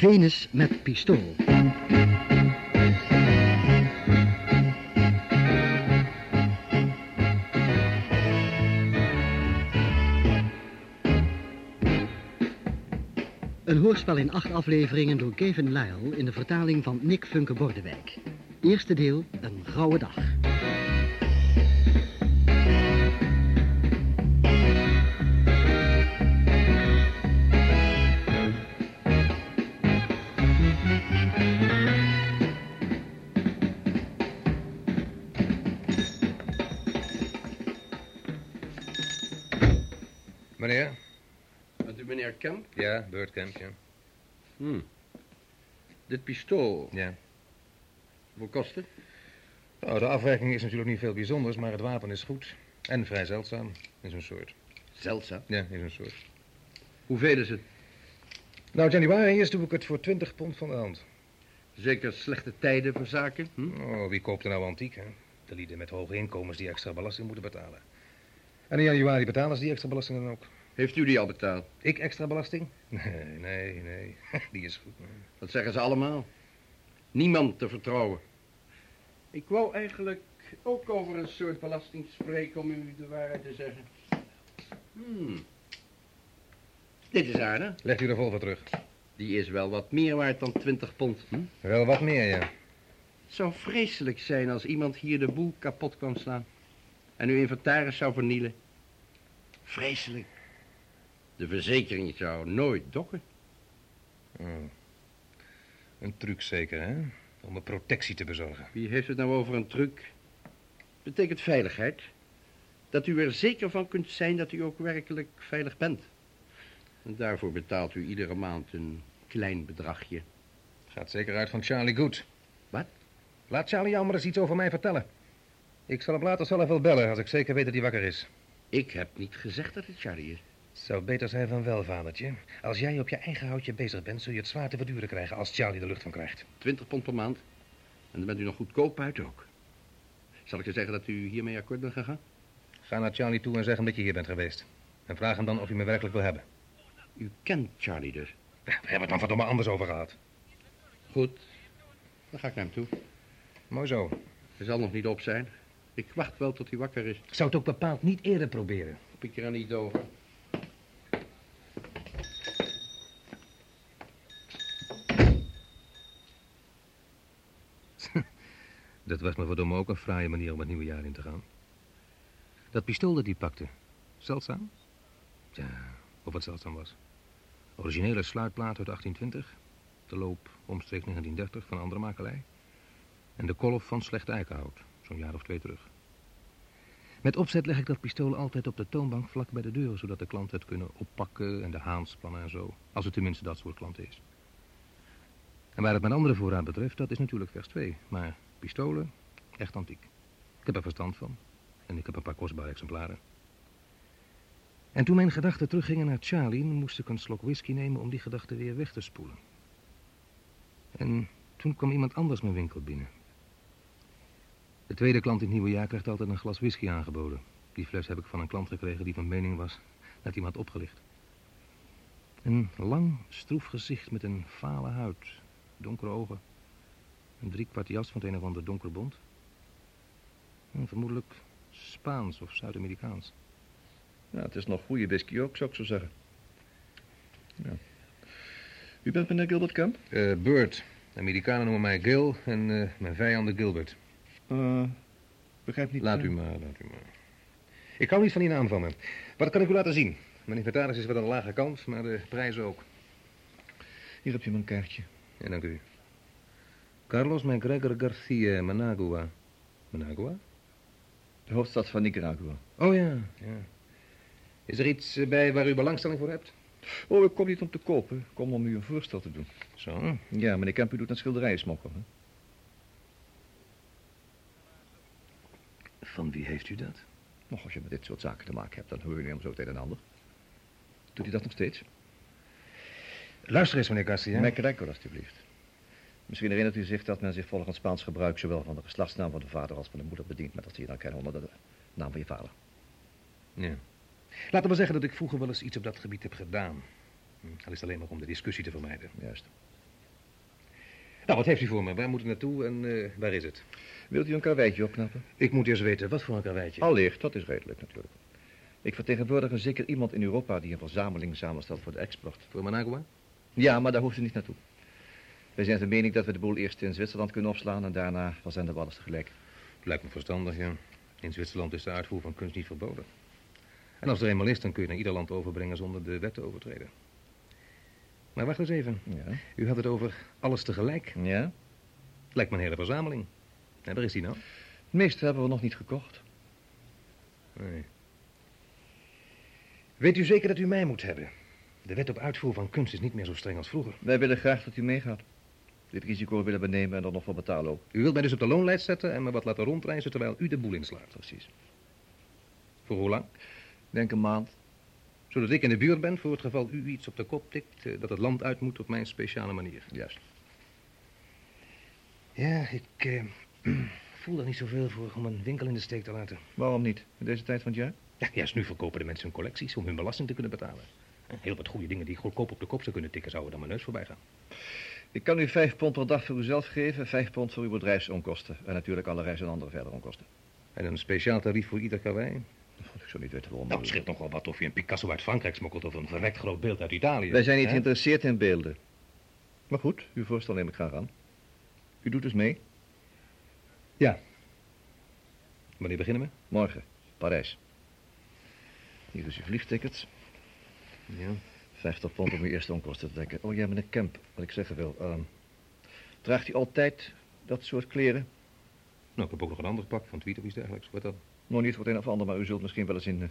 Venus met pistool. Een hoorspel in acht afleveringen door Kevin Lyle in de vertaling van Nick Funke Bordewijk. Eerste deel, Een Grauwe Dag. Ja, Beurtkamp, ja. Dit pistool, Ja. hoeveel kost het? Nou, de afwerking is natuurlijk niet veel bijzonders, maar het wapen is goed. En vrij zeldzaam, in zo'n soort. Zeldzaam. Ja, in zo'n soort. Hoeveel is het? Nou, januari eerst doe ik het voor 20 pond van de hand. Zeker slechte tijden voor zaken? Hm? Oh, wie koopt er nou antiek, hè? De lieden met hoge inkomens die extra belasting moeten betalen. En in januari betalen ze die extra belasting dan ook. Heeft u die al betaald? Ik extra belasting? Nee, nee, nee. Die is goed. Dat zeggen ze allemaal. Niemand te vertrouwen. Ik wou eigenlijk ook over een soort belasting spreken om u de waarheid te zeggen. Hmm. Dit is aardig. Legt u de Volvo terug. Die is wel wat meer waard dan 20 pond. Hm? Wel wat meer, ja. Het zou vreselijk zijn als iemand hier de boel kapot kwam slaan. En uw inventaris zou vernielen. Vreselijk. De verzekering zou nooit dokken. Oh. Een truc zeker, hè? Om een protectie te bezorgen. Wie heeft het nou over een truc? Betekent veiligheid. Dat u er zeker van kunt zijn dat u ook werkelijk veilig bent. En daarvoor betaalt u iedere maand een klein bedragje. Gaat zeker uit van Charlie Good. Wat? Laat Charlie jou maar eens iets over mij vertellen. Ik zal hem later zelf wel bellen als ik zeker weet dat hij wakker is. Ik heb niet gezegd dat het Charlie is. Het zou beter zijn van wel, vadertje. Als jij op je eigen houtje bezig bent, zul je het zwaar te verduren krijgen als Charlie de lucht van krijgt. 20 pond per maand. En dan bent u nog goedkoop uit ook. Zal ik je zeggen dat u hiermee akkoord bent gegaan? Ga naar Charlie toe en zeg hem dat je hier bent geweest. En vraag hem dan of hij me werkelijk wil hebben. U kent Charlie dus. We hebben het dan verdomme anders over gehad. Goed. Dan ga ik naar hem toe. Mooi zo. Hij zal nog niet op zijn. Ik wacht wel tot hij wakker is. Ik zou het ook bepaald niet eerder proberen. Pik er niet over. Dat was me verdomme ook een fraaie manier om het nieuwe jaar in te gaan. Dat pistool dat hij pakte, zeldzaam? Ja, of het zeldzaam was. Originele sluitplaat uit 1820. De loop omstreeks 1930 van andere makelij. En de kolf van slecht eikenhout, zo'n jaar of twee terug. Met opzet leg ik dat pistool altijd op de toonbank vlak bij de deur, zodat de klanten het kunnen oppakken en de haanspannen en zo. Als het tenminste dat soort klant is. En waar het mijn andere voorraad betreft, dat is natuurlijk vers 2. Maar pistolen, echt antiek. Ik heb er verstand van. En ik heb een paar kostbare exemplaren. En toen mijn gedachten teruggingen naar Charlie, moest ik een slok whisky nemen om die gedachten weer weg te spoelen. En toen kwam iemand anders mijn winkel binnen. De tweede klant in het nieuwe jaar krijgt altijd een glas whisky aangeboden. Die fles heb ik van een klant gekregen die van mening was dat iemand opgelicht. Een lang, stroef gezicht met een vale huid, donkere ogen. Een driekwart jas van het een of ander donker bont. En vermoedelijk Spaans of Zuid-Amerikaans. Ja, het is nog goede whisky ook, zou ik zo zeggen. Ja. U bent meneer Gilbert Camp? Eh Bird. De Amerikanen noemen mij Gil en eh, mijn vijanden Gilbert. Uh, begrijp niet... Laat u maar, laat u maar. Ik hou niet van die naam van me. Wat kan ik u laten zien? Mijn inventaris is wel een lage kant, maar de prijs ook. Hier heb je mijn kaartje. Ja, dank u. Carlos McGregor Garcia, Managua. Managua? De hoofdstad van Nicaragua. Oh ja, ja. Is er iets eh, bij waar u belangstelling voor hebt? Oh, ik kom niet om te kopen. Ik kom om u een voorstel te doen. Zo. Ja, meneer Kemp, u doet een schilderijen smokkelen. Van wie heeft u dat? Nog, als je met dit soort zaken te maken hebt, dan hoor je hem zo het een en ander. Doet hij dat nog steeds? Luister eens, meneer Garcia. McGregor, alstublieft. Misschien herinnert u zich dat men zich volgens Spaans gebruik zowel van de geslachtsnaam van de vader als van de moeder bedient, maar dat zie je dan kennen onder de naam van je vader. Ja. Laten we zeggen dat ik vroeger wel eens iets op dat gebied heb gedaan. Hm, Al is het alleen maar om de discussie te vermijden. Juist. Nou, wat heeft u voor me? Waar moet ik naartoe en eh, waar is het? Wilt u een karweitje opknappen? Ik moet eerst weten, wat voor een karweitje? Allicht, dat is redelijk natuurlijk. Ik vertegenwoordig een zeker iemand in Europa die een verzameling samenstelt voor de export. Voor Managua? Ja, maar daar hoeft u niet naartoe. Wij zijn van mening dat we de boel eerst in Zwitserland kunnen opslaan en daarna verzenden we alles tegelijk. Lijkt me verstandig, ja. In Zwitserland is de uitvoer van kunst niet verboden. En als er eenmaal is, dan kun je naar ieder land overbrengen zonder de wet te overtreden. Maar wacht eens even. Ja? U had het over alles tegelijk. Ja? Lijkt me een hele verzameling. En waar is die nou? Het meeste hebben we nog niet gekocht. Nee. Weet u zeker dat u mij moet hebben? De wet op uitvoer van kunst is niet meer zo streng als vroeger. Wij willen graag dat u meegaat. Dit risico willen we nemen en er nog voor betalen ook. U wilt mij dus op de loonlijst zetten en me wat laten rondreizen terwijl u de boel inslaat. Precies. Voor hoe lang? Denk een maand. Zodat ik in de buurt ben voor het geval u iets op de kop tikt eh, dat het land uit moet op mijn speciale manier. Juist. Ja, ik eh, voel er niet zoveel voor om een winkel in de steek te laten. Waarom niet? In deze tijd van het jaar? Ja, juist nu verkopen de mensen hun collecties om hun belasting te kunnen betalen. En Heel wat goede dingen die goedkoop op de kop zou kunnen tikken, zouden dan mijn neus voorbij gaan. Ik kan u vijf pond per dag voor uzelf geven, vijf pond voor uw bedrijfsonkosten. En natuurlijk alle reis en andere verdere onkosten. En een speciaal tarief voor ieder karwei. Ik zou niet weten waarom. Nou, het scheelt nog wel wat of je een Picasso uit Frankrijk smokkelt of een verrekt groot beeld uit Italië. Wij zijn niet Hè? geïnteresseerd in beelden. Maar goed, uw voorstel neem ik graag aan. U doet dus mee? Ja. Wanneer beginnen we? Morgen, Parijs. Hier is uw vliegticket. Ja. 50 pond om uw eerste onkosten te dekken. Oh ja, meneer Kemp, wat ik zeggen wil. ehm, draagt u altijd dat soort kleren? Nou, ik heb ook nog een ander pak van tweet of iets dergelijks. Wat dan? Nog niet voor het een of ander, maar u zult misschien wel eens in eh,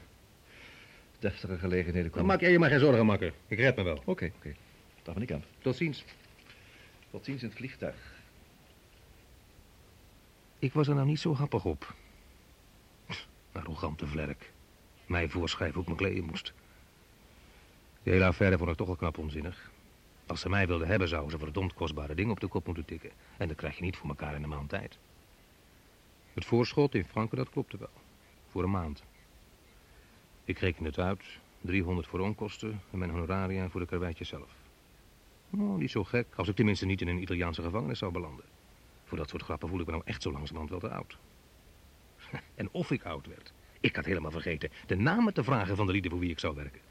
deftige gelegenheden Dan komen. maak jij je maar geen zorgen, makker. Ik red me wel. Oké, oké. Dag meneer Kemp. Tot ziens. Tot ziens in het vliegtuig. Ik was er nou niet zo happig op. Arrogante vlerk. Mij voorschrijven hoe ik me kleden moest. De hele affaire vond ik toch wel knap onzinnig. Als ze mij wilden hebben, zouden ze verdomd kostbare dingen op de kop moeten tikken. En dat krijg je niet voor elkaar in een maand tijd. Het voorschot in Franken, dat klopte wel. Voor een maand. Ik reken het uit. 300 voor onkosten en mijn honoraria voor de karweitjes zelf. Nou, niet zo gek. Als ik tenminste niet in een Italiaanse gevangenis zou belanden. Voor dat soort grappen voel ik me nou echt zo langzamerhand wel te oud. En of ik oud werd. Ik had helemaal vergeten de namen te vragen van de lieden voor wie ik zou werken.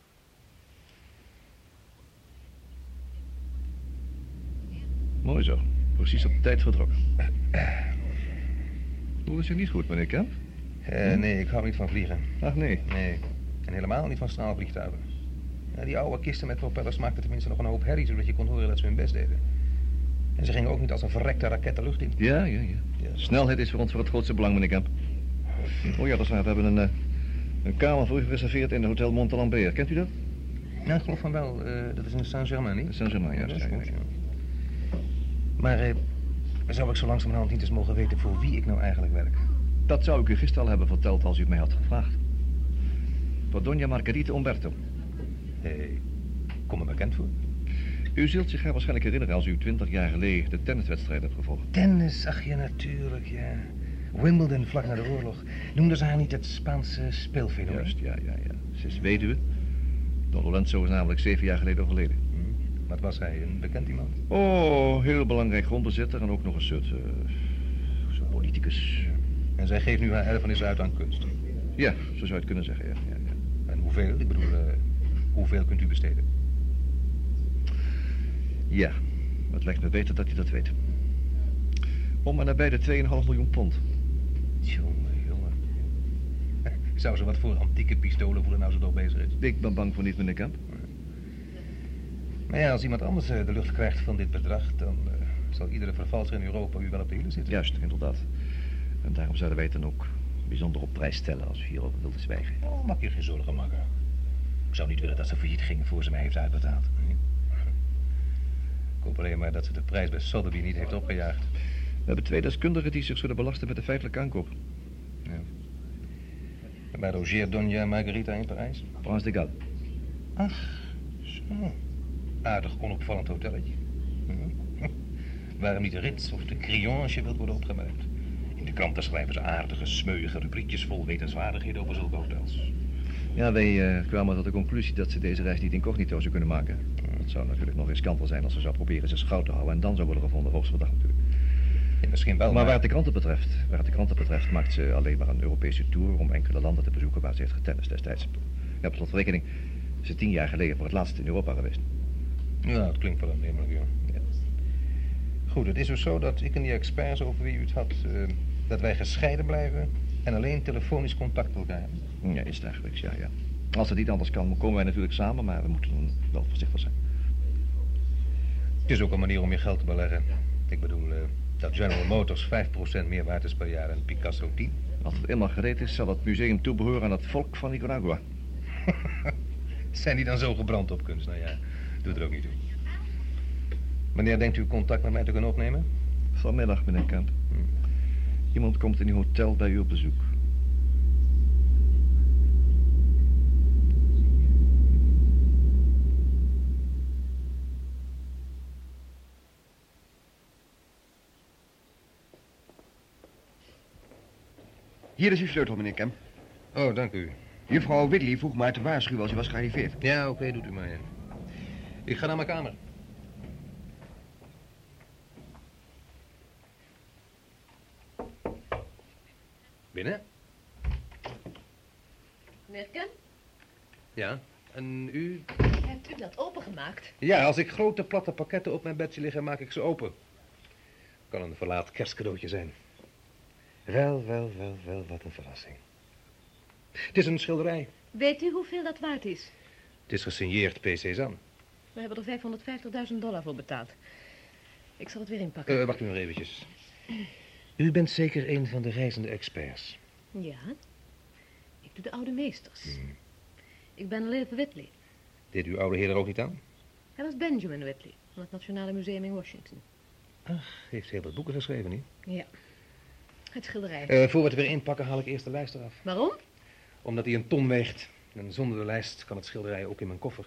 Mooi zo. Precies op tijd vertrokken. Hoe is het niet goed, meneer Kemp? Eh, nee, ik hou niet van vliegen. Ach nee. Nee, en helemaal niet van straalvliegtuigen. Ja, die oude kisten met propellers maakten tenminste nog een hoop herrie... zodat je kon horen dat ze hun best deden. En ze gingen ook niet als een verrekte raket de lucht in. Ja, ja, ja. Snelheid is voor ons voor het grootste belang, meneer Kemp. Oh ja, dat is waar. We hebben een, eh, een kamer voor u gereserveerd in het Hotel Montalembert. Kent u dat? Ja, ik geloof van wel. Eh, dat is in Saint-Germain, niet? Saint-Germain, dat juist. is Ja, goed, ja. ja. Maar eh, zou ik zo langzamerhand niet eens mogen weten voor wie ik nou eigenlijk werk? Dat zou ik u gisteren al hebben verteld als u mij had gevraagd. Voor Dona Margarita Umberto. Eh, kom me bekend voor. U zult zich haar waarschijnlijk herinneren als u twintig jaar geleden de tenniswedstrijd hebt gevolgd. Tennis, ach ja, natuurlijk, ja. Wimbledon, vlak na de oorlog. Noemden ze haar niet het Spaanse speelfenomeen? Juist, ja, ja, ja. Ze is weduwe. Don Lorenzo is namelijk zeven jaar geleden overleden. Wat was hij, een bekend iemand? Oh, heel belangrijk grondbezitter en ook nog een soort, eh soort politicus. En zij geeft nu haar erfenis uit aan kunst. Ja, zo zou je het kunnen zeggen, ja. ja, ja. En hoeveel? Ik bedoel, eh, hoeveel kunt u besteden? Ja, het lijkt me beter dat u dat weet. Om en nabij de 2,5 miljoen pond. Jongen, jongen. Zou ze wat voor antieke pistolen voelen nou ze toch bezig is? Ik ben bang voor niet, meneer Kemp. Maar ja, als iemand anders eh, de lucht krijgt van dit bedrag... dan eh, zal iedere vervalser in Europa u wel op de hielen zitten. Juist, inderdaad. En daarom zouden wij het dan ook bijzonder op prijs stellen als u hierover wilde zwijgen. Oh, maak je geen zorgen, makker. Ik zou niet willen dat ze failliet ging voor ze mij heeft uitbetaald. Ik hoop alleen maar dat ze de prijs bij Sotheby niet heeft opgejaagd. We hebben twee deskundigen die zich zullen belasten met de feitelijke aankoop. Ja. En bij Roger Donja en Margarita in Parijs? Prince de Gal. Ach, zo. Aardig onopvallend hotelletje. Waarom niet de Ritz of de Crillon als je wilt worden opgemerkt? In de kranten schrijven ze aardige, smeuïge rubriekjes vol wetenswaardigheden over zulke hotels. Ja, wij eh, kwamen tot de conclusie dat ze deze reis niet incognito zou kunnen maken. Het zou natuurlijk nog riskanter zijn als ze zou proberen zich goud te houden en dan zou worden gevonden, hoogstverdacht natuurlijk. Ja, misschien wel, Maar waar het de kranten betreft, waar het de kranten betreft, maakt ze alleen maar een Europese tour om enkele landen te bezoeken waar ze heeft getennist destijds. Ja, op slotverrekening is ze tien jaar geleden voor het laatst in Europa geweest. Ja, het klinkt wel aannemelijk, ja. ja. Goed, het is dus zo dat ik en die experts over wie u het had, eh, dat wij gescheiden blijven en alleen telefonisch contact met elkaar hebben. Ja, is dergelijks, ja, ja. Als het niet anders kan, komen wij natuurlijk samen, maar we moeten dan wel voorzichtig zijn. Het is ook een manier om je geld te beleggen. Ik bedoel, eh, dat General Motors 5% meer waard is per jaar en Picasso 10. Als het eenmaal gereed is, zal het museum toebehoren aan het volk van Nicaragua. Zijn die dan zo gebrand op kunst? Nou ja, doet er ook niet toe. Wanneer denkt u contact met mij te kunnen opnemen? Vanmiddag, meneer Kemp. Iemand komt in uw hotel bij u op bezoek. Hier is uw sleutel, meneer Kemp. Oh, dank u. Juffrouw Whitley vroeg mij te waarschuwen als u was gearriveerd. Ja, oké, doet u maar in. Ik ga naar mijn kamer. Binnen? Meneer Ja. En u? hebt u dat opengemaakt? Ja, als ik grote platte pakketten op mijn bedje liggen, maak ik ze open. Kan een verlaat kerstcadeautje zijn. Wel, wel, wel, wel, wat een verrassing. Het is een schilderij. Weet u hoeveel dat waard is? Het is gesigneerd P. Cézanne. We hebben er 550.000 dollar voor betaald. Ik zal het weer inpakken. Eh, wacht u nog eventjes. U bent zeker een van de reizende experts. Ja, ik doe de oude meesters. Ik ben Liv Whitley. Deed uw oude heer er ook niet aan? Hij was Benjamin Whitley van het Nationale Museum in Washington. Ach, heeft heel wat boeken geschreven, niet? Ja. Het schilderij. Eh, voor we het weer inpakken, haal ik eerst de lijst eraf. Waarom? Omdat hij een ton weegt. En zonder de lijst kan het schilderij ook in mijn koffer.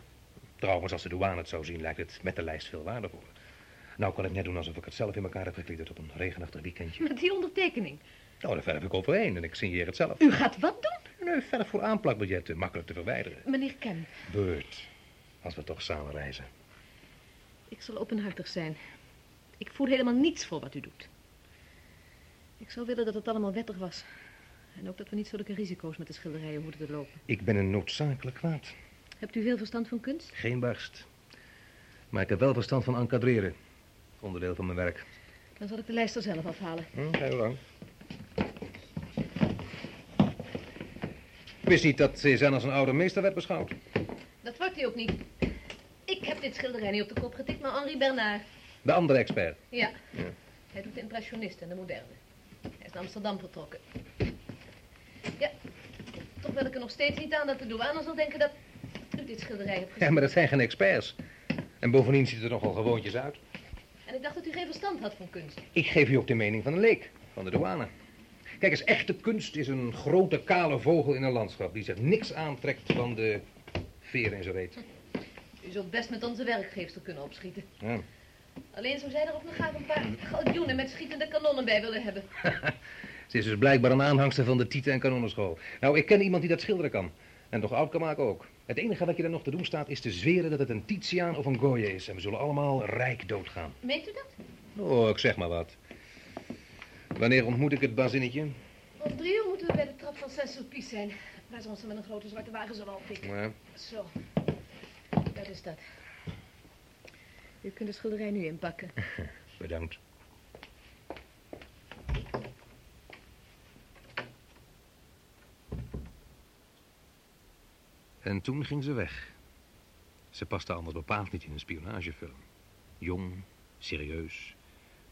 Trouwens, als de douane het zou zien, lijkt het met de lijst veel waardevoller. Nou kan ik net doen alsof ik het zelf in elkaar heb gekliederd op een regenachtig weekendje. Met die ondertekening. Nou, daar verf ik overheen en ik signeer het zelf. U gaat wat doen? Nee, verf voor aanplakbiljetten, makkelijk te verwijderen. Meneer Kemp, Beurt, als we toch samen reizen. ik zal openhartig zijn. Ik voel helemaal niets voor wat u doet. Ik zou willen dat het allemaal wettig was. En ook dat we niet zulke risico's met de schilderijen hoeven te lopen. Ik ben een noodzakelijk kwaad. Hebt u veel verstand van kunst? Geen barst. Maar ik heb wel verstand van encadreren. Onderdeel van mijn werk. Dan zal ik de lijst er zelf afhalen. Hm, ga je gang. Ik wist niet dat Cézanne als een oude meester werd beschouwd. Dat wordt hij ook niet. Ik heb dit schilderij niet op de kop getikt, maar Henri Bernard. De andere expert. Ja. Ja. Hij doet de impressionist en de moderne. Hij is naar Amsterdam vertrokken. Ja, toch wil ik er nog steeds niet aan dat de douane zal denken dat u dit schilderij hebt gezien. Ja, maar dat zijn geen experts. En bovendien ziet het er nogal gewoontjes uit. En ik dacht dat u geen verstand had van kunst. Ik geef u ook de mening van een leek, van de douane. Kijk eens, echte kunst is een grote kale vogel in een landschap... die zich niks aantrekt van de veren in zijn reet. U zult best met onze werkgeefster kunnen opschieten. Ja. Alleen zou zij er ook nog graag een paar galjoenen met schietende kanonnen bij willen hebben. Ze is dus blijkbaar een aanhangster van de Tieten- en Kanonnenschool. Nou, ik ken iemand die dat schilderen kan. En nog oud kan maken ook. Het enige wat je er nog te doen staat is te zweren dat het een Titiaan of een Goya is. En we zullen allemaal rijk doodgaan. Meent u dat? Oh, ik zeg maar wat. Wanneer ontmoet ik het bazinnetje? Om drie uur moeten we bij de trap van Saint-Sulpice zijn. Waar ze ons met een grote zwarte wagen zullen oppikken. Ja. Zo. Dat is dat. U kunt de schilderij nu inpakken. Bedankt. En toen ging ze weg. Ze paste anders bepaald niet in een spionagefilm. Jong, serieus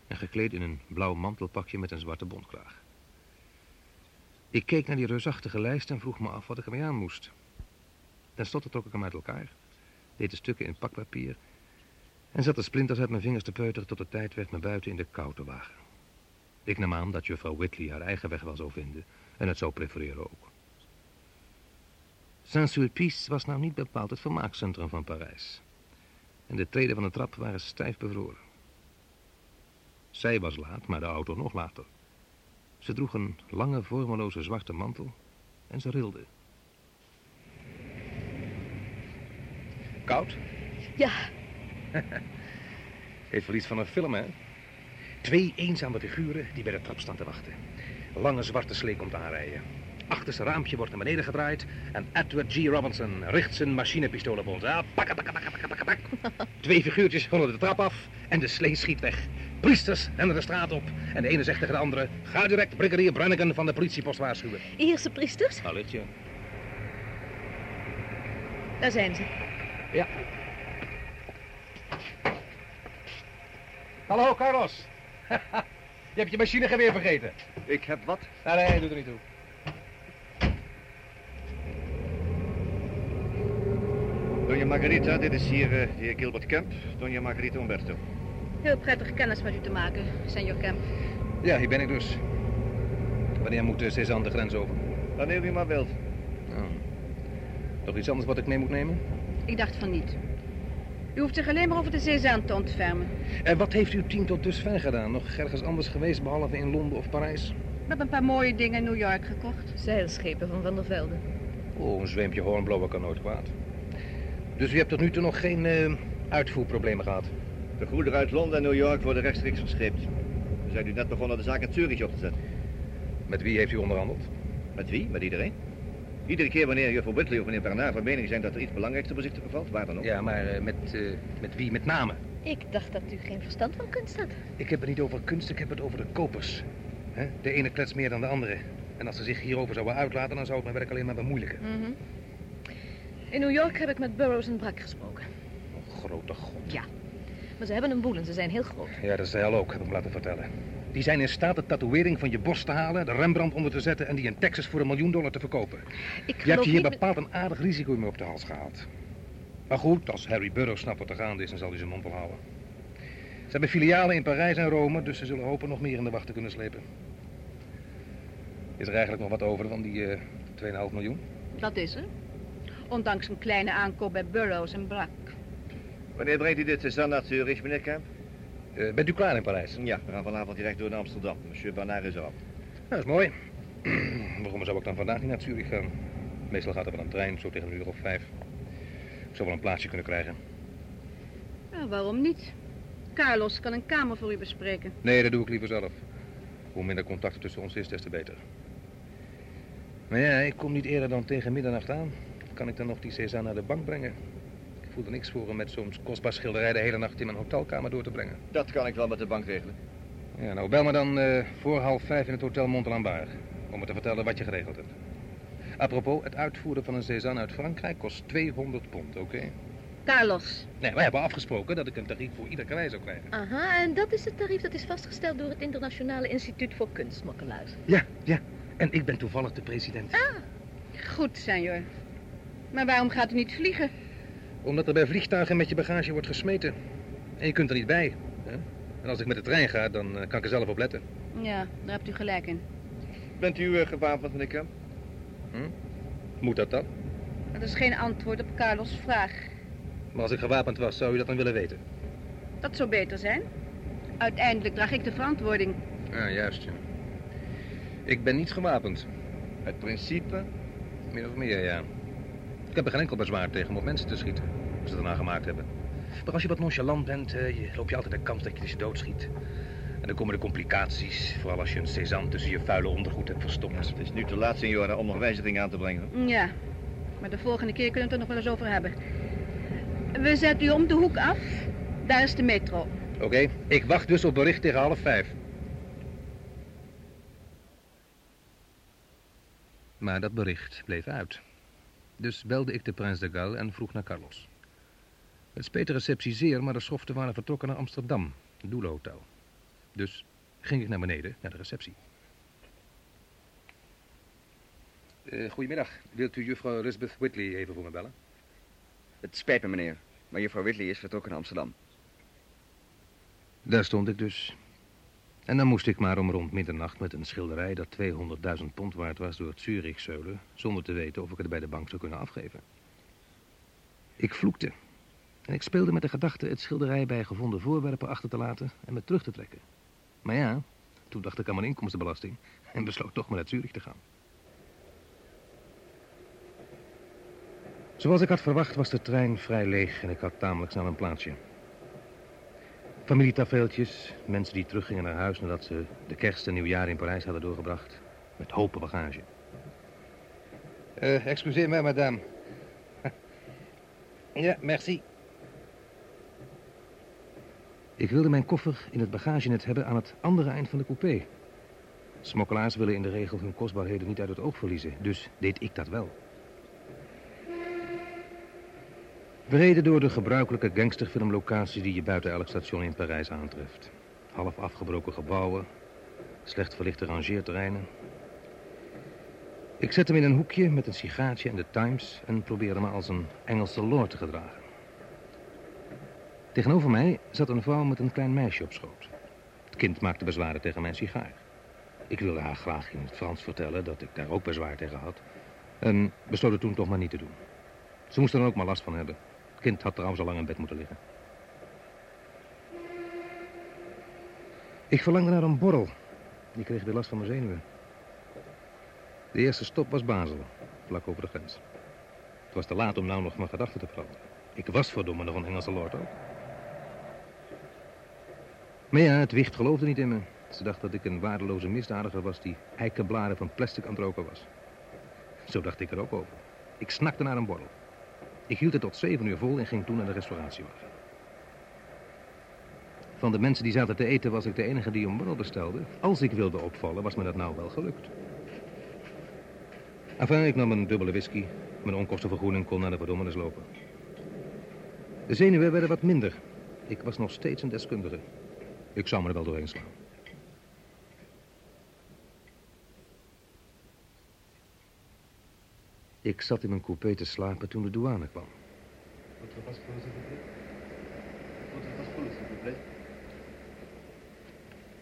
en gekleed in een blauw mantelpakje met een zwarte bontkraag. Ik keek naar die reusachtige lijst en vroeg me af wat ik ermee aan moest. Ten slotte trok ik hem uit elkaar, deed de stukken in pakpapier en zat de splinters uit mijn vingers te peuteren tot het tijd werd me buiten in de kou te wagen. Ik nam aan dat juffrouw Whitley haar eigen weg wel zou vinden en het zou prefereren ook. Saint-Sulpice was nou niet bepaald het vermaakcentrum van Parijs. En de treden van de trap waren stijf bevroren. Zij was laat, maar de auto nog later. Ze droeg een lange, vormeloze zwarte mantel en ze rilde. Ja, Heeft wel iets van een film, hè? Twee eenzame figuren die bij de trap staan te wachten. Lange zwarte slee komt aanrijden. Achterste raampje wordt naar beneden gedraaid en Edward G. Robinson richt zijn machinepistool op ons. Ah, pak, pak, pak, pak, pak, pak. Twee figuurtjes rollen de trap af en de slee schiet weg. Priesters rennen de straat op en de ene zegt tegen de andere... Ga direct brigadier Brannigan van de politiepost waarschuwen. Eerste priesters? Alletjes. Daar zijn ze. Ja. Hallo, Carlos. je hebt je machinegeweer vergeten. Ik heb wat? Nee, nee, doe er niet toe. Donja Margarita, dit is hier eh, de heer Gilbert Kemp. Donja Margarita Umberto. Heel prettig kennis met u te maken, senor Kemp. Ja, hier ben ik dus. Wanneer moet de Cézanne de grens over? Wanneer u maar wilt. Oh. Nog iets anders wat ik mee moet nemen? Ik dacht van niet. U hoeft zich alleen maar over de Cézanne te ontfermen. En wat heeft uw team tot dusver gedaan? Nog ergens anders geweest, behalve in Londen of Parijs? We hebben een paar mooie dingen in New York gekocht. Zeilschepen van Van der Velde. Oh, een zweempje hoornblauwe kan nooit kwaad. Dus u hebt tot nu toe nog geen eh, uitvoerproblemen gehad? De goederen uit Londen en New York worden rechtstreeks verscheept. We zijn nu net begonnen de zaak in Zurich op te zetten. Met wie heeft u onderhandeld? Met wie? Met iedereen. Iedere keer wanneer juffrouw Whitley of meneer Bernard van mening zijn dat er iets belangrijks te bezichtigen valt, waar dan ook. Ja, maar eh, met, eh, met wie met name? Ik dacht dat u geen verstand van kunst had. Ik heb het niet over kunst, ik heb het over de kopers. Hè? De ene klets meer dan de andere. En als ze zich hierover zouden uitlaten, dan zou het mijn werk alleen maar bemoeilijken. Mhm. In New York heb ik met Burroughs en Brak gesproken. Oh, grote god. Ja. Maar ze hebben een boel en ze zijn heel groot. Ja, dat is al ook, heb ik me laten vertellen. Die zijn in staat de tatoeëring van je borst te halen, de Rembrandt onder te zetten en die in Texas voor een miljoen dollar te verkopen. Ik Je hebt je hier met- bepaald een aardig risico in me op de hals gehaald. Maar goed, als Harry Burroughs snapt wat er gaande is, dan zal hij zijn mond wel houden. Ze hebben filialen in Parijs en Rome, dus ze zullen hopen nog meer in de wacht te kunnen slepen. Is er eigenlijk nog wat over van die eh 2,5 miljoen? Dat is er. Ondanks een kleine aankoop bij Burroughs en Brak. Wanneer brengt u dit Cézanne naar Zurich, meneer Kemp? Eh, bent u klaar in Parijs? Ja, we gaan vanavond direct door naar Amsterdam. Monsieur Bernard is erop. Nou, dat is mooi. Waarom zou ik dan vandaag niet naar Zurich gaan? Meestal gaat er wel een trein, zo tegen een uur of vijf. Ik zou wel een plaatsje kunnen krijgen. Ja, waarom niet? Carlos kan een kamer voor u bespreken. Nee, dat doe ik liever zelf. Hoe minder contact er tussen ons is, des te beter. Maar ja, ik kom niet eerder dan tegen middernacht aan. Kan ik dan nog die César naar de bank brengen? Ik voel er niks voor om met zo'n kostbaar schilderij de hele nacht in mijn hotelkamer door te brengen. Dat kan ik wel met de bank regelen. Ja, nou bel me dan eh, voor half vijf in het hotel Montelambar. Om me te vertellen wat je geregeld hebt. Apropos, het uitvoeren van een Cézanne uit Frankrijk kost 200 pond, oké? Carlos. Nee, wij hebben afgesproken dat ik een tarief voor ieder karwei zou krijgen. Aha, en dat is het tarief dat is vastgesteld door het Internationale Instituut voor Kunstmokkelaars. Ja, ja. En ik ben toevallig de president. Goed, senor. Maar waarom gaat u niet vliegen? Omdat er bij vliegtuigen met je bagage wordt gesmeten. En je kunt er niet bij. Hè? En als ik met de trein ga, dan eh, kan ik er zelf op letten. Ja, daar hebt u gelijk in. Bent u eh, gewapend, meneer Kemp? Moet dat dan? Dat is geen antwoord op Carlos' vraag. Maar als ik gewapend was, zou u dat dan willen weten? Dat zou beter zijn. Uiteindelijk draag ik de verantwoording. Ja, juist, ja. Ik ben niet gewapend. Het principe? Min of meer, ja. Ik heb er geen enkel bezwaar tegen om op mensen te schieten. Als ze het erna gemaakt hebben. Maar als je wat nonchalant bent, eh, je, loop je altijd de kans dat je dus doodschiet. En dan komen de complicaties. Vooral als je een Cézanne tussen je vuile ondergoed hebt verstopt. Het is nu te laat, senor, om nog wijzigingen aan te brengen. Ja, maar de volgende keer kunnen we het er nog wel eens over hebben. We zetten u om de hoek af. Daar is de metro. Oké, ik wacht dus op bericht tegen half vijf. Maar dat bericht bleef uit. Dus belde ik de Prins de Gal en vroeg naar Carlos. Het speet de receptie zeer, maar de schoften waren vertrokken naar Amsterdam, het Doelenhotel. Dus ging ik naar beneden, naar de receptie. Eh, goedemiddag. Wilt u juffrouw Lisbeth Whitley even voor me bellen? Het spijt me, meneer. Maar juffrouw Whitley is vertrokken naar Amsterdam. Daar stond ik dus. En dan moest ik maar om rond middernacht met een schilderij dat 200.000 pond waard was door het Zurich zeulen, zonder te weten of ik het bij de bank zou kunnen afgeven. Ik vloekte. En ik speelde met de gedachte het schilderij bij gevonden voorwerpen achter te laten en me terug te trekken. Maar ja, toen dacht ik aan mijn inkomstenbelasting en besloot toch maar naar Zurich te gaan. Zoals ik had verwacht was de trein vrij leeg en ik had tamelijk snel een plaatsje. Familietafereeltjes, mensen die teruggingen naar huis nadat ze de kerst en nieuwjaar in Parijs hadden doorgebracht. Met hopen bagage. Uh, excuseer mij, madame. ja, merci. Ik wilde mijn koffer in het bagagenet hebben aan het andere eind van de coupé. Smokkelaars willen in de regel hun kostbaarheden niet uit het oog verliezen, dus deed ik dat wel. We reden door de gebruikelijke gangsterfilmlocaties die je buiten elk station in Parijs aantreft. Half afgebroken gebouwen, slecht verlichte rangeerterreinen. Ik zette me in een hoekje met een sigaartje en de Times en probeerde me als een Engelse lord te gedragen. Tegenover mij zat een vrouw met een klein meisje op schoot. Het kind maakte bezwaren tegen mijn sigaar. Ik wilde haar graag in het Frans vertellen dat ik daar ook bezwaar tegen had. En besloot het toen toch maar niet te doen. Ze moest er dan ook maar last van hebben. Kind had trouwens al lang in bed moeten liggen. Ik verlangde naar een borrel. Ik kreeg weer last van mijn zenuwen. De eerste stop was Basel, vlak over de grens. Het was te laat om nou nog mijn gedachten te veranderen. Ik was verdomme nog een Engelse lord ook. Maar ja, het wicht geloofde niet in me. Ze dacht dat ik een waardeloze misdadiger was die eikenbladen van plastic aan het roken was. Zo dacht ik er ook over. Ik snakte naar een borrel. Ik hield het tot zeven uur vol en ging toen naar de restauratiewagen. Van de mensen die zaten te eten was ik de enige die een bestelde. Als ik wilde opvallen was me dat nou wel gelukt. Enfin, ik nam een dubbele whisky. Mijn onkostenvergoeding kon naar de verdommenis lopen. De zenuwen werden wat minder. Ik was nog steeds een deskundige. Ik zou me er wel doorheen slaan. Ik zat in mijn coupé te slapen toen de douane kwam. Votre passeport, s'il vous plaît. Votre passeport, s'il vous plaît.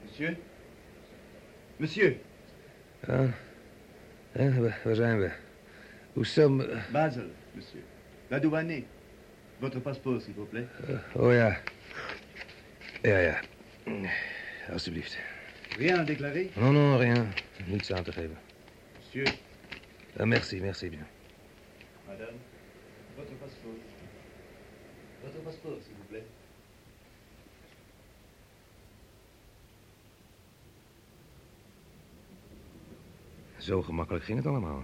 Monsieur Monsieur Ja, ja waar, zijn we? Hoe stel Basel, monsieur. La douane. Votre passeport, s'il vous plaît. Uh, oh ja. Ja, ja. Alsjeblieft. Rien à déclarer Non, non, rien. Niets aan te geven. Monsieur. Uh, merci, merci bien. Madame, votre passeport. Votre passeport, s'il vous plaît. Zo gemakkelijk ging het allemaal.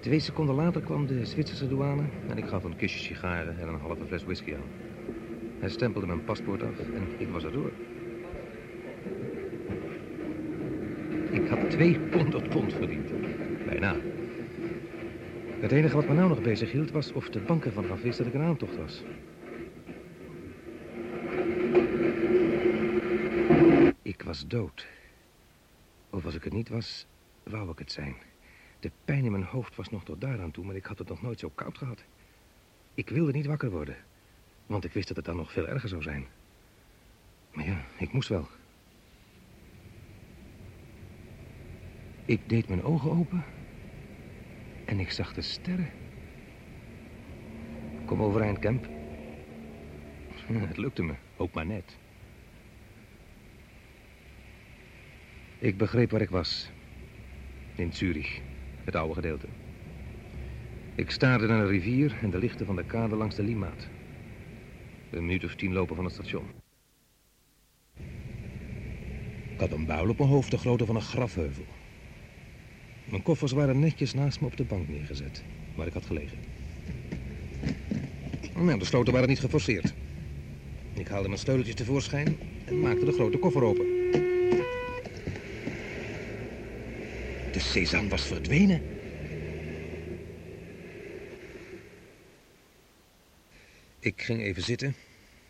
Twee seconden later kwam de Zwitserse douane en ik gaf een kistje sigaren en een halve fles whisky aan. Hij stempelde mijn paspoort af en ik was er door. Ik had 200 pond verdiend. Bijna. Het enige wat me nou nog bezig hield was of de bank ervan af wist dat ik een aantocht was. Ik was dood. Of als ik het niet was, wou ik het zijn. De pijn in mijn hoofd was nog tot daar aan toe, maar ik had het nog nooit zo koud gehad. Ik wilde niet wakker worden, want ik wist dat het dan nog veel erger zou zijn. Maar ja, ik moest wel. Ik deed mijn ogen open en ik zag de sterren. Kom overeind, Kemp. Het lukte me, ook maar net. Ik begreep waar ik was. In Zurich, het oude gedeelte. Ik staarde naar de rivier en de lichten van de kade langs de Limaat. Een minuut of tien lopen van het station. Ik had een buil op mijn hoofd, de grootte van een grafheuvel. Mijn koffers waren netjes naast me op de bank neergezet, waar ik had gelegen. Nou, de sloten waren niet geforceerd. Ik haalde mijn sleuteltjes tevoorschijn en maakte de grote koffer open. De sesam was verdwenen. Ik ging even zitten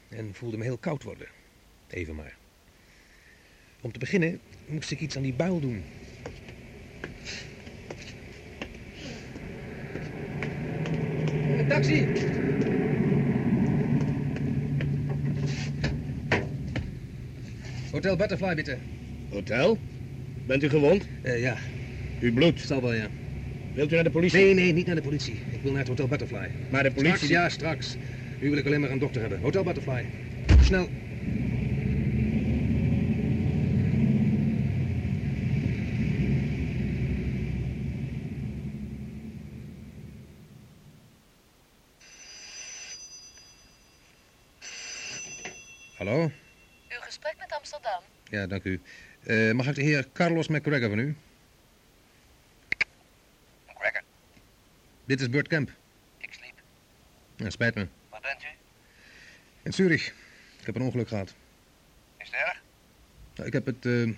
en voelde me heel koud worden. Even maar. Om te beginnen moest ik iets aan die buil doen. Een taxi! Hotel Butterfly, bitte. Hotel? Bent u gewond? Uh, ja. U bloedt. Zal wel, ja. Wilt u naar de politie? Nee, nee, niet naar de politie. Ik wil naar het Hotel Butterfly. Maar de politie... Straks, ja, straks. Nu wil ik alleen maar een dokter hebben. Hotel Butterfly. Snel. Hallo? Uw gesprek met Amsterdam. Ja, dank u. Eh, mag ik de heer Carlos McGregor van u? McGregor, Dit is Burt Kemp. ik sliep. Ja, spijt me. Waar bent u? In Zurich. Ik heb een ongeluk gehad. Is het erg? Nou, ik heb het eh,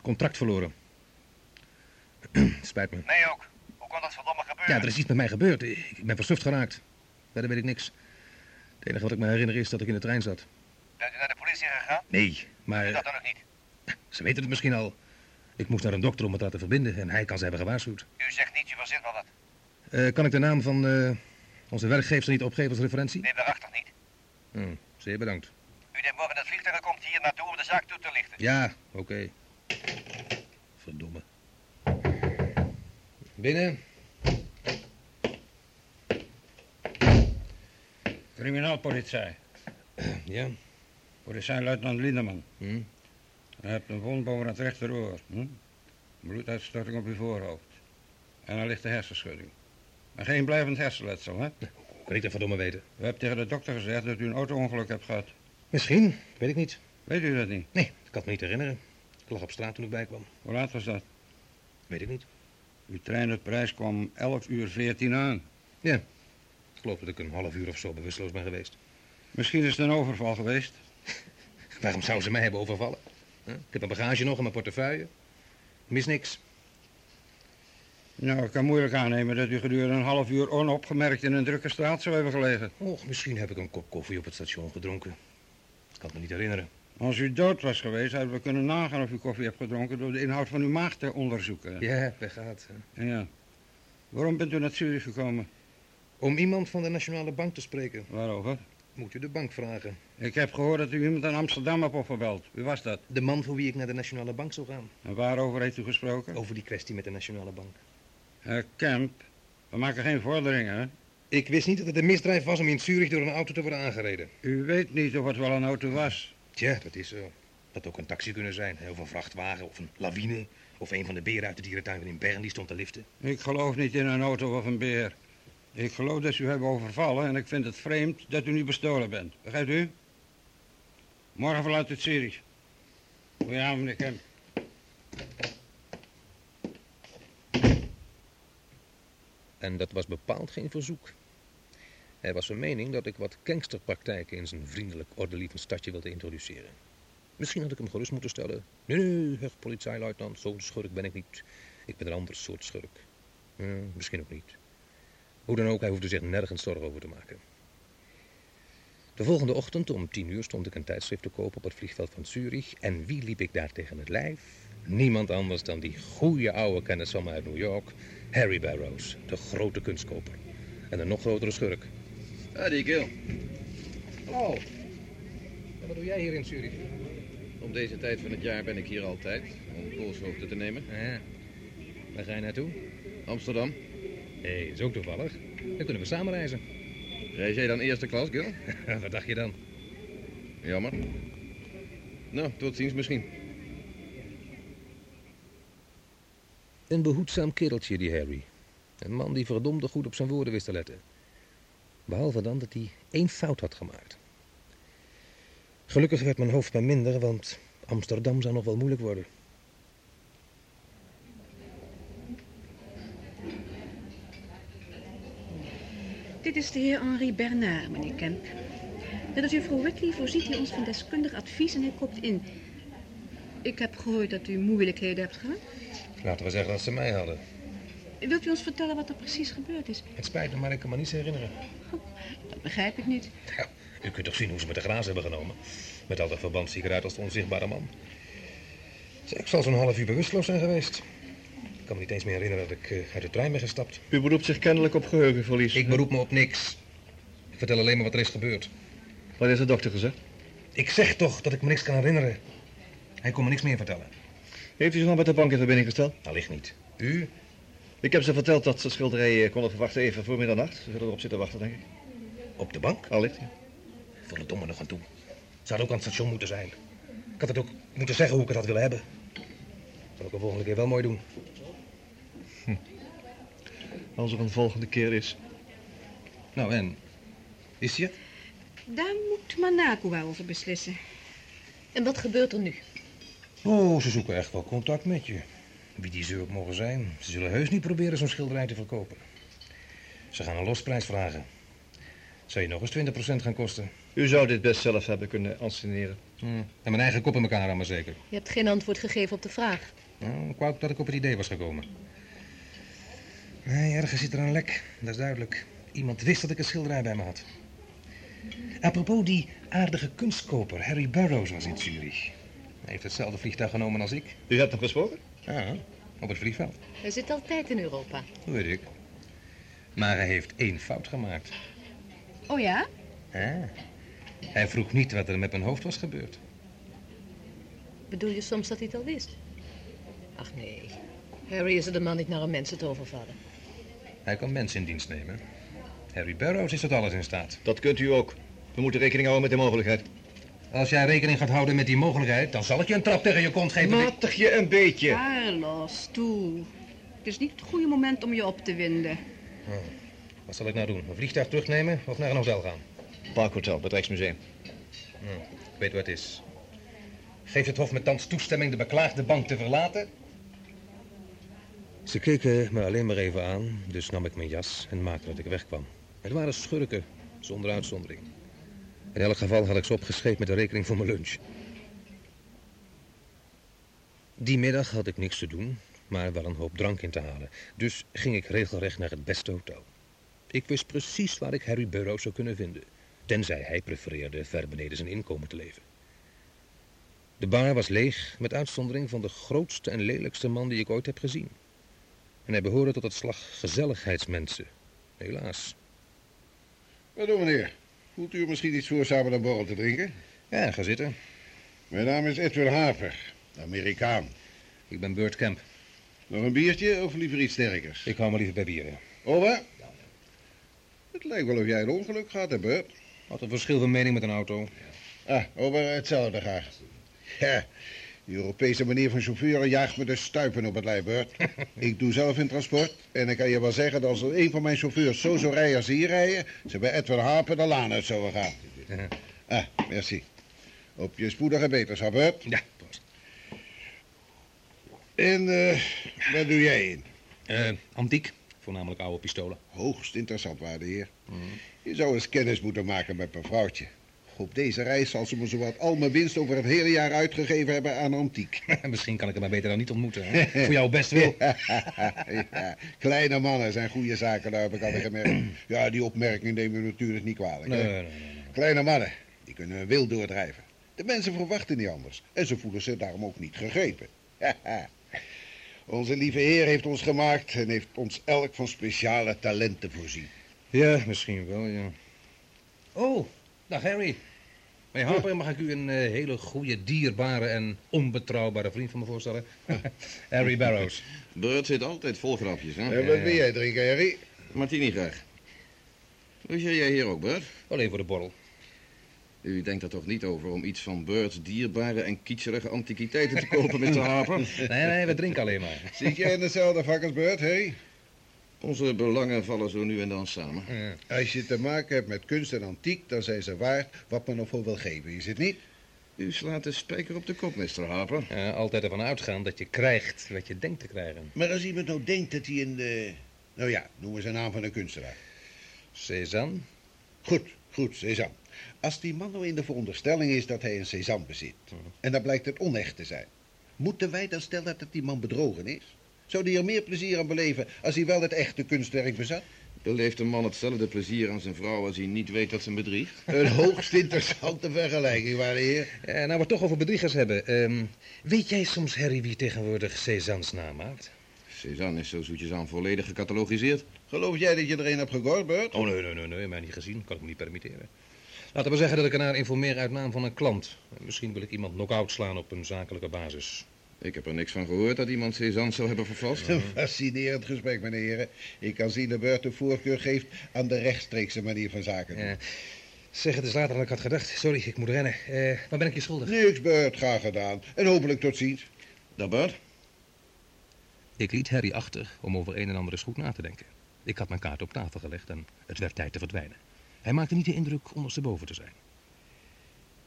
contract verloren. spijt me. Nee ook. Hoe kon dat verdomme gebeuren? Ja, er is iets met mij gebeurd. Ik ik ben versuft geraakt. Verder weet ik niks. Het enige wat ik me herinner is dat ik in de trein zat. Bent u naar de politie gegaan? Nee, maar dat dan nog niet? ze weten het misschien al. Ik moest naar een dokter om het te laten verbinden en hij kan ze hebben gewaarschuwd. U zegt niet, u verzint wel wat. Eh, kan ik de naam van eh, onze werkgever niet opgeven als referentie? Nee, waarachtig niet. Hm, zeer bedankt. U denkt morgen dat vliegtuig komt hier naartoe om de zaak toe te lichten. Ja, oké. Verdomme. Binnen. Criminaalpolitie. Ja. Politieluitenant Lindeman. Hm. Hebt een wond boven het rechteroor. Hm? Bloeduitstorting op uw voorhoofd. En er ligt de hersenschudding. Maar geen blijvend hersenletsel, hè? Hoe kan ik dat verdomme weten? U hebt tegen de dokter gezegd dat u een auto-ongeluk hebt gehad. Misschien, weet ik niet. Weet u dat niet? Nee, ik kan me niet herinneren. Ik lag op straat toen ik bijkwam. Hoe laat was dat? Weet ik niet. Uw trein uit Parijs kwam 11 uur 14 aan. Ja. Ik geloof dat ik een half uur of zo bewusteloos ben geweest. Misschien is het een overval geweest. Waarom zouden ze mij hebben overvallen? Ik heb mijn bagage nog en mijn portefeuille. Mis niks. Nou, ik kan moeilijk aannemen dat u gedurende een half uur onopgemerkt in een drukke straat zou hebben gelegen. Och, misschien heb ik een kop koffie op het station gedronken. Ik kan het me niet herinneren. Als u dood was geweest, hadden we kunnen nagaan of u koffie hebt gedronken door de inhoud van uw maag te onderzoeken. Ja, weggaat. hè. Ja. Waarom bent u naar Zurich gekomen? Om iemand van de Nationale Bank te spreken, Waarover? Moet u de bank vragen. Ik heb gehoord dat u iemand in Amsterdam hebt opgebeld. Wie was dat? De man voor wie ik naar de Nationale Bank zou gaan. En waarover heeft u gesproken? Over die kwestie met de Nationale Bank. Eh, Kemp, we maken geen vorderingen, hè? Ik wist niet dat het een misdrijf was om in Zurich door een auto te worden aangereden. U weet niet of het wel een auto was. Tja, dat is zo. Dat had ook een taxi kunnen zijn, of een vrachtwagen, of een lawine. Of een van de beren uit de dierentuin in Bern die stond te liften. Ik geloof niet in een auto of een beer. Ik geloof dat ze u hebben overvallen en ik vind het vreemd dat u nu bestolen bent. Begrijpt u? Morgen verlaat u Zurich. Goedenavond, meneer Kemp. En dat was bepaald geen verzoek. Hij was van mening dat ik wat gangsterpraktijken in zijn vriendelijk ordelievend stadje wilde introduceren. Misschien had ik hem gerust moeten stellen. Nee, nee, heer politieluitenant, zo'n schurk ben ik niet. Ik ben een ander soort schurk. Hm, misschien ook niet. Hoe dan ook, hij hoefde zich nergens zorgen over te maken. De volgende ochtend om tien uur stond ik een tijdschrift te kopen op het vliegveld van Zurich. En wie liep ik daar tegen het lijf? Niemand anders dan die goede oude kennis van me uit New York, Harry Barrows, de grote kunstkoper. En een nog grotere schurk. Ah, die keel. Hallo. En wat doe jij hier in Zurich? Om deze tijd van het jaar ben ik hier altijd, om polshoogte te nemen. Ja. Waar ga je naartoe? Amsterdam. Dat is ook toevallig. Dan kunnen we samen reizen. Reis jij dan eerste klas, Gil? wat dacht je dan? Jammer. Nou, tot ziens misschien. Een behoedzaam kereltje, die Harry. Een man die verdomde goed op zijn woorden wist te letten. Behalve dan dat hij één fout had gemaakt. Gelukkig werd mijn hoofdpijn minder, want Amsterdam zou nog wel moeilijk worden. Dit is de heer Henri Bernard, meneer Kemp. Net als juffrouw Whitley voorziet hij ons van deskundig advies en hij koopt in. Ik heb gehoord dat u moeilijkheden hebt gehad. Laten we zeggen dat ze mij hadden. Wilt u ons vertellen wat er precies gebeurd is? Het spijt me, maar ik kan me niets herinneren. Dat begrijp ik niet. Ja, u kunt toch zien hoe ze me te graas hebben genomen. Met al dat verband zie ik eruit als de onzichtbare man. Ik zal zo'n half uur bewusteloos zijn geweest. Ik kan me niet eens meer herinneren dat ik eh, uit de trein ben gestapt. U beroept zich kennelijk op geheugenverlies. Ik beroep me op niks. Ik vertel alleen maar wat er is gebeurd. Wat heeft de dokter gezegd? Ik zeg toch dat ik me niks kan herinneren. Hij kon me niks meer vertellen. Heeft u zich nog met de bank in verbinding gesteld? Allicht niet. U? Ik heb ze verteld dat ze schilderijen konden verwachten even voor middernacht. Ze zullen erop zitten wachten, denk ik. Op de bank? Allicht, ja. Verdomme nog aan toe. Ze had ook aan het station moeten zijn. Ik had het ook moeten zeggen hoe ik het had willen hebben. Zal ik de volgende keer wel mooi doen. Als er een volgende keer is. Nou en? Is hij het? Daar moet Manako wel over beslissen. En wat gebeurt er nu? Oh, ze zoeken echt wel contact met je. Wie die ze ook mogen zijn. Ze zullen heus niet proberen zo'n schilderij te verkopen. Ze gaan een losprijs vragen. Zou je nog eens 20% gaan kosten? U zou dit best zelf hebben kunnen anseneren. Hm. En mijn eigen kop in elkaar aan, maar zeker. Je hebt geen antwoord gegeven op de vraag. Nou, ik wou dat ik op het idee was gekomen. Nee, ergens zit er een lek. Dat is duidelijk. Iemand wist dat ik een schilderij bij me had. Apropos, die aardige kunstkoper Harry Burroughs was in Zurich. Hij heeft hetzelfde vliegtuig genomen als ik. U hebt hem gesproken? Ja, op het vliegveld. Hij zit altijd in Europa. Dat weet ik. Maar hij heeft één fout gemaakt. Oh ja? Ah. Hij vroeg niet wat er met mijn hoofd was gebeurd. Bedoel je soms dat hij het al wist? Ach nee. Harry is er de man niet naar om mensen te overvallen. Hij kan mensen in dienst nemen. Harry Burroughs is tot alles in staat. Dat kunt u ook. We moeten rekening houden met de mogelijkheid. Als jij rekening gaat houden met die mogelijkheid, dan zal ik je een trap tegen je kont geven. Matig je een beetje. Carlos, toe. Het is niet het goede moment om je op te winden. Oh, wat zal ik nou doen? Een vliegtuig terugnemen of naar een hotel gaan? Parkhotel, het Rijksmuseum. Hm, ik weet wat het is. Geeft het Hof met thans toestemming de beklaagde bank te verlaten? Ze keken me alleen maar even aan, dus nam ik mijn jas en maakte dat ik wegkwam. Het waren schurken, zonder uitzondering. In elk geval had ik ze opgescheept met de rekening voor mijn lunch. Die middag had ik niks te doen, maar wel een hoop drank in te halen. Dus ging ik regelrecht naar het beste hotel. Ik wist precies waar ik Harry Burroughs zou kunnen vinden. Tenzij hij prefereerde ver beneden zijn inkomen te leven. De bar was leeg, met uitzondering van de grootste en lelijkste man die ik ooit heb gezien. En hij behoorde tot het slag gezelligheidsmensen. Helaas. Wat doen meneer? Voelt u misschien iets voor samen een borrel te drinken? Ja, ga zitten. Mijn naam is Edwin Haver, Amerikaan. Ik ben Burt Camp. Nog een biertje of liever iets sterkers? Ik hou me liever bij bieren. Oba? Het lijkt wel of jij een ongeluk gehad hebt, Bert. Wat een verschil van mening met een auto. Ah, Oba, hetzelfde graag. Ja, die Europese manier van chauffeuren jaagt me de stuipen op het lijf, Bert. ik doe zelf in transport en ik kan je wel zeggen dat als een van mijn chauffeurs zo zou rijden als hier rijden, ze bij Edwin Hapen de laan uit zouden gaan. Ah, merci. Op je spoedige beterschap, Bert. Ja, proost. En eh, wat doe jij in? Eh, antiek, voornamelijk oude pistolen. Hoogst interessant, waarde heer. Je zou eens kennis moeten maken met mijn vrouwtje. Op deze reis zal ze me zowat al mijn winst over het hele jaar uitgegeven hebben aan antiek. Misschien kan ik hem maar beter dan niet ontmoeten. Hè? Voor jou best wil. ja, kleine mannen zijn goede zaken, daar heb ik altijd gemerkt. Ja, die opmerking neem je natuurlijk niet kwalijk. Nee, nee, nee. Kleine mannen, die kunnen hun wil doordrijven. De mensen verwachten niet anders. En ze voelen zich daarom ook niet gegrepen. Onze lieve heer heeft ons gemaakt en heeft ons elk van speciale talenten voorzien. Ja, misschien wel, ja. Oh, dag Harry. Bij Harper mag ik u een eh, hele goede, dierbare en onbetrouwbare vriend van me voorstellen. Harry Barrows. Bert zit altijd vol grapjes, hè? Wat wil jij drinken, Harry? Martini graag. Logeer jij hier ook, Bert? Alleen voor de borrel. U denkt er toch niet over om iets van Bert's dierbare en kietserige antiquiteiten te kopen, Mr. Harper? Nee, nee, we drinken alleen maar. Zit jij in hetzelfde vak als Bert, Harry? Onze belangen vallen zo nu en dan samen. Als je te maken hebt met kunst en antiek, dan zijn ze waard wat men ervoor wil geven, is het niet? U slaat de spijker op de kop, Mr. Harper. Ja, altijd ervan uitgaan dat je krijgt wat je denkt te krijgen. Maar als iemand nou denkt dat hij een... eh, Nou ja, noem eens een naam van een kunstenaar. Cézanne? Goed, goed, Cézanne. Als die man nou in de veronderstelling is dat hij een Cézanne bezit... en dan blijkt het onecht te zijn... moeten wij dan stellen dat die man bedrogen is? Zou die er meer plezier aan beleven als hij wel het echte kunstwerk bezat? Beleeft een man hetzelfde plezier aan zijn vrouw als hij niet weet dat ze hem bedriegt? Een hoogst interessante vergelijking, waarde heer. Ja, nou we het toch over bedriegers hebben. ehm, weet jij soms, Harry, wie tegenwoordig Cézanne's naam maakt? Cézanne is zo zoetjes aan volledig gecatalogiseerd. Geloof jij dat je er een hebt gegooid, Bert? Oh, nee, nee, nee, nee, mij niet gezien. Kan ik me niet permitteren. Laten we zeggen dat ik ernaar informeer uit naam van een klant. Misschien wil ik iemand knock-out slaan op een zakelijke basis. Ik heb er niks van gehoord dat iemand Cézanne zou hebben vervalst. Een fascinerend gesprek, meneer heren. Ik kan zien dat Bert de voorkeur geeft aan de rechtstreekse manier van zaken doen. Ja. Zeg, het is later dan ik had gedacht. Sorry, ik moet rennen. Eh waar ben ik je schuldig? Niks, Bert. Graag gedaan. En hopelijk tot ziens. Dag, Bert. Ik liet Harry achter om over een en ander eens goed na te denken. Ik had mijn kaart op tafel gelegd en het werd tijd te verdwijnen. Hij maakte niet de indruk ondersteboven te zijn.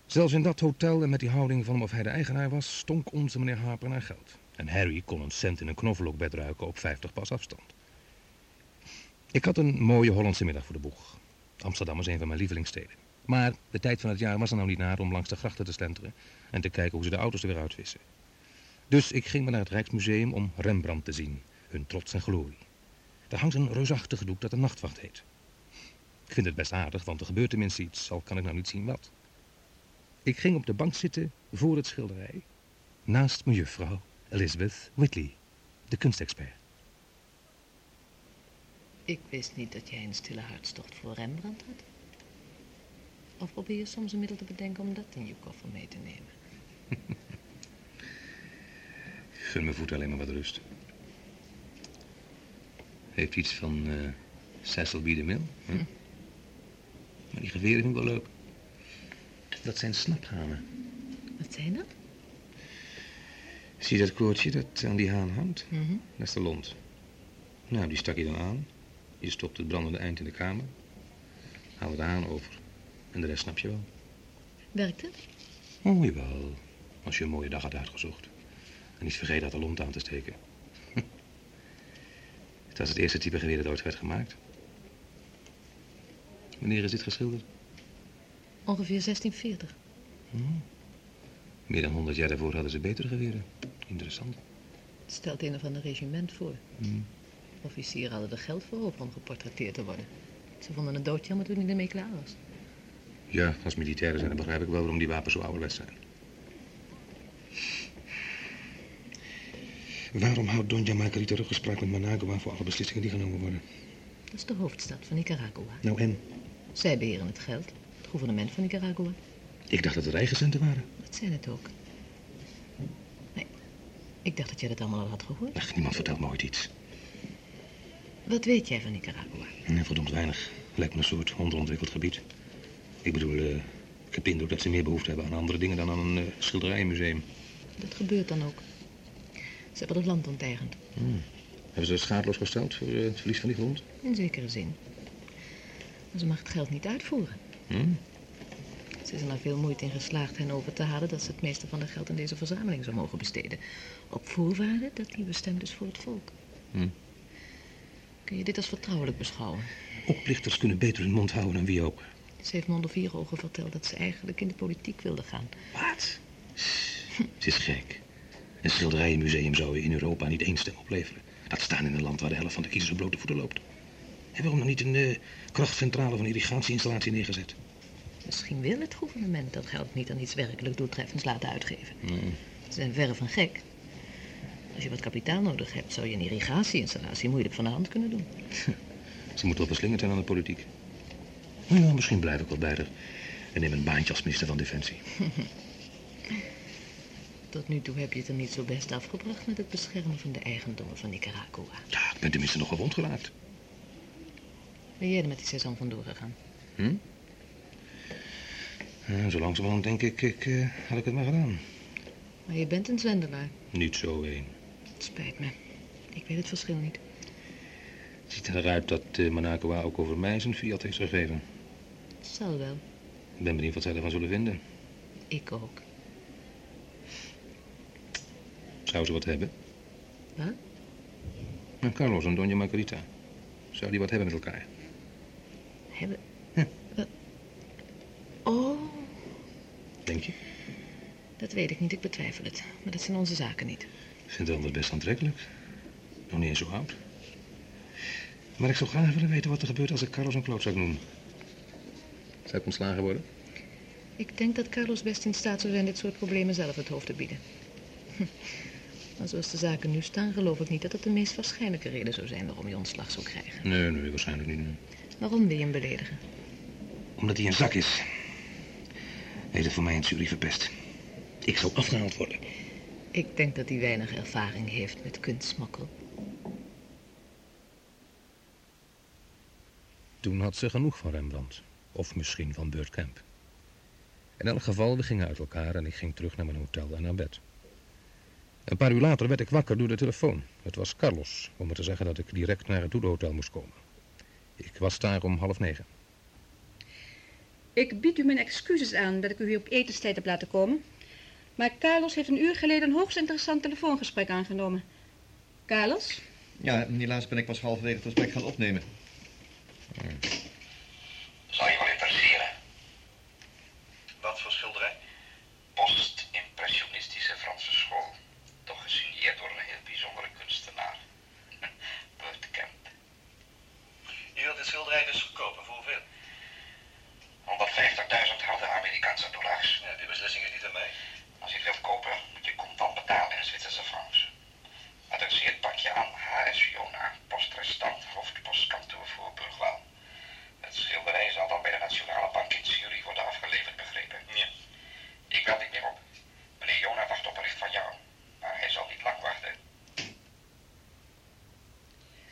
Zelfs in dat hotel en met die houding van of hij de eigenaar was, stonk onze meneer Harper naar geld. En Harry kon een cent in een knoflookbed ruiken op 50 pas afstand. Ik had een mooie Hollandse middag voor de boeg. Amsterdam is een van mijn lievelingssteden. Maar de tijd van het jaar was er nou niet naar om langs de grachten te slenteren en te kijken hoe ze de auto's er weer uitwissen. Dus ik ging maar naar het Rijksmuseum om Rembrandt te zien, hun trots en glorie. Daar hangt een reusachtig doek dat een nachtwacht heet. Ik vind het best aardig, want er gebeurt tenminste iets, al kan ik nou niet zien wat. Ik ging op de bank zitten voor het schilderij, naast mejuffrouw Elizabeth Whitley, de kunstexpert. Ik wist niet dat jij een stille hartstocht voor Rembrandt had. Of probeer je soms een middel te bedenken om dat in je koffer mee te nemen? Gun mijn voet alleen maar wat rust. Heeft iets van eh Cecil B. DeMille. Hm? Maar die geweren vind ik wel leuk. Dat zijn snaphanen. Wat zijn dat? Zie je dat koordje dat aan die haan hangt? Mhm. Dat is de lont. Nou, die stak je dan aan. Je stopt het brandende eind in de kamer. Haal de haan over. En de rest snap je wel. Werkt het? Oh, jawel. Als je een mooie dag had uitgezocht. En niet vergeten had de lont aan te steken. Het was het eerste type geweer dat ooit werd gemaakt. Wanneer is dit geschilderd? Ongeveer 1640. Hm. Meer dan 100 jaar daarvoor hadden ze betere geweren. Interessant. Het stelt een of ander regiment voor. Hm. Officieren hadden er geld voor over om geportretteerd te worden. Ze vonden het doodjammer toen hij ermee klaar was. Ja, als militairen zijn, dan begrijp ik wel waarom die wapens zo ouderwets zijn. Waarom houdt Donja Margarita ruggespraak met Managua voor alle beslissingen die genomen worden? Dat is de hoofdstad van Nicaragua. Nou en? Zij beheren het geld. Het gouvernement van Nicaragua. Ik dacht dat het rijgecenten waren. Dat zijn het ook. Nee, ik dacht dat jij dat allemaal al had gehoord. Ach, niemand vertelt me ooit iets. Wat weet jij van Nicaragua? Nee, verdomd weinig. Lijkt me een soort onderontwikkeld gebied. Ik bedoel, eh, ik heb indruk dat ze meer behoefte hebben aan andere dingen dan aan een uh, schilderijenmuseum. Dat gebeurt dan ook. Ze hebben het land onteigend. Hmm. Hebben ze schadeloos gesteld voor uh, het verlies van die grond? In zekere zin. Maar ze mag het geld niet uitvoeren. Ze is er nou veel moeite in geslaagd hen over te halen dat ze het meeste van het geld in deze verzameling zou mogen besteden. Op voorwaarde dat die bestemd is voor het volk. Hmm. Kun je dit als vertrouwelijk beschouwen? Oplichters kunnen beter hun mond houden dan wie ook. Ze heeft me onder vier ogen verteld dat ze eigenlijk in de politiek wilde gaan. Wat? Het is gek. Een schilderijenmuseum zou je in Europa niet één stem opleveren. Dat staan in een land waar de helft van de kiezers op blote voeten loopt. En waarom dan niet een uh, krachtcentrale van irrigatieinstallatie neergezet? Misschien wil het gouvernement dat geld niet aan iets werkelijk doeltreffends laten uitgeven. Nee. Ze zijn verre van gek. Als je wat kapitaal nodig hebt, zou je een irrigatieinstallatie moeilijk van de hand kunnen doen. Ze moet wel verslingerd zijn aan de politiek. Ja, misschien blijf ik wel bij haar en neem een baantje als minister van Defensie. Tot nu toe heb je het er niet zo best afgebracht met het beschermen van de eigendommen van Nicaragua. Ja, ik ben tenminste nog gewond geraakt. Ben jij er met die Cezanne vandoor gegaan? Hm? Zo langzamerhand denk ik, ik uh, had ik het maar gedaan. Maar je bent een zwendelaar. Niet zo één. Het spijt me. Ik weet het verschil niet. Het ziet eruit dat uh, ook over mij zijn fiat heeft gegeven. Het zal wel. Ik ben benieuwd wat zij ervan zullen vinden. Ik ook. Zou ze wat hebben? Wat? Nou, Carlos en Donja Margarita. Zou die wat hebben met elkaar? Hebben? Hm. Wat? Oh. Denk je? Dat weet ik niet, ik betwijfel het. Maar dat zijn onze zaken niet. Ik vind het best aantrekkelijk. Nog niet eens zo oud. Maar ik zou graag willen weten wat er gebeurt als ik Carlos een klootzak noem. Zou ik ontslagen worden? Ik denk dat Carlos best in staat zou zijn dit soort problemen zelf het hoofd te bieden. Maar zoals de zaken nu staan, geloof ik niet dat het de meest waarschijnlijke reden zou zijn waarom je ontslag zou krijgen. Nee, nee, waarschijnlijk niet. Nee. Waarom wil je hem beledigen? Omdat hij een zak is. Hij heeft het voor mij een jury verpest. Ik zou afgehaald worden. Ik denk dat hij weinig ervaring heeft met kunstsmokkel. Toen had ze genoeg van Rembrandt. Of misschien van Burt Kemp. In elk geval, we gingen uit elkaar en ik ging terug naar mijn hotel en naar bed. Een paar uur later werd ik wakker door de telefoon. Het was Carlos, om me te zeggen dat ik direct naar het Hoedenhotel moest komen. Ik was daar om half negen. Ik bied u mijn excuses aan dat ik u hier op etenstijd heb laten komen. Maar Carlos heeft een uur geleden een hoogst interessant telefoongesprek aangenomen. Carlos? Ja, helaas ben ik pas halverwege het gesprek gaan opnemen. Zal je wel interesseren? Wat voor schilderij? Post-impressionistische Franse school. Toch gesigneerd door een heel bijzondere kunstenaar. Bert Kemp. Je wilt dit schilderij dus verkopen, voor hoeveel? 150.000 harde Amerikaanse dollars. Ja, die beslissing is niet aan mij. Als je het wilt kopen, moet je contant betalen in Zwitserse francs. Adresseer het pakje aan H.S. Jona, postrestant, hoofdpostkantoor voor Burgwal. Het schilderij zal dan bij de Nationale Bank in Zurich worden afgeleverd, begrepen? Ja. Ik bel niet meer op. Meneer Jona wacht op bericht van jou. Maar hij zal niet lang wachten.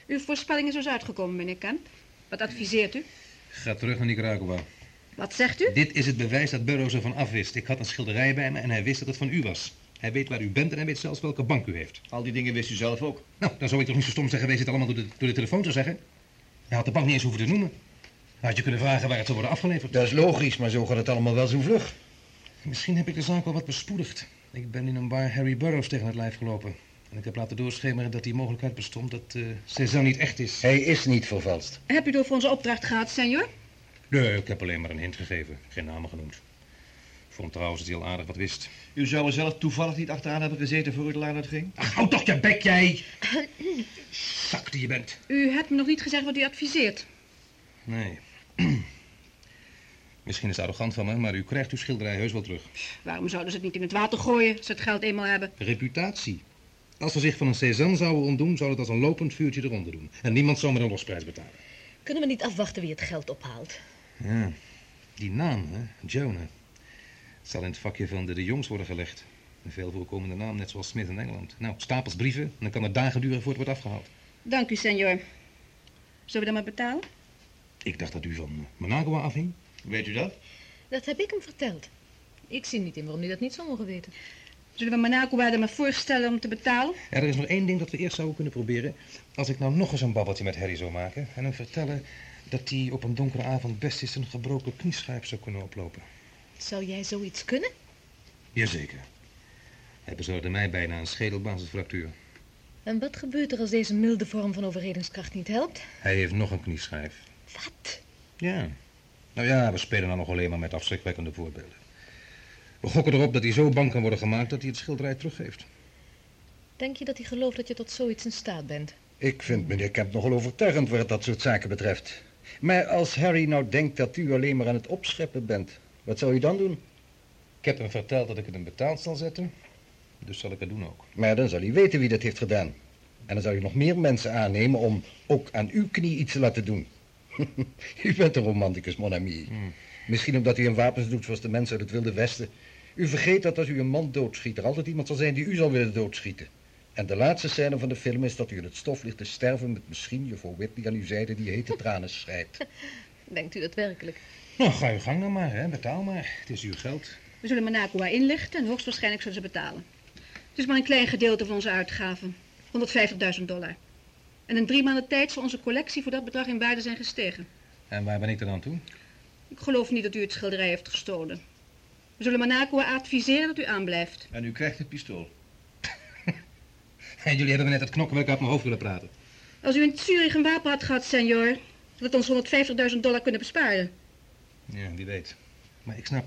Uw voorspelling is dus uitgekomen, meneer Kemp. Wat adviseert u? Ga terug naar Nicaragua. Wat zegt u? Dit is het bewijs dat Burroughs ervan afwist. Ik had een schilderij bij me en hij wist dat het van u was. Hij weet waar u bent en hij weet zelfs welke bank u heeft. Al die dingen wist u zelf ook. Nou, dan zou ik toch niet zo stom zijn geweest het allemaal door de, door de telefoon te zeggen? Hij had de bank niet eens hoeven te noemen. Hij had je kunnen vragen waar het zou worden afgeleverd. Dat is logisch, maar zo gaat het allemaal wel zo vlug. Misschien heb ik de zaak wel wat bespoedigd. Ik ben in een bar Harry Burroughs tegen het lijf gelopen. En ik heb laten doorschemeren dat die mogelijkheid bestond dat eh Cézanne niet echt is. Hij is niet vervalst. Hebt u door voor onze opdracht gehad, senor? Nee, ik heb alleen maar een hint gegeven. Geen namen genoemd. Ik vond trouwens dat hij al aardig wat wist. U zou er zelf toevallig niet achteraan hebben gezeten voor u de laan uitging? Ach, houd toch je bek, jij! Zak die je bent. U hebt me nog niet gezegd wat u adviseert. Nee. Misschien is het arrogant van me, maar u krijgt uw schilderij heus wel terug. Waarom zouden ze het niet in het water gooien, als ze het geld eenmaal hebben? Reputatie. Als ze zich van een Cézanne zouden ontdoen, zou het als een lopend vuurtje eronder doen. En niemand zou meer een losprijs betalen. Kunnen we niet afwachten wie het geld ophaalt? Ja, die naam, hè, Jonah. Het zal in het vakje van de de Jongs worden gelegd. Een veel voorkomende naam, net zoals Smith in Engeland. Nou, stapels brieven, en dan kan het dagen duren voor het wordt afgehaald. Dank u, senor. Zullen we dan maar betalen? Ik dacht dat u van Managua afhing. Weet u dat? Dat heb ik hem verteld. Ik zie niet in waarom hij dat niet zou mogen weten. Zullen we Manacua er maar voorstellen om te betalen? Ja, er is nog één ding dat we eerst zouden kunnen proberen. Als ik nou nog eens een babbeltje met Harry zou maken... en hem vertellen dat hij op een donkere avond best eens een gebroken knieschijf zou kunnen oplopen. Zou jij zoiets kunnen? Jazeker. Hij bezorgde mij bijna een schedelbasisfractuur. En wat gebeurt er als deze milde vorm van overredingskracht niet helpt? Hij heeft nog een knieschijf. Wat? Ja. Nou ja, we spelen dan nog alleen maar met afschrikwekkende voorbeelden. We gokken erop dat hij zo bang kan worden gemaakt dat hij het schilderij teruggeeft. Denk je dat hij gelooft dat je tot zoiets in staat bent? Ik vind meneer Kemp nogal overtuigend wat dat soort zaken betreft. Maar als Harry nou denkt dat u alleen maar aan het opscheppen bent, wat zou u dan doen? Ik heb hem verteld dat ik het in betaald zal zetten. Dus zal ik het doen ook. Maar dan zal hij weten wie dat heeft gedaan. En dan zal u nog meer mensen aannemen om ook aan uw knie iets te laten doen. u bent een romanticus, mon ami. Misschien omdat u in wapens doet zoals de mensen uit het Wilde Westen. U vergeet dat als u een man doodschiet, er altijd iemand zal zijn die u zal willen doodschieten. En de laatste scène van de film is dat u in het stof ligt te sterven met misschien juffrouw Whitney aan uw zijde die hete tranen schrijft. Denkt u dat werkelijk? Nou, ga uw gang dan maar, hè. Betaal maar. Het is uw geld. We zullen Manacua inlichten en hoogstwaarschijnlijk zullen ze betalen. Het is maar een klein gedeelte van onze uitgaven. 150.000 dollar. En in drie maanden tijd zal onze collectie voor dat bedrag in waarde zijn gestegen. En waar ben ik er dan toe? Ik geloof niet dat u het schilderij heeft gestolen. We zullen Manacua adviseren dat u aanblijft. En u krijgt het pistool. En jullie hebben me net het knokkenwerk uit mijn hoofd willen praten. Als u in Zurich een wapen had gehad, senor, had het ons 150.000 dollar kunnen besparen. Ja, wie weet. Maar ik snap...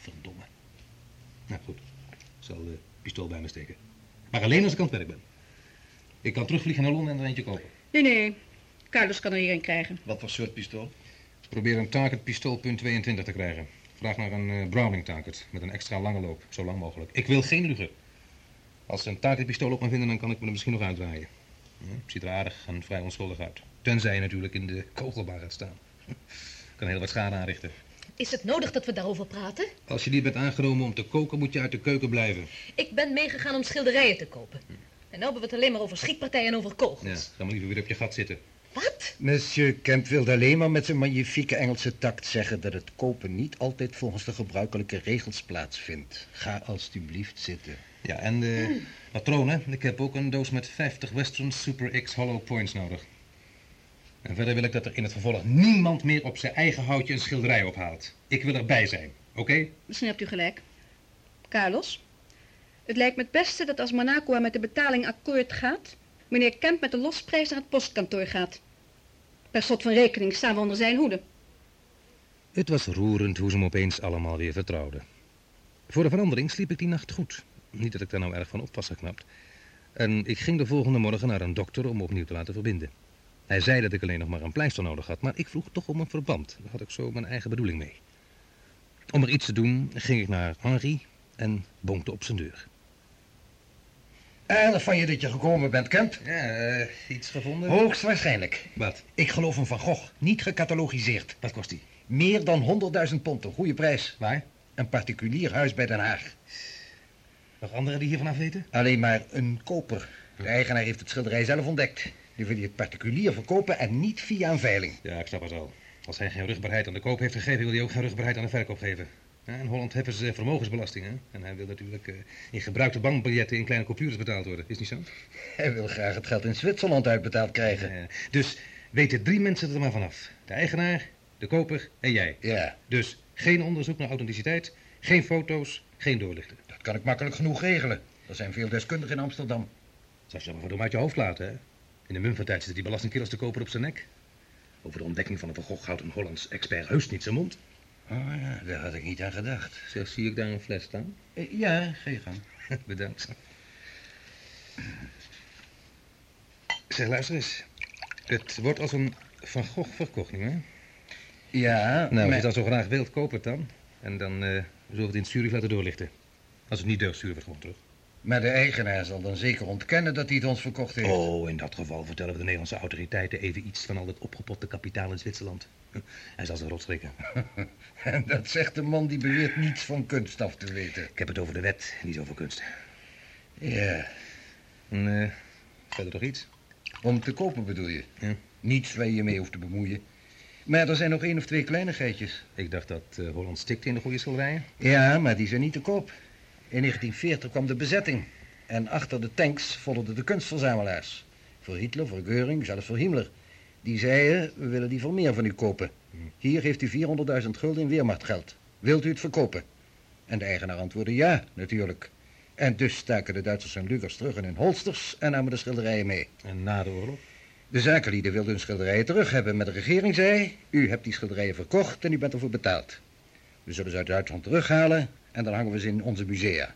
Verdomme. Nou goed, ik zal de pistool bij me steken. Maar alleen als ik aan het werk ben. Ik kan terugvliegen naar Londen en er eentje kopen. Nee, nee. Carlos kan er hierin krijgen. Wat voor soort pistool? Probeer een target pistool punt 22 te krijgen. Vraag naar een eh, Browning target met een extra lange loop, zo lang mogelijk. Ik wil geen lugen. Als ze een target pistool op me vinden, dan kan ik me er misschien nog uitdraaien. Ja, ziet er aardig en vrij onschuldig uit. Tenzij je natuurlijk in de kogelbaan gaat staan. kan heel wat schade aanrichten. Is het nodig dat we daarover praten? Als je niet bent aangenomen om te koken, moet je uit de keuken blijven. Ik ben meegegaan om schilderijen te kopen. En nu hebben we het alleen maar over schietpartijen en over kogels. Ja, ga maar liever weer op je gat zitten. Monsieur Kemp wilde alleen maar met zijn magnifieke Engelse tact zeggen dat het kopen niet altijd volgens de gebruikelijke regels plaatsvindt. Ga alstublieft zitten. Ja, en de patronen. Ik heb ook een doos met 50 Western Super X Hollow Points nodig. En verder wil ik dat er in het vervolg niemand meer op zijn eigen houtje een schilderij ophaalt. Ik wil erbij zijn, oké? Misschien hebt u gelijk. Carlos, het lijkt me het beste dat als Monaco met de betaling akkoord gaat... meneer Kemp met de losprijs naar het postkantoor gaat. Per slot van rekening staan we onder zijn hoede. Het was roerend hoe ze hem opeens allemaal weer vertrouwden. Voor de verandering sliep ik die nacht goed. Niet dat ik daar nou erg van op was geknapt. En ik ging de volgende morgen naar een dokter om opnieuw te laten verbinden. Hij zei dat ik alleen nog maar een pleister nodig had, maar ik vroeg toch om een verband. Daar had ik zo mijn eigen bedoeling mee. Om er iets te doen ging ik naar Henri en bonkte op zijn deur. Aardig van je dat je gekomen bent, Kent. Ja, iets gevonden? Hoogstwaarschijnlijk. Wat? Ik geloof een Van Gogh, niet gecatalogiseerd. Wat kost die? Meer dan 100.000 pond, een goede prijs. Waar? Een particulier huis bij Den Haag. Nog anderen die hiervan af weten? Alleen maar een koper. De eigenaar heeft het schilderij zelf ontdekt. Die wil hij het particulier verkopen en niet via een veiling. Ja, ik snap het al. Als hij geen rugbaarheid aan de koop heeft gegeven, wil hij ook geen rugbaarheid aan de verkoop geven. Ja, in Holland hebben ze vermogensbelasting, hè? En hij wil natuurlijk eh, in gebruikte bankbiljetten in kleine coupures betaald worden. Is niet zo? Hij wil graag het geld in Zwitserland uitbetaald krijgen. Ja, dus weten drie mensen er maar vanaf. De eigenaar, de koper en jij. Ja. Dus geen onderzoek naar authenticiteit, geen foto's, geen doorlichten. Dat kan ik makkelijk genoeg regelen. Er zijn veel deskundigen in Amsterdam. Dat zou je maar voor hem uit je hoofd laten, hè? In de muntentijd zitten die belastingkillers te koper op zijn nek. Over de ontdekking van een Van Gogh houdt een Hollands expert heus niet zijn mond. Oh ja, daar had ik niet aan gedacht. Zeg, zie ik daar een fles staan? Eh, Ja, ga je gang. Bedankt. Zeg, luister eens. Het wordt als een Van Gogh verkocht, nietwaar? Ja, Nou, als maar- je dat zo graag wilt, koop het dan. En dan eh, zullen we het in het Zurich laten doorlichten. Als het niet deugt, sturen we het gewoon terug. Maar de eigenaar zal dan zeker ontkennen dat hij het ons verkocht heeft. Oh, in dat geval vertellen we de Nederlandse autoriteiten even iets van al het opgepotte kapitaal in Zwitserland. Hij zal zich rotschrikken. En dat zegt de man die beweert niets van kunst af te weten. Ik heb het over de wet, niet over kunst. Ja, En, eh, verder toch iets? om te kopen bedoel je? Ja. Niets waar je je mee hoeft te bemoeien. Maar er zijn nog één of twee kleinigheidjes. Ik dacht dat eh, Holland stikte in de goede schilderijen. Ja, maar die zijn niet te koop. In 1940 kwam de bezetting. En achter de tanks volgden de kunstverzamelaars. Voor Hitler, voor Geuring, zelfs voor Himmler. Die zeiden, we willen die voor meer van u kopen. Hier heeft u 400.000 gulden in weermachtgeld. Wilt u het verkopen? En de eigenaar antwoordde ja, natuurlijk. En dus staken de Duitsers hun lugers terug in hun holsters en namen de schilderijen mee. En na de oorlog? De zakenlieden wilden hun schilderijen terug hebben, maar de regering zei... u hebt die schilderijen verkocht en u bent ervoor betaald. We zullen ze uit Duitsland terughalen en dan hangen we ze in onze musea.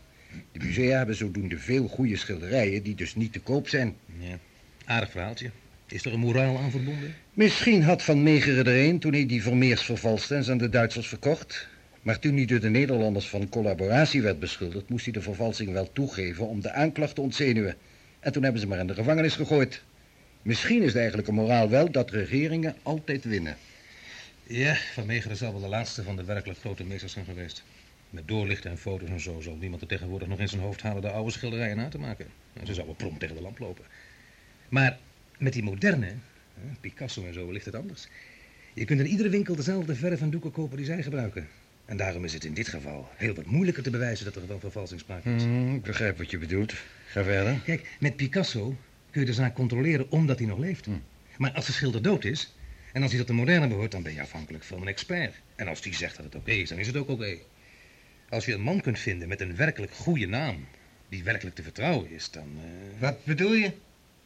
De musea hebben zodoende veel goede schilderijen die dus niet te koop zijn. Ja. Aardig verhaaltje. Is er een moraal aan verbonden? Misschien had Van Meegeren er een toen hij die Vermeers vervalste en ze aan de Duitsers verkocht. Maar toen hij door de Nederlanders van collaboratie werd beschuldigd... moest hij de vervalsing wel toegeven om de aanklacht te ontzenuwen. En toen hebben ze maar in de gevangenis gegooid. Misschien is de eigenlijke moraal wel dat regeringen altijd winnen. Ja, Van Meegeren zal wel de laatste van de werkelijk grote meesters zijn geweest. Met doorlichten en foto's en zo zal niemand er tegenwoordig nog in zijn hoofd halen de oude schilderijen na te maken. Nou, Ze zouden prompt tegen de lamp lopen. Maar met die moderne, Picasso en zo, ligt het anders. Je kunt in iedere winkel dezelfde verf en doeken kopen die zij gebruiken. En daarom is het in dit geval heel wat moeilijker te bewijzen dat er van vervalsing sprake is. Hmm, ik begrijp wat je bedoelt. Ga verder. Kijk, met Picasso kun je de zaak controleren omdat hij nog leeft. Maar als de schilder dood is en als hij tot de moderne behoort, dan ben je afhankelijk van een expert. En als die zegt dat het oké is, dan is het ook oké. Als je een man kunt vinden met een werkelijk goede naam, die werkelijk te vertrouwen is, dan... eh, Wat bedoel je?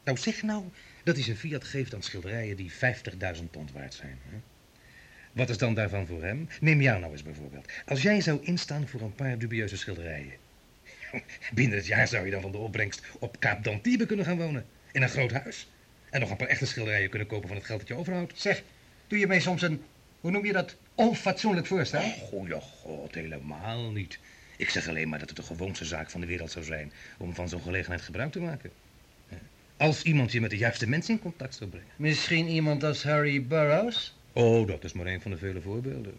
Nou, zeg nou dat hij zijn fiat geeft aan schilderijen die 50.000 pond waard zijn. Hè? Wat is dan daarvan voor hem? Neem jou nou eens bijvoorbeeld. Als jij zou instaan voor een paar dubieuze schilderijen. Binnen het jaar zou je dan van de opbrengst op Kaap d'Antibes kunnen gaan wonen. In een groot huis. En nog een paar echte schilderijen kunnen kopen van het geld dat je overhoudt. Zeg, doe je mij soms een, hoe noem je dat, onfatsoenlijk voorstel? Goeie god, helemaal niet. Ik zeg alleen maar dat het de gewoonste zaak van de wereld zou zijn om van zo'n gelegenheid gebruik te maken. Als iemand je met de juiste mensen in contact zou brengen. Misschien iemand als Harry Burroughs? Oh, dat is maar een van de vele voorbeelden.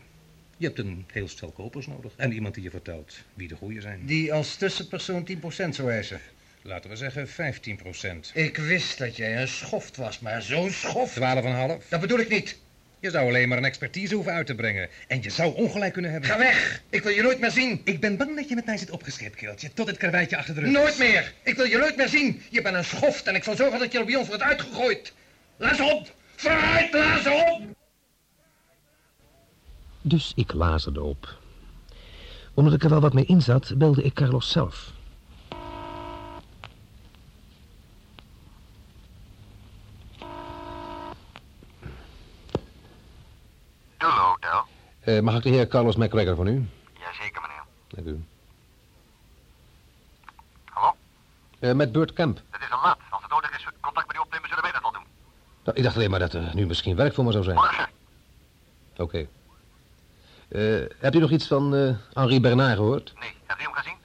Je hebt een heel stel kopers nodig. En iemand die je vertelt wie de goeie zijn. Die als tussenpersoon 10% zou eisen. Laten we zeggen 15 procent. Ik wist dat jij een schoft was, maar zo'n schoft... 12,5. Dat bedoel ik niet. Je zou alleen maar een expertise hoeven uit te brengen. En je zou ongelijk kunnen hebben. Ga weg! Ik wil je nooit meer zien. Ik ben bang dat je met mij zit opgescheept, kereltje. Tot het karweitje achter de rug Nooit meer! Ik wil je nooit meer zien. Je bent een schoft en ik zal zorgen dat je er bij ons wordt uitgegooid. Laat ze op! Vooruit, lazen op! Dus ik lazerde op. Omdat ik er wel wat mee in zat, belde ik Carlos zelf. Dullo Hotel. Eh, mag ik de heer Carlos McGregor van u? Jazeker, meneer. Dank u. Hallo? Eh, met Burt Kemp. Het is al laat. Als het nodig is contact met u opnemen, zullen wij dat wel doen. Nou, ik dacht alleen maar dat er nu misschien werk voor me zou zijn. Morgen. Oké. Eh, hebt u nog iets van Henri Bernard gehoord? Nee, hebt u hem gezien?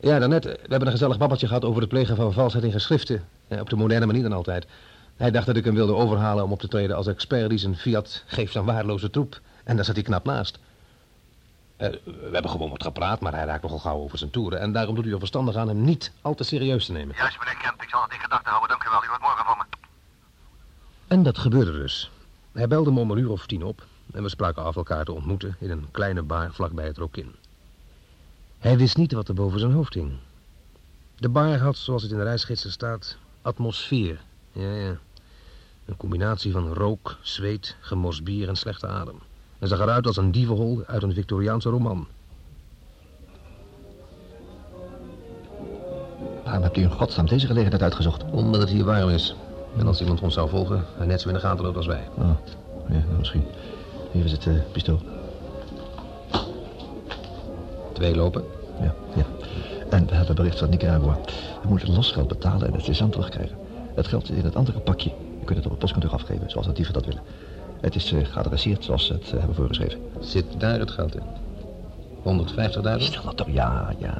Ja, daarnet. We hebben een gezellig babbeltje gehad over het plegen van valsheid in geschriften. Op de moderne manier dan altijd. Hij dacht dat ik hem wilde overhalen om op te treden als expert die zijn Fiat geeft aan waardeloze troep. En daar zat hij knap naast. Eh, we hebben gewoon wat gepraat, maar hij raakt nogal gauw over zijn toeren. En daarom doet u er verstandig aan hem niet al te serieus te nemen. Juist, meneer Kemp. Ik zal het in gedachten houden. Dank u wel. U hoort morgen van me. En dat gebeurde dus. Hij belde me om een uur of tien op en we spraken af elkaar te ontmoeten in een kleine bar vlakbij het Rokin. Hij wist niet wat er boven zijn hoofd hing. De bar had, zoals het in de reisgidsen staat, atmosfeer. Ja, ja. Een combinatie van rook, zweet, gemors bier en slechte adem. Hij zag eruit als een dievenhol uit een Victoriaanse roman. Waarom hebt u in godsnaam deze gelegenheid uitgezocht? Omdat het hier warm is. En als iemand ons zou volgen, hij net zo in de gaten loopt als wij. Oh, ja, misschien. Hier is het eh, pistool. Twee lopen? Ja, ja. En we hebben bericht van Nicaragua. We moeten losgeld betalen en het zesant terugkrijgen. Het geld zit in het andere pakje. Je kunt het op het postkantoor afgeven, zoals de dieven dat willen. Het is uh, geadresseerd zoals ze het uh, hebben voorgeschreven. Zit daar het geld in? 150.000? Stel dat toch, ja, ja.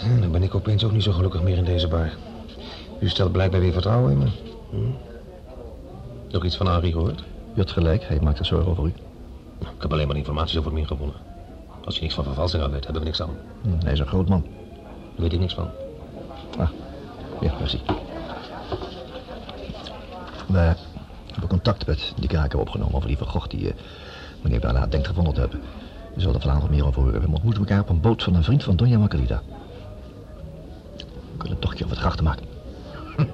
Hm, dan ben ik opeens ook niet zo gelukkig meer in deze bar. U stelt blijkbaar weer vertrouwen in me. Hm? Nog iets van Henri gehoord? U had gelijk, hij maakt zich zorgen over u. Ik heb alleen maar informatie over hem ingewonnen. Als je niks van vervalsing af weet, hebben we niks aan. Hm, hij is een groot man. Daar weet ik niks van. Ah, ja, merci. We hebben contact met die kraker opgenomen over die vergocht die uh, meneer Bernard denkt gevonden te hebben. We zullen er vanavond meer over horen. We ontmoeten elkaar op een boot van een vriend van Donja Margarita. We kunnen een tochtje over het grachten maken.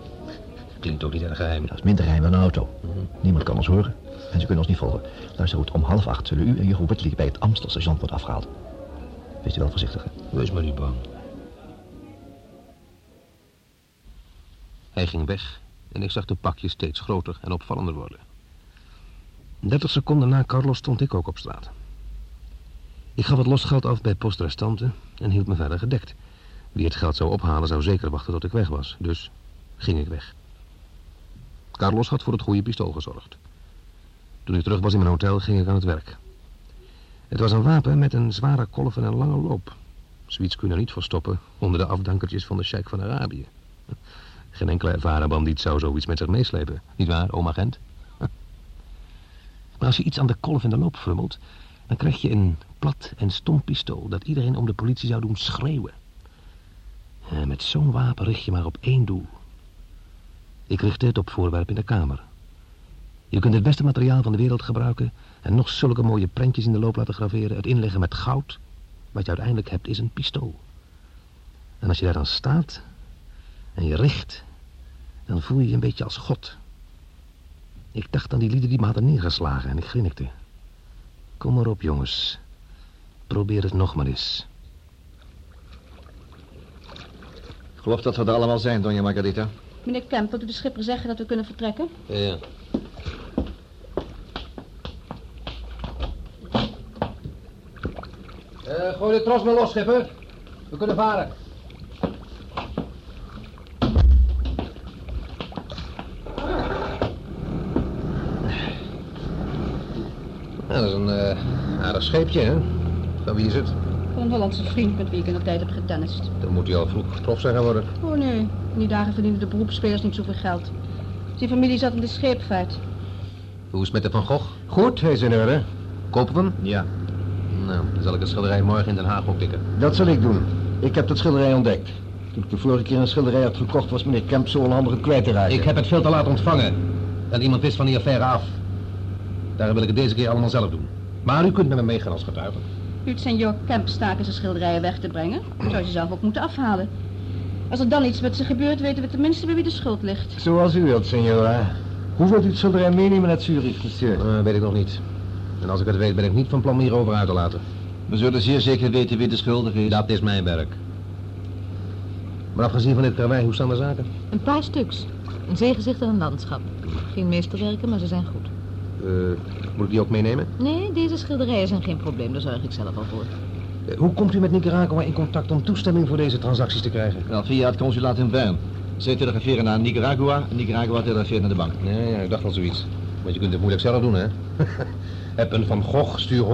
Klinkt ook niet erg geheim. Dat is minder geheim dan een auto. Mm -hmm. Niemand kan ons horen en ze kunnen ons niet volgen. Luister goed, om half acht zullen u en juffrouw Whitley bij het Amstelstation worden afgehaald. Wees u wel voorzichtig, hè? Wees maar niet bang. Hij ging weg en ik zag de pakjes steeds groter en opvallender worden. 30 seconden na Carlos stond ik ook op straat. Ik gaf het losgeld af bij postrestanten en hield me verder gedekt. Wie het geld zou ophalen zou zeker wachten tot ik weg was, dus ging ik weg. Carlos had voor het goede pistool gezorgd. Toen ik terug was in mijn hotel ging ik aan het werk. Het was een wapen met een zware kolf en een lange loop. Zoiets kun je er niet verstoppen onder de afdankertjes van de sheik van Arabië. Geen enkele ervaren bandiet zou zoiets met zich meeslepen. Niet waar, oom agent? Maar als je iets aan de kolf en de loop frummelt... dan krijg je een plat en stom pistool... dat iedereen om de politie zou doen schreeuwen. En met zo'n wapen richt je maar op één doel. Ik richtte het op voorwerp in de kamer. Je kunt het beste materiaal van de wereld gebruiken... en nog zulke mooie prentjes in de loop laten graveren... het inleggen met goud. Wat je uiteindelijk hebt is een pistool. En als je daar dan staat... en je richt... dan voel je je een beetje als God. Ik dacht aan die lieden die me hadden neergeslagen en ik grinnikte. Kom maar op, jongens. Probeer het nog maar eens. Ik geloof dat we er allemaal zijn, Donja Margarita. Meneer Kemp, wilt u de schipper zeggen dat we kunnen vertrekken? Ja. Uh, gooi de tros maar los, schipper. We kunnen varen. Ja, dat is een uh, aardig scheepje, hè? Van wie is het? Van een Hollandse vriend met wie ik in de tijd heb getennist. Dan moet hij al vroeg getroffen zijn geworden. Oh nee, in die dagen verdienden de beroepsspelers niet zoveel geld. Zijn familie zat in de scheepvaart. Hoe is het met de Van Gogh? Goed, hij is in orde. Kopen we hem? Ja. Nou, dan zal ik het schilderij morgen in Den Haag optikken. Dat zal ik doen. Ik heb dat schilderij ontdekt. Toen ik de vorige keer een schilderij had gekocht, was meneer Kemp zo onhandig kwijt te raken. Ik heb het veel te laat ontvangen. En iemand wist van die affaire af. Daarom wil ik het deze keer allemaal zelf doen. Maar u kunt met me meegaan als getuige. U het senior Kemp staken zijn schilderijen weg te brengen. Zou je zelf ook moeten afhalen. Als er dan iets met ze gebeurt, weten we tenminste bij wie de schuld ligt. Zoals u wilt, signora. Hoe wilt u het schilderij meenemen naar Zurich, monsieur? Eh, weet ik nog niet. En als ik het weet, ben ik niet van plan hierover uit te laten. We zullen zeer zeker weten wie de schuldige is. Dat is mijn werk. Maar afgezien van dit karwei, hoe staan de zaken? Een paar stuks. Een zeegezicht en een landschap. Geen meesterwerken, maar ze zijn goed. Eh, moet ik die ook meenemen? Nee, deze schilderijen zijn geen probleem. Daar zorg ik zelf al voor. Eh, hoe komt u met Nicaragua in contact om toestemming voor deze transacties te krijgen? Wel, via het consulaat in Bern. Zij telegraferen naar Nicaragua en Nicaragua telegrafeert naar de bank. Nee, ja, ik dacht al zoiets. Want je kunt het moeilijk zelf doen, hè? Heb een Van Gogh, stuur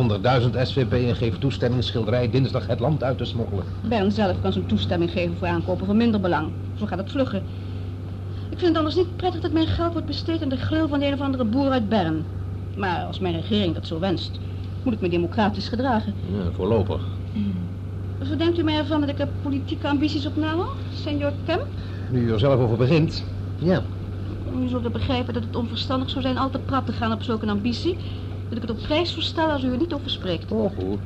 100.000 SVP en geef toestemming schilderij dinsdag het land uit te smokkelen. Bern zelf kan zijn toestemming geven voor aankopen van minder belang. Zo gaat het vlugger. Ik vind het anders niet prettig dat mijn geld wordt besteed aan de gril van de een of andere boer uit Bern. Maar als mijn regering dat zo wenst, moet ik me democratisch gedragen. Ja, voorlopig. Dus wat denkt u mij ervan dat ik er politieke ambities op nahoud, senor Kemp? Nu u er zelf over begint. Ja. U zult begrijpen dat het onverstandig zou zijn al te prat te gaan op zulke ambitie. Dat ik het op prijs verstel als u er niet over spreekt. Oh, goed.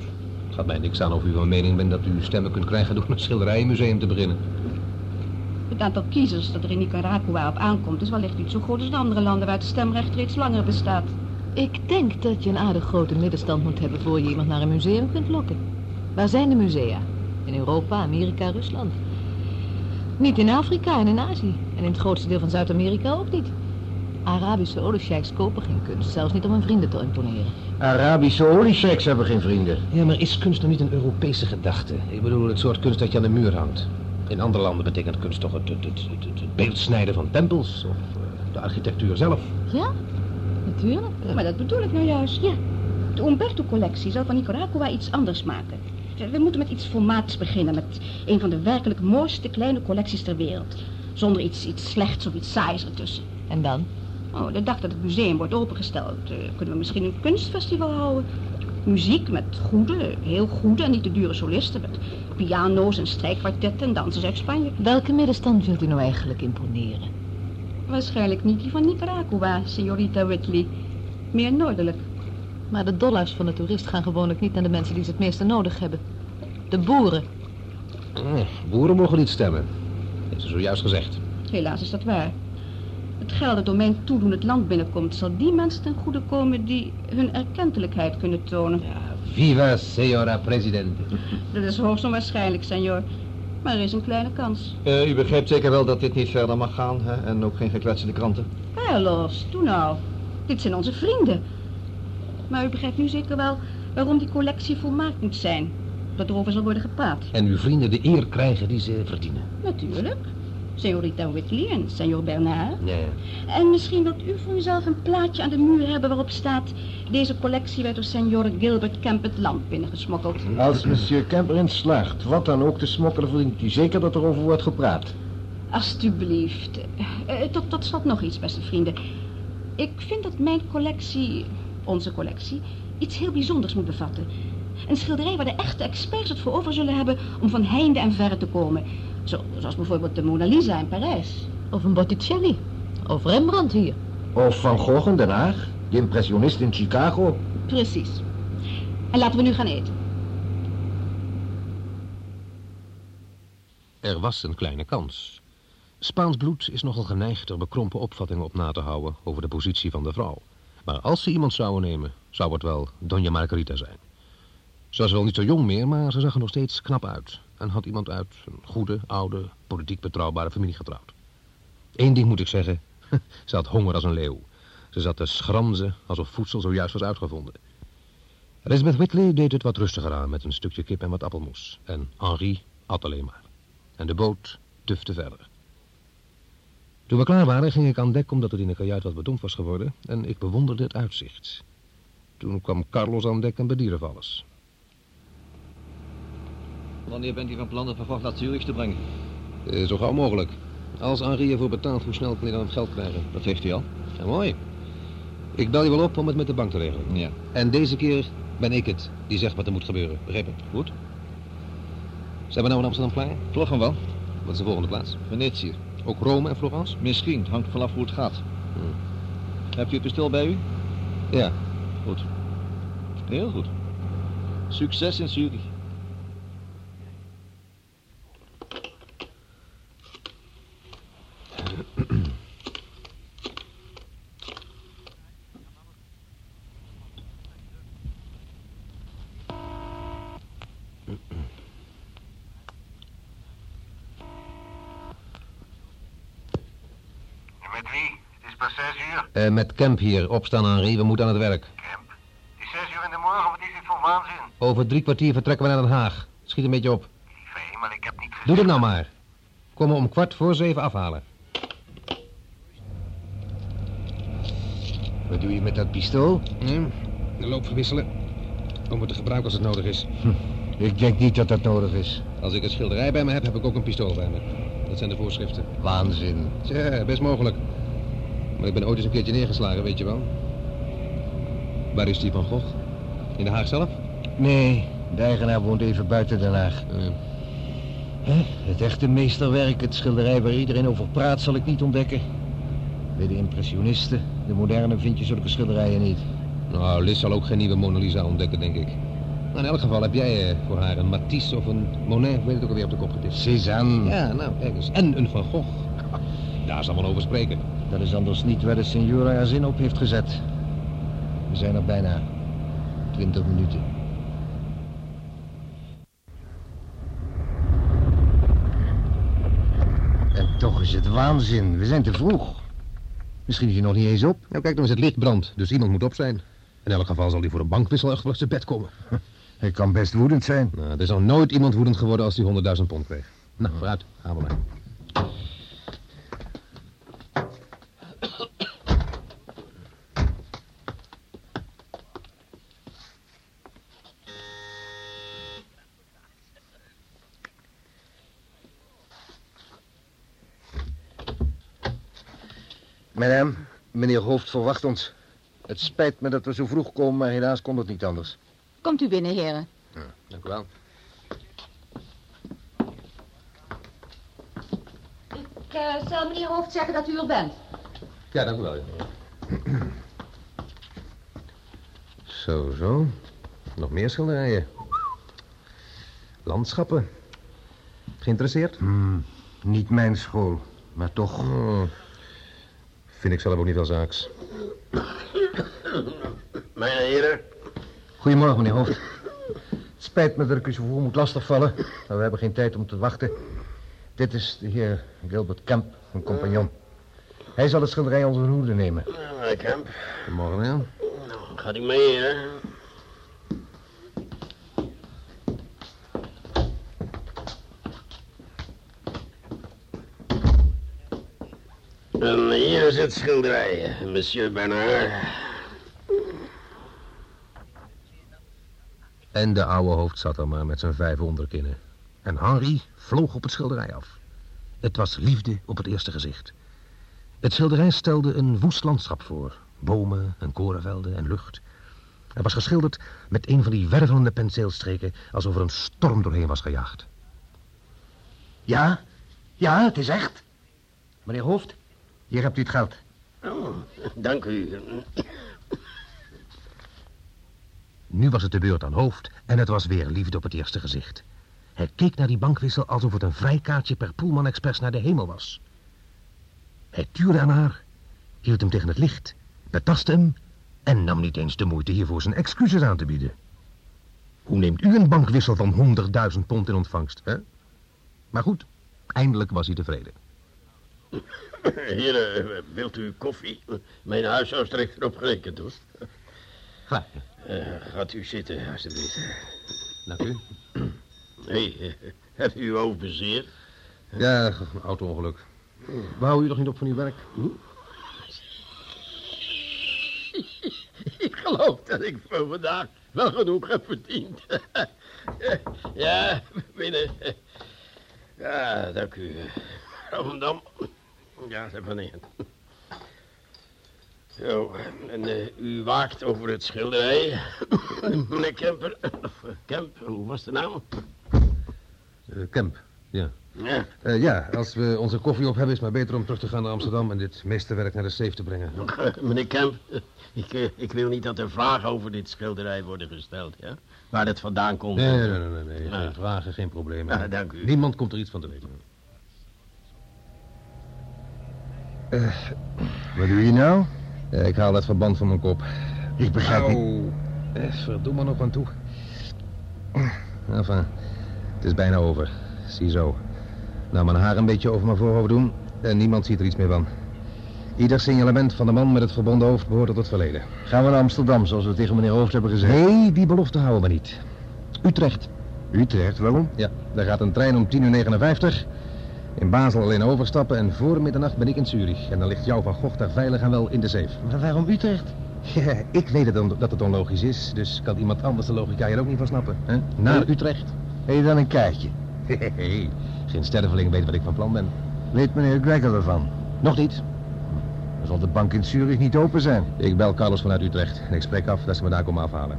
Het gaat mij niks aan of u van mening bent dat u stemmen kunt krijgen door een schilderijenmuseum te beginnen. Het aantal kiezers dat er in Nicaragua op aankomt is wellicht niet zo groot als in andere landen waar het stemrecht reeds langer bestaat. Ik denk dat je een aardig grote middenstand moet hebben voor je iemand naar een museum kunt lokken. Waar zijn de musea? In Europa, Amerika, Rusland. Niet in Afrika en in Azië. En in het grootste deel van Zuid-Amerika ook niet. Arabische oliesheiks kopen geen kunst, zelfs niet om hun vrienden te imponeren. Arabische oliesheiks hebben geen vrienden. Ja, maar is kunst dan niet een Europese gedachte? Ik bedoel, het soort kunst dat je aan de muur hangt. In andere landen betekent kunst toch het, het, het, het, het beeldsnijden van tempels of eh, de architectuur zelf. Ja, natuurlijk. Maar dat bedoel ik nou juist. Ja. De Umberto-collectie zal van Nicaragua iets anders maken. We moeten met iets volmaaks beginnen. Met een van de werkelijk mooiste kleine collecties ter wereld. Zonder iets, iets slechts of iets saais ertussen. En dan? Oh, de dag dat het museum wordt opengesteld, eh, kunnen we misschien een kunstfestival houden. Muziek met goede, heel goede en niet te dure solisten. Met piano's en strijkkwartetten en dansers uit Spanje. Welke middenstand wilt u nou eigenlijk imponeren? Waarschijnlijk niet die van Nicaragua, señorita Whitley. Meer noordelijk. Maar de dollars van de toerist gaan gewoonlijk niet naar de mensen die ze het meeste nodig hebben. De boeren. Eh, boeren mogen niet stemmen. Heeft ze zojuist gezegd. Helaas is dat waar. Het geld dat door mijn toedoen het land binnenkomt... zal die mensen ten goede komen die hun erkentelijkheid kunnen tonen. Viva, señora president. Dat is hoogst onwaarschijnlijk, senor. Maar er is een kleine kans. Eh, u begrijpt zeker wel dat dit niet verder mag gaan, hè? En ook geen geklets in de kranten. Carlos, doe nou. Dit zijn onze vrienden. Maar u begrijpt nu zeker wel waarom die collectie volmaakt moet zijn. Dat erover zal worden gepraat. En uw vrienden de eer krijgen die ze verdienen. Natuurlijk. Señorita Whitley en Senor Bernard. Nee. En misschien wilt u voor uzelf een plaatje aan de muur hebben waarop staat... deze collectie werd door Senor Gilbert Kemp het land binnengesmokkeld. Als monsieur Kemp erin slaagt, wat dan ook te smokkelen, verdient u zeker dat er over wordt gepraat. Alsjeblieft. Eh, tot, tot slot nog iets, beste vrienden. Ik vind dat mijn collectie, onze collectie, iets heel bijzonders moet bevatten. Een schilderij waar de echte experts het voor over zullen hebben om van heinde en verre te komen. Zo, zoals bijvoorbeeld de Mona Lisa in Parijs. Of een Botticelli. Of Rembrandt hier. Of Van Gogh in Den Haag, de impressionist in Chicago. Precies. En laten we nu gaan eten. Er was een kleine kans. Spaans bloed is nogal geneigd er bekrompen opvattingen op na te houden over de positie van de vrouw. Maar als ze iemand zouden nemen, zou het wel Donja Margarita zijn. Ze was wel niet zo jong meer, maar ze zag er nog steeds knap uit. En had iemand uit een goede, oude, politiek betrouwbare familie getrouwd. Eén ding moet ik zeggen, ze had honger als een leeuw. Ze zat te schramzen alsof voedsel zojuist was uitgevonden. Elizabeth Whitley deed het wat rustiger aan met een stukje kip en wat appelmoes. En Henri at alleen maar. En de boot tufte verder. Toen we klaar waren, ging ik aan dek omdat het in de kajuit wat bedompt was geworden en ik bewonderde het uitzicht. Toen kwam Carlos aan dek en bedierf alles. Wanneer bent u van plan de vervocht naar Zurich te brengen? Eh, zo gauw mogelijk. Als Henri ervoor betaalt, hoe snel kan hij dan het geld krijgen? Dat heeft hij al. Ja, mooi. Ik bel je wel op om het met de bank te regelen. Ja. En deze keer ben ik het die zegt wat er moet gebeuren. Begrepen? Goed. Zijn we nou in Amsterdam klaar? Vloggen wel. Wat is de volgende plaats? Venetië. Ook Rome en Florence? Misschien, het hangt vanaf hoe het gaat. Hmm. Hebt u het pistool bij u? Ja. Goed. Heel goed. Succes in Zurich. Met wie? Het is pas zes uur. Eh, met Kemp hier, opstaan Henri, we moeten aan het werk. Kemp? Het is zes uur in de morgen, wat is dit voor waanzin? Over drie kwartier vertrekken we naar Den Haag. Schiet een beetje op. Lieve maar ik heb niet gezien. Doe het nou maar. Kom om kwart voor zeven afhalen. Wat doe je met dat pistool? Hm, de loop verwisselen. Om het te gebruiken als het nodig is. Ik denk niet dat dat nodig is. Als ik een schilderij bij me heb, heb ik ook een pistool bij me. Dat zijn de voorschriften. Waanzin. Tja, best mogelijk. Maar ik ben ooit eens een keertje neergeslagen, weet je wel. Waar is die van Gogh? In Den Haag zelf? Nee, de eigenaar woont even buiten Den Haag. Het echte meesterwerk, het schilderij waar iedereen over praat, zal ik niet ontdekken. Bij de impressionisten, de moderne, vind je zulke schilderijen niet. Nou, Liz zal ook geen nieuwe Mona Lisa ontdekken, denk ik. Maar in elk geval heb jij eh, voor haar een Matisse of een Monet, weet het ook alweer op de kop getikt. Cézanne. Ja, nou, kijk eens. En een Van Gogh. Daar zal men over spreken. Dat is anders niet waar de signora haar zin op heeft gezet. We zijn er bijna. Twintig minuten. En toch is het waanzin. We zijn te vroeg. Misschien is hij nog niet eens op. Nou, kijk, dan is het licht brand, dus iemand moet op zijn. In elk geval zal hij voor een bankwissel echt wel eens te bed komen. Hij kan best woedend zijn. Nou, er is nog nooit iemand woedend geworden als hij 100.000 pond kreeg. Nou, vooruit, gaan we maar. Madame, meneer Hoofd verwacht ons. Het spijt me dat we zo vroeg komen, maar helaas kon het niet anders. Komt u binnen, heren. Dank u wel. Ik eh, zal meneer Hoofd zeggen dat u er bent. Ja, dank u wel. Zo, zo. Nog meer schilderijen. Landschappen. Geïnteresseerd? Hmm, niet mijn school, maar toch. Oh, vind ik zelf ook niet wel zaaks. Mijn heren. Goedemorgen, meneer Hoofd. Het spijt me dat ik u zo vroeg moet lastigvallen, maar we hebben geen tijd om te wachten. Dit is de heer Gilbert Kemp, een compagnon. Hij zal het schilderij onder zijn hoede nemen. Meneer Kemp. Goedemorgen, ja. Nou, gaat u mee, heren. En hier is het schilderij, monsieur Bernard. En de oude hoofd zat er maar met zijn vijf onderkinnen. En Henri vloog op het schilderij af. Het was liefde op het eerste gezicht. Het schilderij stelde een woest landschap voor. Bomen en korenvelden en lucht. Het was geschilderd met een van die wervelende penseelstreken... alsof er een storm doorheen was gejaagd. Ja, ja, het is echt. Meneer Hoofd, hier hebt u het geld. Oh, dank u. Nu was het de beurt aan hoofd en het was weer liefde op het eerste gezicht. Hij keek naar die bankwissel alsof het een vrijkaartje per Pullman Express naar de hemel was. Hij tuurde aan haar, hield hem tegen het licht, betastte hem en nam niet eens de moeite hiervoor zijn excuses aan te bieden. Hoe neemt u een bankwissel van 100.000 pond in ontvangst, hè? Maar goed, eindelijk was hij tevreden. Heren, wilt u koffie? Mijn huishoudster heeft erop gerekend, hoor. Ga. Eh, gaat u zitten, alstublieft. Dank u. Hé, hey, hebt u uw hoofd bezeerd? Ja, een auto-ongeluk. We houden u toch niet op van uw werk? Ik geloof dat ik voor vandaag wel genoeg heb verdiend. ja, binnen. Ja, dank u. Rotterdam. Ja, dat van in. Zo, en eh, u waakt over het schilderij. Meneer Kemper. Of, eh, Kemp, hoe was de naam? Uh, Kemp, ja. Ja. Uh, ja, als we onze koffie op hebben, is het maar beter om terug te gaan naar Amsterdam en dit meesterwerk naar de safe te brengen. meneer Kemp, ik, ik wil niet dat er vragen over dit schilderij worden gesteld, ja? Waar het vandaan komt. Nee, nee, nee, nee, nee. geen vragen, geen problemen. Ja, dank u. Niemand komt er iets van te weten. Uh, wat doe je nou? ik haal dat verband van mijn kop. Ik begrijp Au. niet. Eh, verdomme nog aan toe. Enfin, het is bijna over. Ziezo. Nou, mijn haar een beetje over mijn voorhoofd doen en niemand ziet er iets meer van. Ieder signalement van de man met het verbonden hoofd behoort tot het verleden. Gaan we naar Amsterdam, zoals we tegen meneer Hoofd hebben gezegd? Nee, die belofte houden we niet. Utrecht. Utrecht, waarom? Ja, daar gaat een trein om 10.59 uur. In Basel alleen overstappen en voor middernacht ben ik in Zurich. En dan ligt jouw van Gogh daar veilig en wel in de zeef. Maar waarom Utrecht? Ja, ik weet het dat het onlogisch is, dus kan iemand anders de logica hier ook niet van snappen. Hè? Naar Utrecht. Heb je dan een kaartje? Hey, geen sterveling weet wat ik van plan ben. Weet meneer Gregor ervan? Nog niet. Dan zal de bank in Zurich niet open zijn. Ik bel Carlos vanuit Utrecht en ik spreek af dat ze me daar komen afhalen.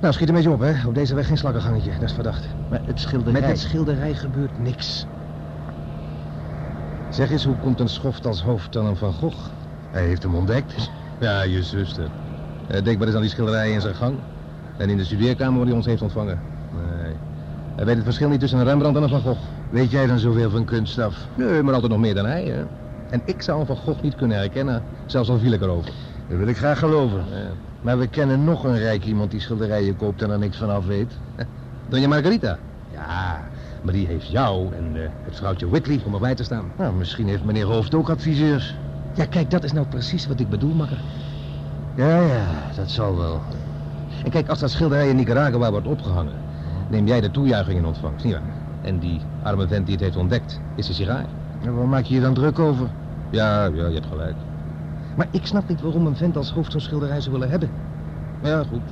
Nou, schiet een beetje op, hè. Op deze weg geen slakkengangetje, dat is verdacht. Maar het schilderij... Met het schilderij gebeurt niks. Zeg eens, hoe komt een schoft als hoofd dan een Van Gogh? Hij heeft hem ontdekt. Ja, je zuster. Uh, denk maar eens aan die schilderijen in zijn gang. En in de studeerkamer waar hij ons heeft ontvangen. Nee. Hij weet het verschil niet tussen een Rembrandt en een Van Gogh. Weet jij dan zoveel van kunst af? Nee, maar altijd nog meer dan hij, hè. En ik zou een Van Gogh niet kunnen herkennen, zelfs al viel ik erover. Dat wil ik graag geloven. Ja. Maar we kennen nog een rijk iemand die schilderijen koopt en er niks van af weet. Donja Margarita? Ja, maar die heeft jou en uh, het vrouwtje Whitley om erbij te staan. Nou, misschien heeft meneer Hoofd ook adviseurs. Ja, kijk, dat is nou precies wat ik bedoel, makker. Ja, ja, dat zal wel. En kijk, als dat schilderij in Nicaragua wordt opgehangen... neem jij de toejuiching in ontvangst, nietwaar? En die arme vent die het heeft ontdekt, is de sigaar. En waar maak je je dan druk over? Ja, ja, je hebt gelijk. Maar ik snap niet waarom een vent als hoofd zo'n schilderij zou willen hebben. Ja, goed.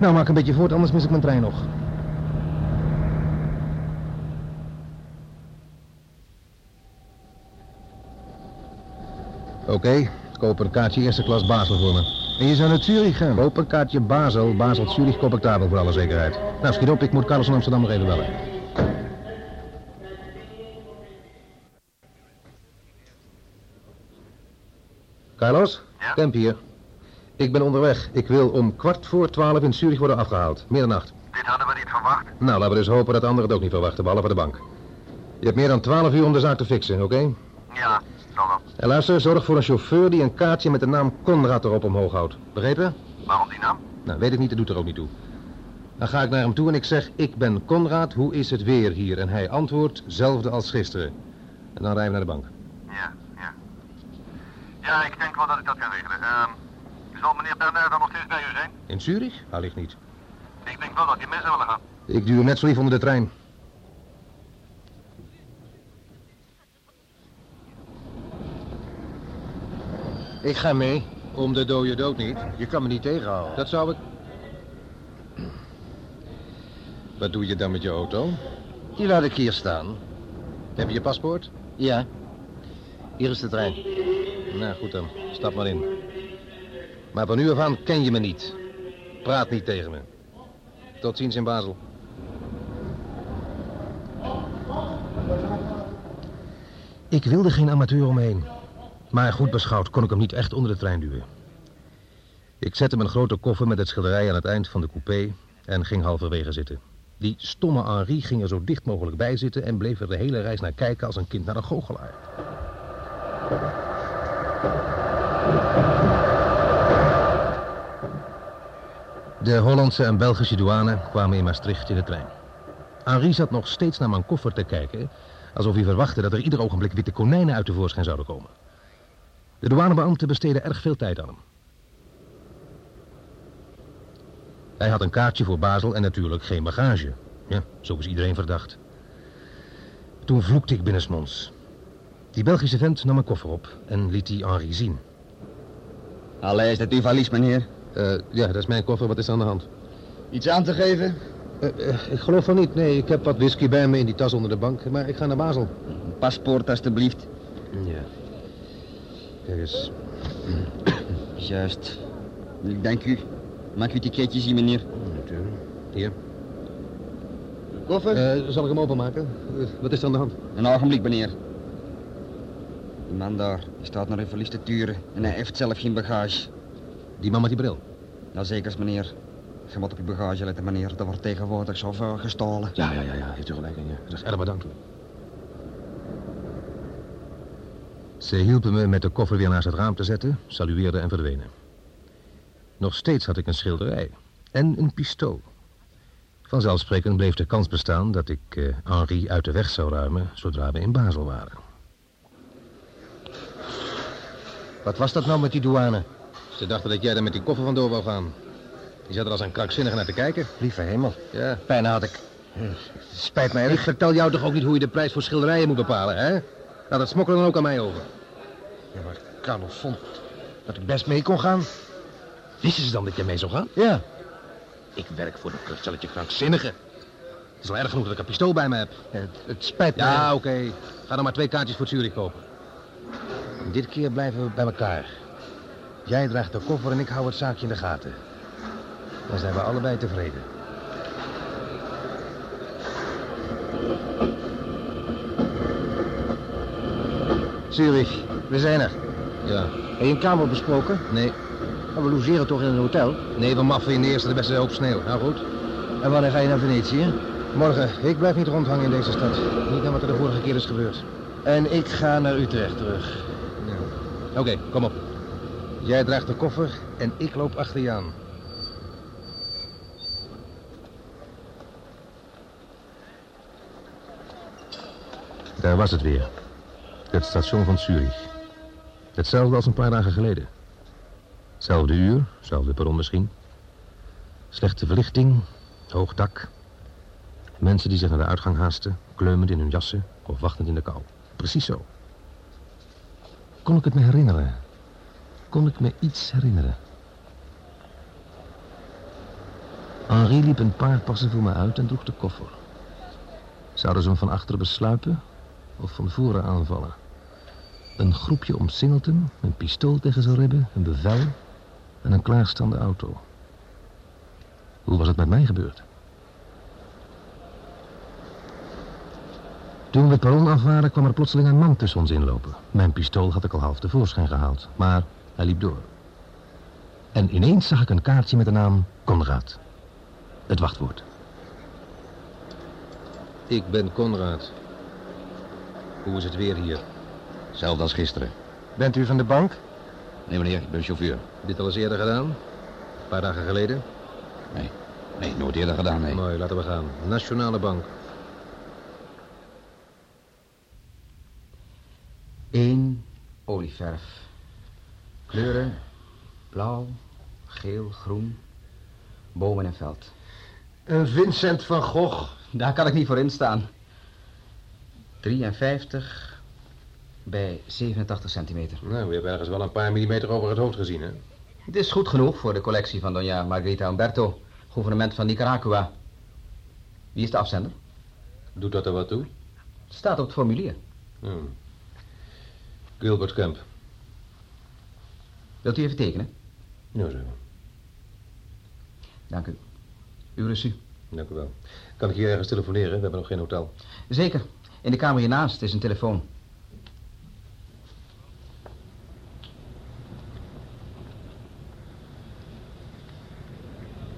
Nou, maak een beetje voort, anders mis ik mijn trein nog. Oké, okay, koop een kaartje eerste klas Basel voor me. En je zou naar Zurich gaan? Koop een kaartje Basel, Basel Zurich koop ik voor alle zekerheid. Nou, schiet op, ik moet Carlos in Amsterdam nog even bellen. Carlos? Ja? Hier. Ik ben onderweg. Ik wil om kwart voor twaalf in Zurich worden afgehaald. Middernacht. Dit hadden we niet verwacht. Nou, laten we dus hopen dat anderen het ook niet verwachten, behalve de bank. Je hebt meer dan twaalf uur om de zaak te fixen, oké? Okay? Ja, zal wel. En luister, zorg voor een chauffeur die een kaartje met de naam Conrad erop omhoog houdt. Begrepen? Waarom die naam? Nou, weet ik niet, dat doet er ook niet toe. Dan ga ik naar hem toe en ik zeg, ik ben Conrad, hoe is het weer hier? En hij antwoordt, zelfde als gisteren. En dan rijden we naar de bank. Ja, ja. Ja, ik denk wel dat ik dat kan regelen. Uh, zal meneer Bernard dan nog steeds bij u zijn? In Zurich? Wellicht niet. Ik denk wel dat die mensen willen gaan. Ik duw hem net zo lief onder de trein. Ik ga mee. Om de dode dood niet. Je kan me niet tegenhouden. Dat zou ik... Wat doe je dan met je auto? Die laat ik hier staan. Heb je je paspoort? Ja. Hier is de trein. Nou, goed dan. Stap maar in. Maar van nu af aan ken je me niet. Praat niet tegen me. Tot ziens in Basel. Ik wilde geen amateur omheen. Maar goed beschouwd kon ik hem niet echt onder de trein duwen. Ik zette mijn grote koffer met het schilderij aan het eind van de coupé en ging halverwege zitten. Die stomme Henri ging er zo dicht mogelijk bij zitten en bleef er de hele reis naar kijken als een kind naar een goochelaar. De Hollandse en Belgische douane kwamen in Maastricht in de trein. Henri zat nog steeds naar mijn koffer te kijken, alsof hij verwachtte dat er ieder ogenblik witte konijnen uit de voorschijn zouden komen. De douanebeambte besteedde erg veel tijd aan hem. Hij had een kaartje voor Basel en natuurlijk geen bagage. Ja, zo is iedereen verdacht. Toen vloekte ik binnensmonds. Die Belgische vent nam mijn koffer op en liet die Henri zien. Allee, is dat uw valies, meneer? Uh, ja, dat is mijn koffer. Wat is er aan de hand? Iets aan te geven? Uh, uh, ik geloof van niet. Nee, ik heb wat whisky bij me in die tas onder de bank. Maar ik ga naar Basel. Paspoort, alstublieft. Ja. Kijk eens. Juist. Ik dank u. Mag u ticketje zien, meneer? Natuurlijk. Hier. Koffer? Uh, zal ik hem openmaken? Uh, wat is er aan de hand? Een ogenblik, meneer. Die man daar staat naar een verlies te turen en hij heeft zelf geen bagage. Die man met die bril? Ja, zeker, meneer. Je moet op je bagage letten, meneer. Dat wordt tegenwoordig zo veel gestolen. Ja, ja, ja, ja. Heeft u gelijk in, ja. Dat is erg bedankt. Ze hielpen me met de koffer weer naast het raam te zetten, salueerden en verdwenen. Nog steeds had ik een schilderij en een pistool. Vanzelfsprekend bleef de kans bestaan dat ik uh, Henri uit de weg zou ruimen zodra we in Basel waren. Wat was dat nou met die douane? Ze dachten dat jij er met die koffer vandoor wou gaan. Die zat er als een krankzinnige naar te kijken. Lieve hemel. Ja. Bijna had ik... Spijt mij Ik vertel jou toch ook niet hoe je de prijs voor schilderijen moet bepalen, hè? Laat het smokkelen dan ook aan mij over. Ja, maar Carlos vond dat ik best mee kon gaan. Wisten ze dan dat je mee zou gaan? Ja. Ik werk voor een stelletje krankzinnigen. Het is al erg genoeg dat ik een pistool bij me heb. Het, het spijt me. Ja, oké. Ga dan maar twee kaartjes voor Zurich kopen. Dit keer blijven we bij elkaar. Jij draagt de koffer en ik hou het zaakje in de gaten. Dan zijn we allebei tevreden. Zurich, we zijn er. Ja. Heb je een kamer besproken? Nee. Maar we logeren toch in een hotel? Nee, we maffen in de eerste de beste hoop sneeuw. Nou goed. En wanneer ga je naar Venetië? Morgen. Ik blijf niet rondhangen in deze stad. Niet naar wat er de vorige keer is gebeurd. En ik ga naar Utrecht terug. Oké, kom op. Jij draagt de koffer en ik loop achter je aan. Daar was het weer. Het station van Zurich. Hetzelfde als een paar dagen geleden. Zelfde uur, zelfde perron misschien. Slechte verlichting, hoog dak. Mensen die zich naar de uitgang haasten, kleumend in hun jassen of wachtend in de kou. Precies zo. Kon ik het me herinneren? Kon ik me iets herinneren? Henri liep een paar passen voor me uit en droeg de koffer. Zouden ze hem van achteren besluipen of van voren aanvallen? Een groepje omsingelt hem, een pistool tegen zijn ribben, een bevel en een klaarstaande auto. Hoe was het met mij gebeurd? Toen we het perron af waren, kwam er plotseling een man tussen ons inlopen. Mijn pistool had ik al half tevoorschijn gehaald, maar hij liep door. En ineens zag ik een kaartje met de naam Conrad. Het wachtwoord. Ik ben Conrad. Hoe is het weer hier? Hetzelfde als gisteren. Bent u van de bank? Nee, meneer, ik ben chauffeur. Dit al eens eerder gedaan? Een paar dagen geleden? Nee, nee, nooit eerder gedaan, nee. Mooi, laten we gaan. Nationale Bank. Eén olieverf. Kleuren blauw, geel, groen. Bomen en veld. Een Vincent van Gogh. Daar kan ik niet voor instaan. 53 bij 87 centimeter. Nou, we hebben ergens wel een paar millimeter over het hoofd gezien, hè? Het is goed genoeg voor de collectie van Doña Margarita Umberto, gouvernement van Nicaragua. Wie is de afzender? Doet dat er wat toe? Het staat op het formulier. Hmm. Gilbert Kemp. Wilt u even tekenen? Ja, zo. Dank u. Uw reçu. Dank u wel. Kan ik hier ergens telefoneren? We hebben nog geen hotel. Zeker. In de kamer hiernaast is een telefoon.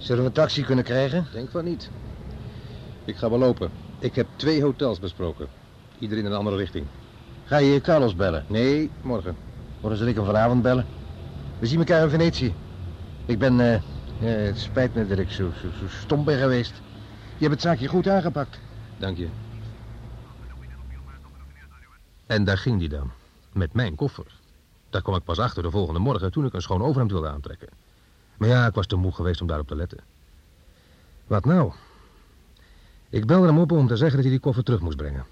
Zullen we een taxi kunnen krijgen? Denk van niet. Ik ga wel lopen. Ik heb twee hotels besproken. Ieder in een andere richting. Ga je Carlos bellen? Nee, morgen. Of dan zal ik hem vanavond bellen. We zien elkaar in Venetië. Ik ben... eh, eh, het spijt me dat ik zo, zo, zo stom ben geweest. Je hebt het zaakje goed aangepakt. Dank je. En daar ging die dan. Met mijn koffer. Daar kwam ik pas achter de volgende morgen toen ik een schoon overhemd wilde aantrekken. Maar ja, ik was te moe geweest om daarop te letten. Wat nou? Ik belde hem op om te zeggen dat hij die koffer terug moest brengen.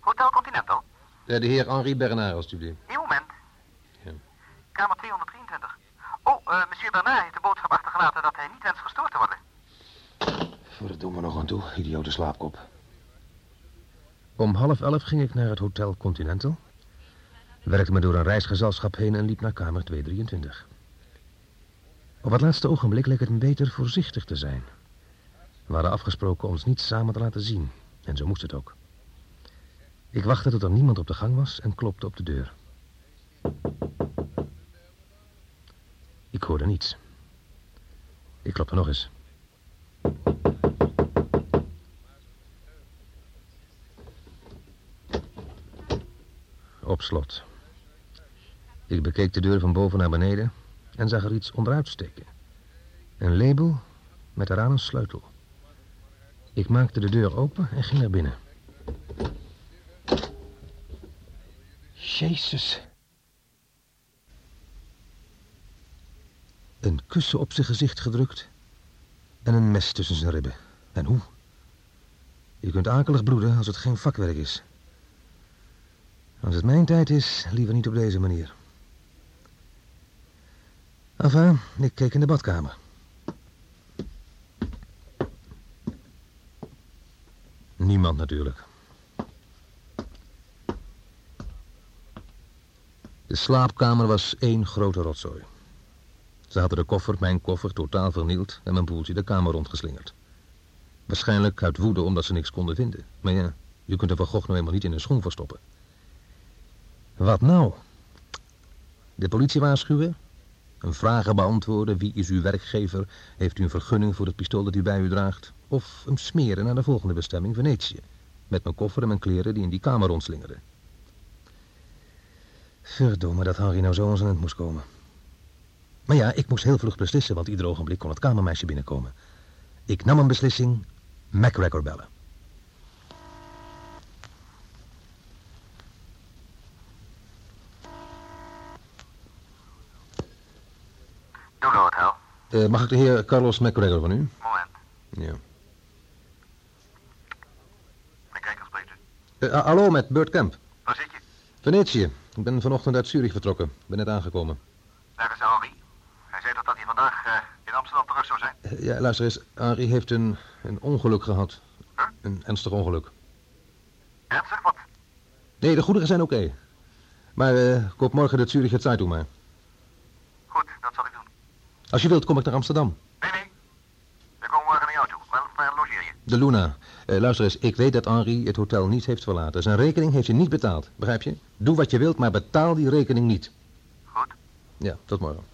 Hotel Continental? Eh, De heer Henri Bernard, alstublieft. Eén moment. Ja. Kamer 223. Oh, eh, monsieur Bernard heeft de boodschap achtergelaten dat hij niet wenst gestoord te worden. Verdomme nog aan toe, idiote slaapkop. Om half elf ging ik naar het Hotel Continental. Werkte me door een reisgezelschap heen en liep naar kamer 223. Op het laatste ogenblik leek het me beter voorzichtig te zijn. We hadden afgesproken ons niet samen te laten zien. En zo moest het ook. Ik wachtte tot er niemand op de gang was en klopte op de deur. Ik hoorde niets. Ik klopte nog eens. Op slot. Ik bekeek de deur van boven naar beneden en zag er iets onderuit steken. Een label met eraan een sleutel. Ik maakte de deur open en ging naar binnen. Jezus. Een kussen op zijn gezicht gedrukt en een mes tussen zijn ribben. En hoe? Je kunt akelig bloeden als het geen vakwerk is. Als het mijn tijd is, liever niet op deze manier. Enfin, ik keek in de badkamer. Niemand natuurlijk. De slaapkamer was één grote rotzooi. Ze hadden de koffer, mijn koffer, totaal vernield en mijn boeltje de kamer rondgeslingerd. Waarschijnlijk uit woede omdat ze niks konden vinden. Maar ja, je kunt een Van Gogh nou eenmaal niet in een schoen verstoppen. Wat nou? De politie waarschuwen? Een vragen beantwoorden? Wie is uw werkgever? Heeft u een vergunning voor het pistool dat u bij u draagt? Of hem smeren naar de volgende bestemming, Venetië. Met mijn koffer en mijn kleren die in die kamer rondslingeren. Verdomme dat Harry nou zo aan zijn end moest komen. Maar ja, ik moest heel vlug beslissen, want ieder ogenblik kon het kamermeisje binnenkomen. Ik nam een beslissing, MacGregor bellen. Doe. Eh, mag ik de heer Carlos MacGregor van u? Moment. Ja. McGregor spreekt u. Eh, ah, hallo, met Bert Kemp. Waar zit je? Venetië. Ik ben vanochtend uit Zurich vertrokken. Ik ben net aangekomen. Daar is Henri. Hij zei toch dat hij vandaag eh, in Amsterdam terug zou zijn? Ja, luister eens. Henri heeft een, een ongeluk gehad. Een ernstig ongeluk. Ernstig? Wat? Nee, de goederen zijn oké. Maar eh, koop morgen de Zurich het Zeitung maar. Goed, dat zal ik doen. Als je wilt, kom ik naar Amsterdam. We komen morgen naar jou toe. Waar, waar logeer je? De Luna. Eh, luister eens, ik weet dat Henri het hotel niet heeft verlaten. Zijn rekening heeft hij niet betaald. Begrijp je? Doe wat je wilt, maar betaal die rekening niet. Goed. Ja, tot morgen.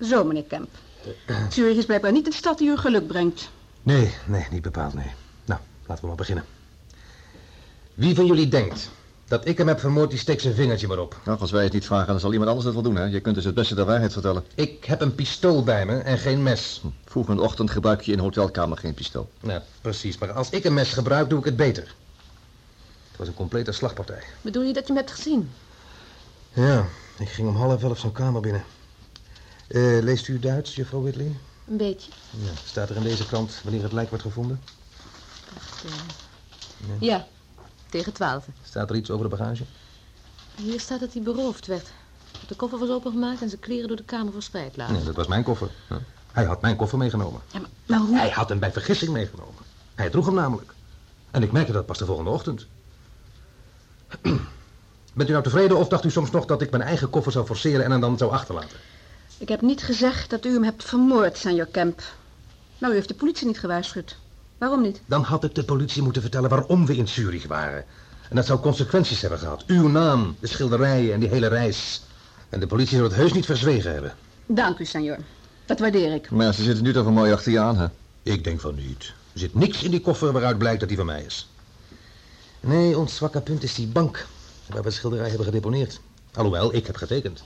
Zo, meneer Kemp. Zurich is blijkbaar niet een stad die u geluk brengt. Nee, nee, niet bepaald, nee. Nou, laten we maar beginnen. Wie van jullie denkt dat ik hem heb vermoord, die steekt zijn vingertje maar op. Nou, als wij het niet vragen, dan zal iemand anders het wel doen, hè? Je kunt dus het beste de waarheid vertellen. Ik heb een pistool bij me en geen mes. Vroeg in de ochtend gebruik je in een hotelkamer geen pistool. Ja, precies. Maar als ik een mes gebruik, doe ik het beter. Het was een complete slagpartij. Bedoel je dat je hem hebt gezien? Ja, ik ging om half elf zo'n kamer binnen. Eh, leest u Duits, juffrouw Whitley? Een beetje. Ja, staat er in deze krant wanneer het lijk wordt gevonden? Eh. Ja, tegen twaalf. Staat er iets over de bagage? Hier staat dat hij beroofd werd. De koffer was opengemaakt en zijn kleren door de kamer verspreid lagen. Nee, dat was mijn koffer. Hij had mijn koffer meegenomen. Ja, maar, maar hoe... Hij had hem bij vergissing meegenomen. Hij droeg hem namelijk. En ik merkte dat pas de volgende ochtend. Bent u nou tevreden of dacht u soms nog dat ik mijn eigen koffer zou forceren en hem dan zou achterlaten? Ik heb niet gezegd dat u hem hebt vermoord, senor Kemp. Nou, u heeft de politie niet gewaarschuwd. Waarom niet? Dan had ik de politie moeten vertellen waarom we in Zurich waren. En dat zou consequenties hebben gehad. Uw naam, de schilderijen en die hele reis. En de politie zou het heus niet verzwegen hebben. Dank u, senor. Dat waardeer ik. Maar ze zitten nu toch wel mooi achter je aan, hè? Ik denk van niet. Er zit niks in die koffer waaruit blijkt dat die van mij is. Nee, ons zwakke punt is die bank waar we de schilderij hebben gedeponeerd. Alhoewel, ik heb getekend.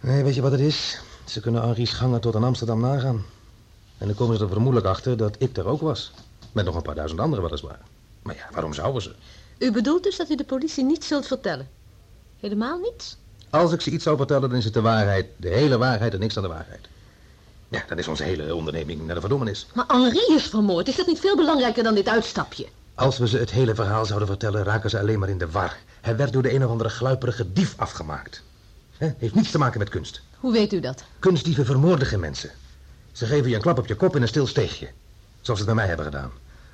Nee, weet je wat het is? Ze kunnen Henri's gangen tot aan Amsterdam nagaan. En dan komen ze er vermoedelijk achter dat ik er ook was. Met nog een paar duizend anderen weliswaar. Maar ja, waarom zouden ze? U bedoelt dus dat u de politie niet zult vertellen? Helemaal niets? Als ik ze iets zou vertellen, dan is het de waarheid. De hele waarheid en niks dan de waarheid. Ja, dan is onze hele onderneming naar de verdommenis. Maar Henri is vermoord. Is dat niet veel belangrijker dan dit uitstapje? Als we ze het hele verhaal zouden vertellen, raken ze alleen maar in de war. Hij werd door de een of andere gluiperige dief afgemaakt. He, heeft niets te maken met kunst. Hoe weet u dat? Kunstdieven vermoorden geen mensen. Ze geven je een klap op je kop in een stil steegje. Zoals ze het bij mij hebben gedaan.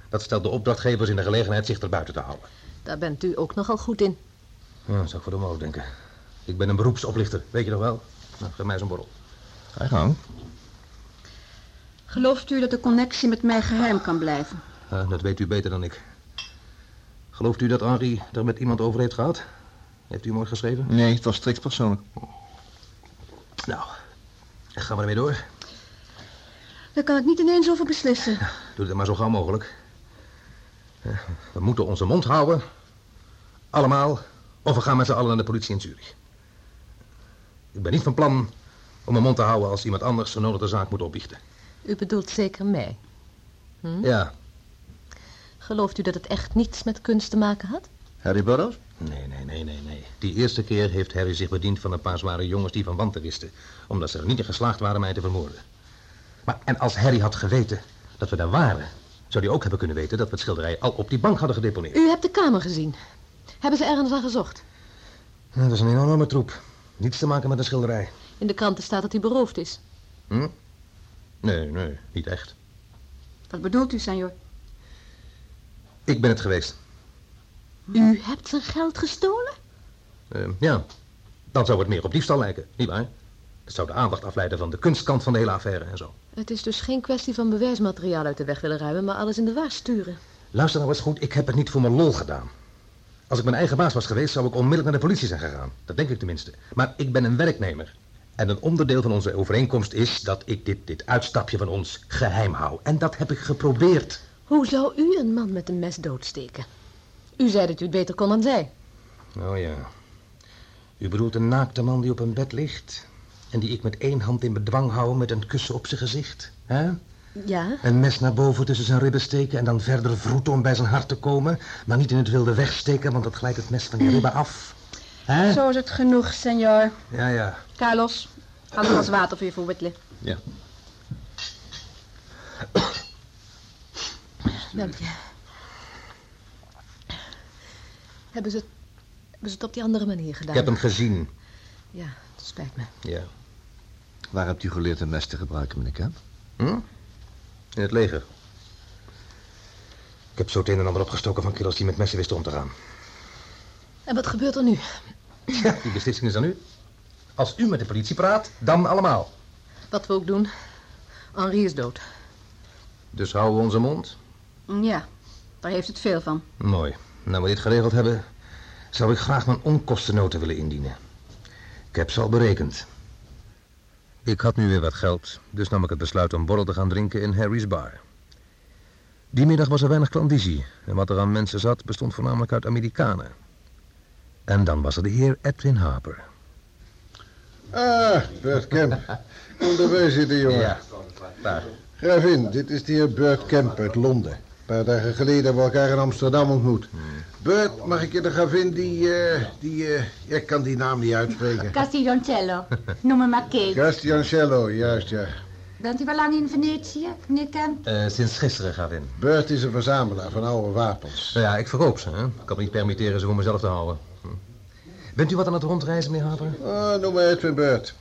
Dat stelt de opdrachtgevers in de gelegenheid zich er buiten te houden. Daar bent u ook nogal goed in. Ja, dat zou ik voor hem ook denken. Ik ben een beroepsoplichter, weet je nog wel? Nou, geef mij zo'n borrel. Ga je gang. Gelooft u dat de connectie met mij geheim kan blijven? Ja, dat weet u beter dan ik. Gelooft u dat Henri er met iemand over heeft gehad? Heeft u hem ooit geschreven? Nee, het was strikt persoonlijk. Nou, gaan we ermee door. Daar kan ik niet ineens over beslissen. Doe het maar zo gauw mogelijk. We moeten onze mond houden. Allemaal. Of we gaan met z'n allen naar de politie in Zurich. Ik ben niet van plan om mijn mond te houden als iemand anders zo nodig de zaak moet opbiechten. U bedoelt zeker mij. Hm? Ja. Gelooft u dat het echt niets met kunst te maken had? Harry Burroughs? Nee, nee, nee, nee, nee. Die eerste keer heeft Harry zich bediend van een paar zware jongens die van wanten wisten. Omdat ze er niet in geslaagd waren mij te vermoorden. Maar en als Harry had geweten dat we daar waren, zou hij ook hebben kunnen weten dat we het schilderij al op die bank hadden gedeponeerd. U hebt de kamer gezien. Hebben ze ergens aan gezocht? Dat is een enorme troep. Niets te maken met een schilderij. In de kranten staat dat hij beroofd is. Hm? Nee, nee, niet echt. Wat bedoelt u, senor? Ik ben het geweest. U hebt zijn geld gestolen? Eh, ja, dan zou het meer op diefstal lijken, nietwaar? Dat zou de aandacht afleiden van de kunstkant van de hele affaire en zo. Het is dus geen kwestie van bewijsmateriaal uit de weg willen ruimen, maar alles in de war sturen. Luister nou eens goed, ik heb het niet voor mijn lol gedaan. Als ik mijn eigen baas was geweest, zou ik onmiddellijk naar de politie zijn gegaan. Dat denk ik tenminste. Maar ik ben een werknemer. En een onderdeel van onze overeenkomst is dat ik dit, dit uitstapje van ons geheim hou. En dat heb ik geprobeerd. Hoe zou u een man met een mes doodsteken? U zei dat u het beter kon dan zij. Oh ja. U bedoelt een naakte man die op een bed ligt... en die ik met één hand in bedwang hou met een kussen op zijn gezicht, hè? Ja? Een mes naar boven tussen zijn ribben steken en dan verder vroeten om bij zijn hart te komen... maar niet in het wilde wegsteken, want dat glijdt het mes van je ribben af. Hè? Zo is het genoeg, senor. Ja, ja. Carlos, haal nog eens water voor je voor Whitley. Ja. Dank je. Hebben ze, het, hebben ze het op die andere manier gedaan? Ik heb hem gezien. Ja, het spijt me. Ja. Waar hebt u geleerd een mes te gebruiken, meneer Kemp? Hm? In het leger. Ik heb zo het een en ander opgestoken van killers die met messen wisten om te gaan. En wat gebeurt er nu? Ja, die beslissing is aan u. Als u met de politie praat, dan allemaal. Wat we ook doen. Henri is dood. Dus houden we onze mond? Ja, daar heeft het veel van. Mooi. Nou we dit geregeld hebben, zou ik graag mijn onkostennota willen indienen. Ik heb ze al berekend. Ik had nu weer wat geld, dus nam ik het besluit om borrel te gaan drinken in Harry's bar. Die middag was er weinig klandizie en wat er aan mensen zat bestond voornamelijk uit Amerikanen. En dan was er de heer Edwin Harper. Ah, Bert Kemp. Kom erbij zitten, jongen. Ja, daar. Gravin, dit is de heer Bert Kemp uit Londen. Een paar dagen geleden hebben we elkaar in Amsterdam ontmoet. Bert, mag ik je de gravin die, eh, die, eh, ja, ik kan die naam niet uitspreken. Castiloncello. Noem me maar Kate. Castiancello, juist, ja. Bent u wel lang in Venetië, meneer Kemp? Eh, sinds gisteren, Gavin. Bert is een verzamelaar van oude wapens. Nou ja, ik verkoop ze. Hè? Ik kan me niet permitteren ze voor mezelf te houden. Hm. Bent u wat aan het rondreizen, meneer Harper? Oh, noem me Edwin Bert.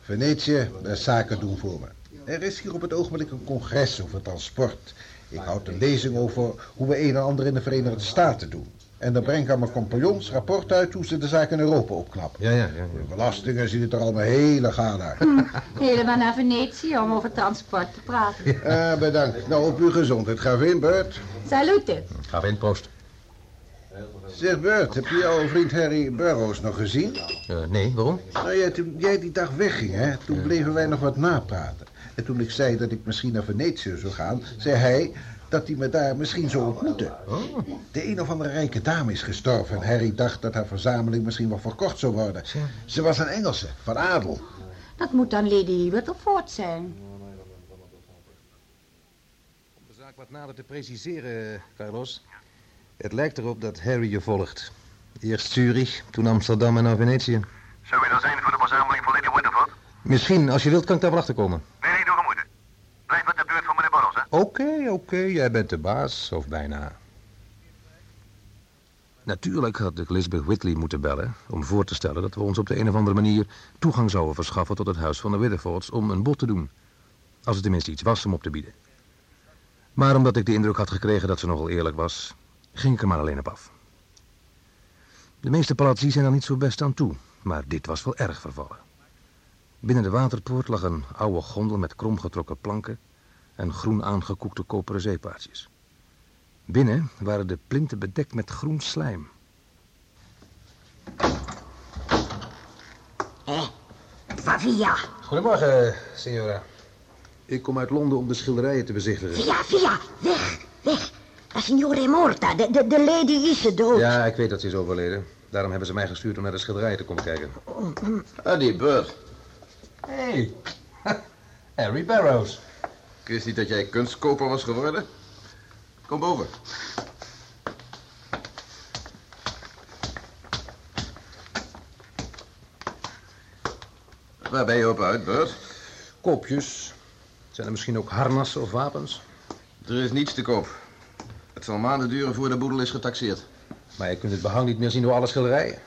Venetië, dat is zaken doen voor me. Er is hier op het ogenblik een congres over transport. Ik houd een lezing over hoe we een en ander in de Verenigde Staten doen. En dan breng ik aan mijn compagnons rapport uit hoe ze de zaak in Europa opknappen. Ja, ja, ja. De belastingen zien het er allemaal heel legaal uit. Helemaal naar Venetië om over transport te praten. Ah, bedankt. Nou, op uw gezondheid. Ga in, Bert. Salute. Gavin, proost. Zeg, Bert, heb je jouw vriend Harry Burroughs nog gezien? Eh, nee, waarom? Nou ja, toen jij die dag wegging, hè, toen bleven wij nog wat napraten. En toen ik zei dat ik misschien naar Venetië zou gaan, zei hij dat hij me daar misschien zou ontmoeten. De een of andere rijke dame is gestorven en Harry dacht dat haar verzameling misschien wel verkocht zou worden. Ze was een Engelse, van adel. Dat moet dan Lady Rutherford zijn. Om de zaak wat nader te preciseren, Carlos. Het lijkt erop dat Harry je volgt. Eerst Zurich, toen Amsterdam en nou Venetië. Zou u dan zijn voor de verzameling van Lady Winterford? Misschien, als je wilt, kan ik daar wel achter komen. Nee, nee, doe gemoeite. Blijf met de buurt Oké, oké, jij bent de baas, of bijna. Natuurlijk had ik Elizabeth Whitley moeten bellen om voor te stellen dat we ons op de een of andere manier toegang zouden verschaffen tot het huis van de Witherfords om een bod te doen. Als het tenminste iets was om op te bieden. Maar omdat ik de indruk had gekregen dat ze nogal eerlijk was, ging ik er maar alleen op af. De meeste palazzi zijn er niet zo best aan toe, maar dit was wel erg vervallen. Binnen de waterpoort lag een oude gondel met kromgetrokken planken en groen aangekoekte koperen zeepaardjes. Binnen waren de plinten bedekt met groen slijm. Via. Goedemorgen, signora. Ik kom uit Londen om de schilderijen te bezichtigen. Via, via. Weg, weg. La signora è morta. De, de, de lady is dood. Ja, ik weet dat ze is overleden. Daarom hebben ze mij gestuurd om naar de schilderijen te komen kijken. Ah, die Bert. Hé, hey. Harry Barrows. Ik wist niet dat jij kunstkoper was geworden. Kom boven. Waar ben je op uit, Bert? Koopjes. Zijn er misschien ook harnassen of wapens? Er is niets te koop. Het zal maanden duren voor de boedel is getaxeerd. Maar je kunt het behang niet meer zien door alle schilderijen.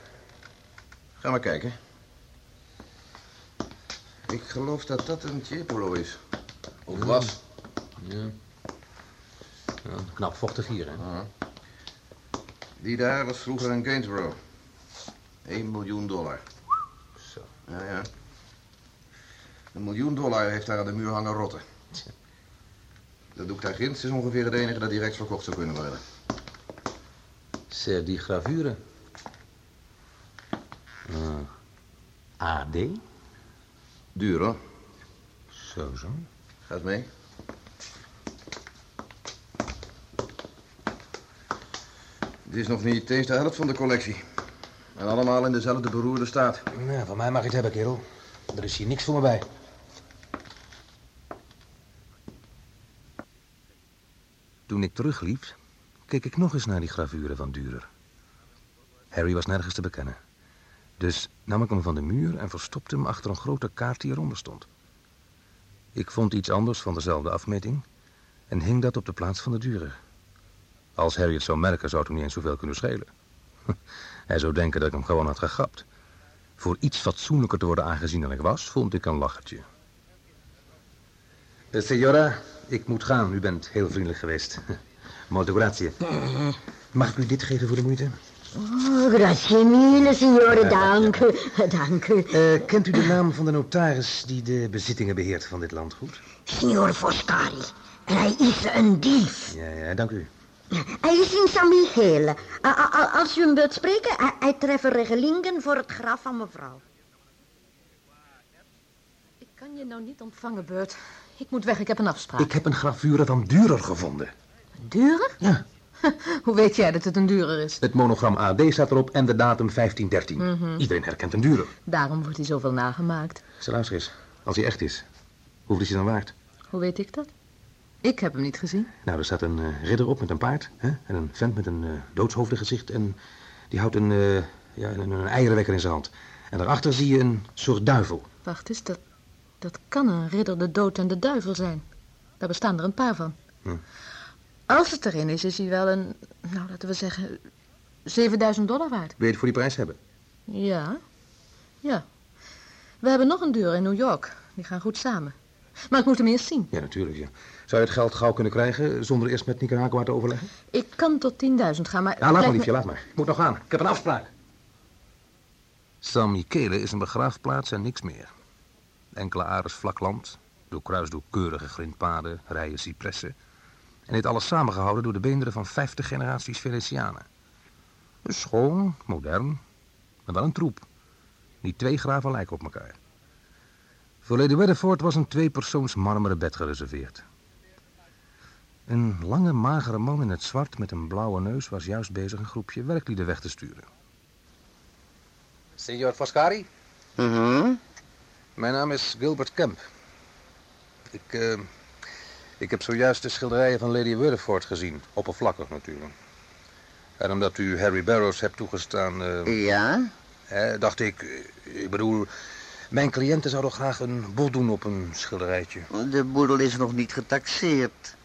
Ga maar kijken. Ik geloof dat dat een Tiepolo is. Of was. Ja. ja knap vochtig hier, hè? Die daar was vroeger een Gainsborough. 1 miljoen dollar. Zo. Ja, ja. Een miljoen dollar heeft daar aan de muur hangen rotten. Dat doek daar ginds is ongeveer het enige dat direct verkocht zou kunnen worden. Zeg, die gravure. Uh, AD? Duur, hoor. Zo, zo. Gaat mee. Dit is nog niet eens de helft van de collectie. En allemaal in dezelfde beroerde staat. Ja, van mij mag je het hebben, kerel. Er is hier niks voor me bij. Toen ik terugliep, keek ik nog eens naar die gravure van Durer. Harry was nergens te bekennen. Dus nam ik hem van de muur en verstopte hem achter een grote kaart die eronder stond. Ik vond iets anders van dezelfde afmeting en hing dat op de plaats van de Durer. Als Harry het zou merken, zou het hem niet eens zoveel kunnen schelen. Hij zou denken dat ik hem gewoon had gegrapt. Voor iets fatsoenlijker te worden aangezien dan ik was, vond ik een lachertje. Uh, signora, ik moet gaan. U bent heel vriendelijk geweest. Molto grazie. Mag ik u dit geven voor de moeite? Oh, grazie mille, signore, dank u, dank u. Uh, kent u de naam van de notaris die de bezittingen beheert van dit landgoed? Signor Foscari. En hij is een dief. Ja, ja, dank u. Hij is in San Michele. Als u hem wilt spreken, hij, hij treft regelingen voor het graf van mevrouw. Ik kan je nou niet ontvangen, Bert. Ik moet weg, ik heb een afspraak. Ik heb een gravure van Durer gevonden. Durer? Ja. Hoe weet jij dat het een Durer is? Het monogram AD staat erop en de datum 1513. Mm -hmm. Iedereen herkent een Durer. Daarom wordt hij zoveel nagemaakt. Eens. Als hij echt is, hoeveel is hij dan waard? Hoe weet ik dat? Ik heb hem niet gezien. Nou, er staat een uh, ridder op met een paard. Hè? En een vent met een uh, doodshoofdig gezicht. En die houdt een, uh, ja, een, een eierenwekker in zijn hand. En daarachter zie je een soort duivel. Wacht eens, dat, dat kan een ridder de dood en de duivel zijn. Daar bestaan er een paar van. Hm. Als het erin is, is hij wel een, nou laten we zeggen, 7000 dollar waard. Wil je het voor die prijs hebben? Ja, ja. We hebben nog een deur in New York. Die gaan goed samen. Maar ik moet hem eerst zien. Ja, natuurlijk, ja. Zou je het geld gauw kunnen krijgen zonder eerst met Nicaragua te overleggen? Ik kan tot 10.000 gaan, maar... Ja, laat maar, liefje, me... laat maar. Ik moet nog gaan. Ik heb een afspraak. San Michele is een begraafplaats en niks meer. Enkele ares vlak land, doorkruist door keurige grindpaden, rijen cipressen. En dit alles samengehouden door de beenderen van 50 generaties Venetianen. Dus schoon, modern, maar wel een troep. Niet twee graven lijken op elkaar. Voor Lady Weatherford was een tweepersoons marmeren bed gereserveerd. Een lange, magere man in het zwart met een blauwe neus was juist bezig een groepje werklieden weg te sturen. Signor Foscari? Mhm. Mijn naam is Gilbert Kemp. Ik, uh, ik heb zojuist de schilderijen van Lady Weatherford gezien. Oppervlakkig natuurlijk. En omdat u Harry Barrows hebt toegestaan... Uh, ja? Hè, dacht ik, ik bedoel... Mijn cliënten zouden graag een bod doen op een schilderijtje. De boedel is nog niet getaxeerd.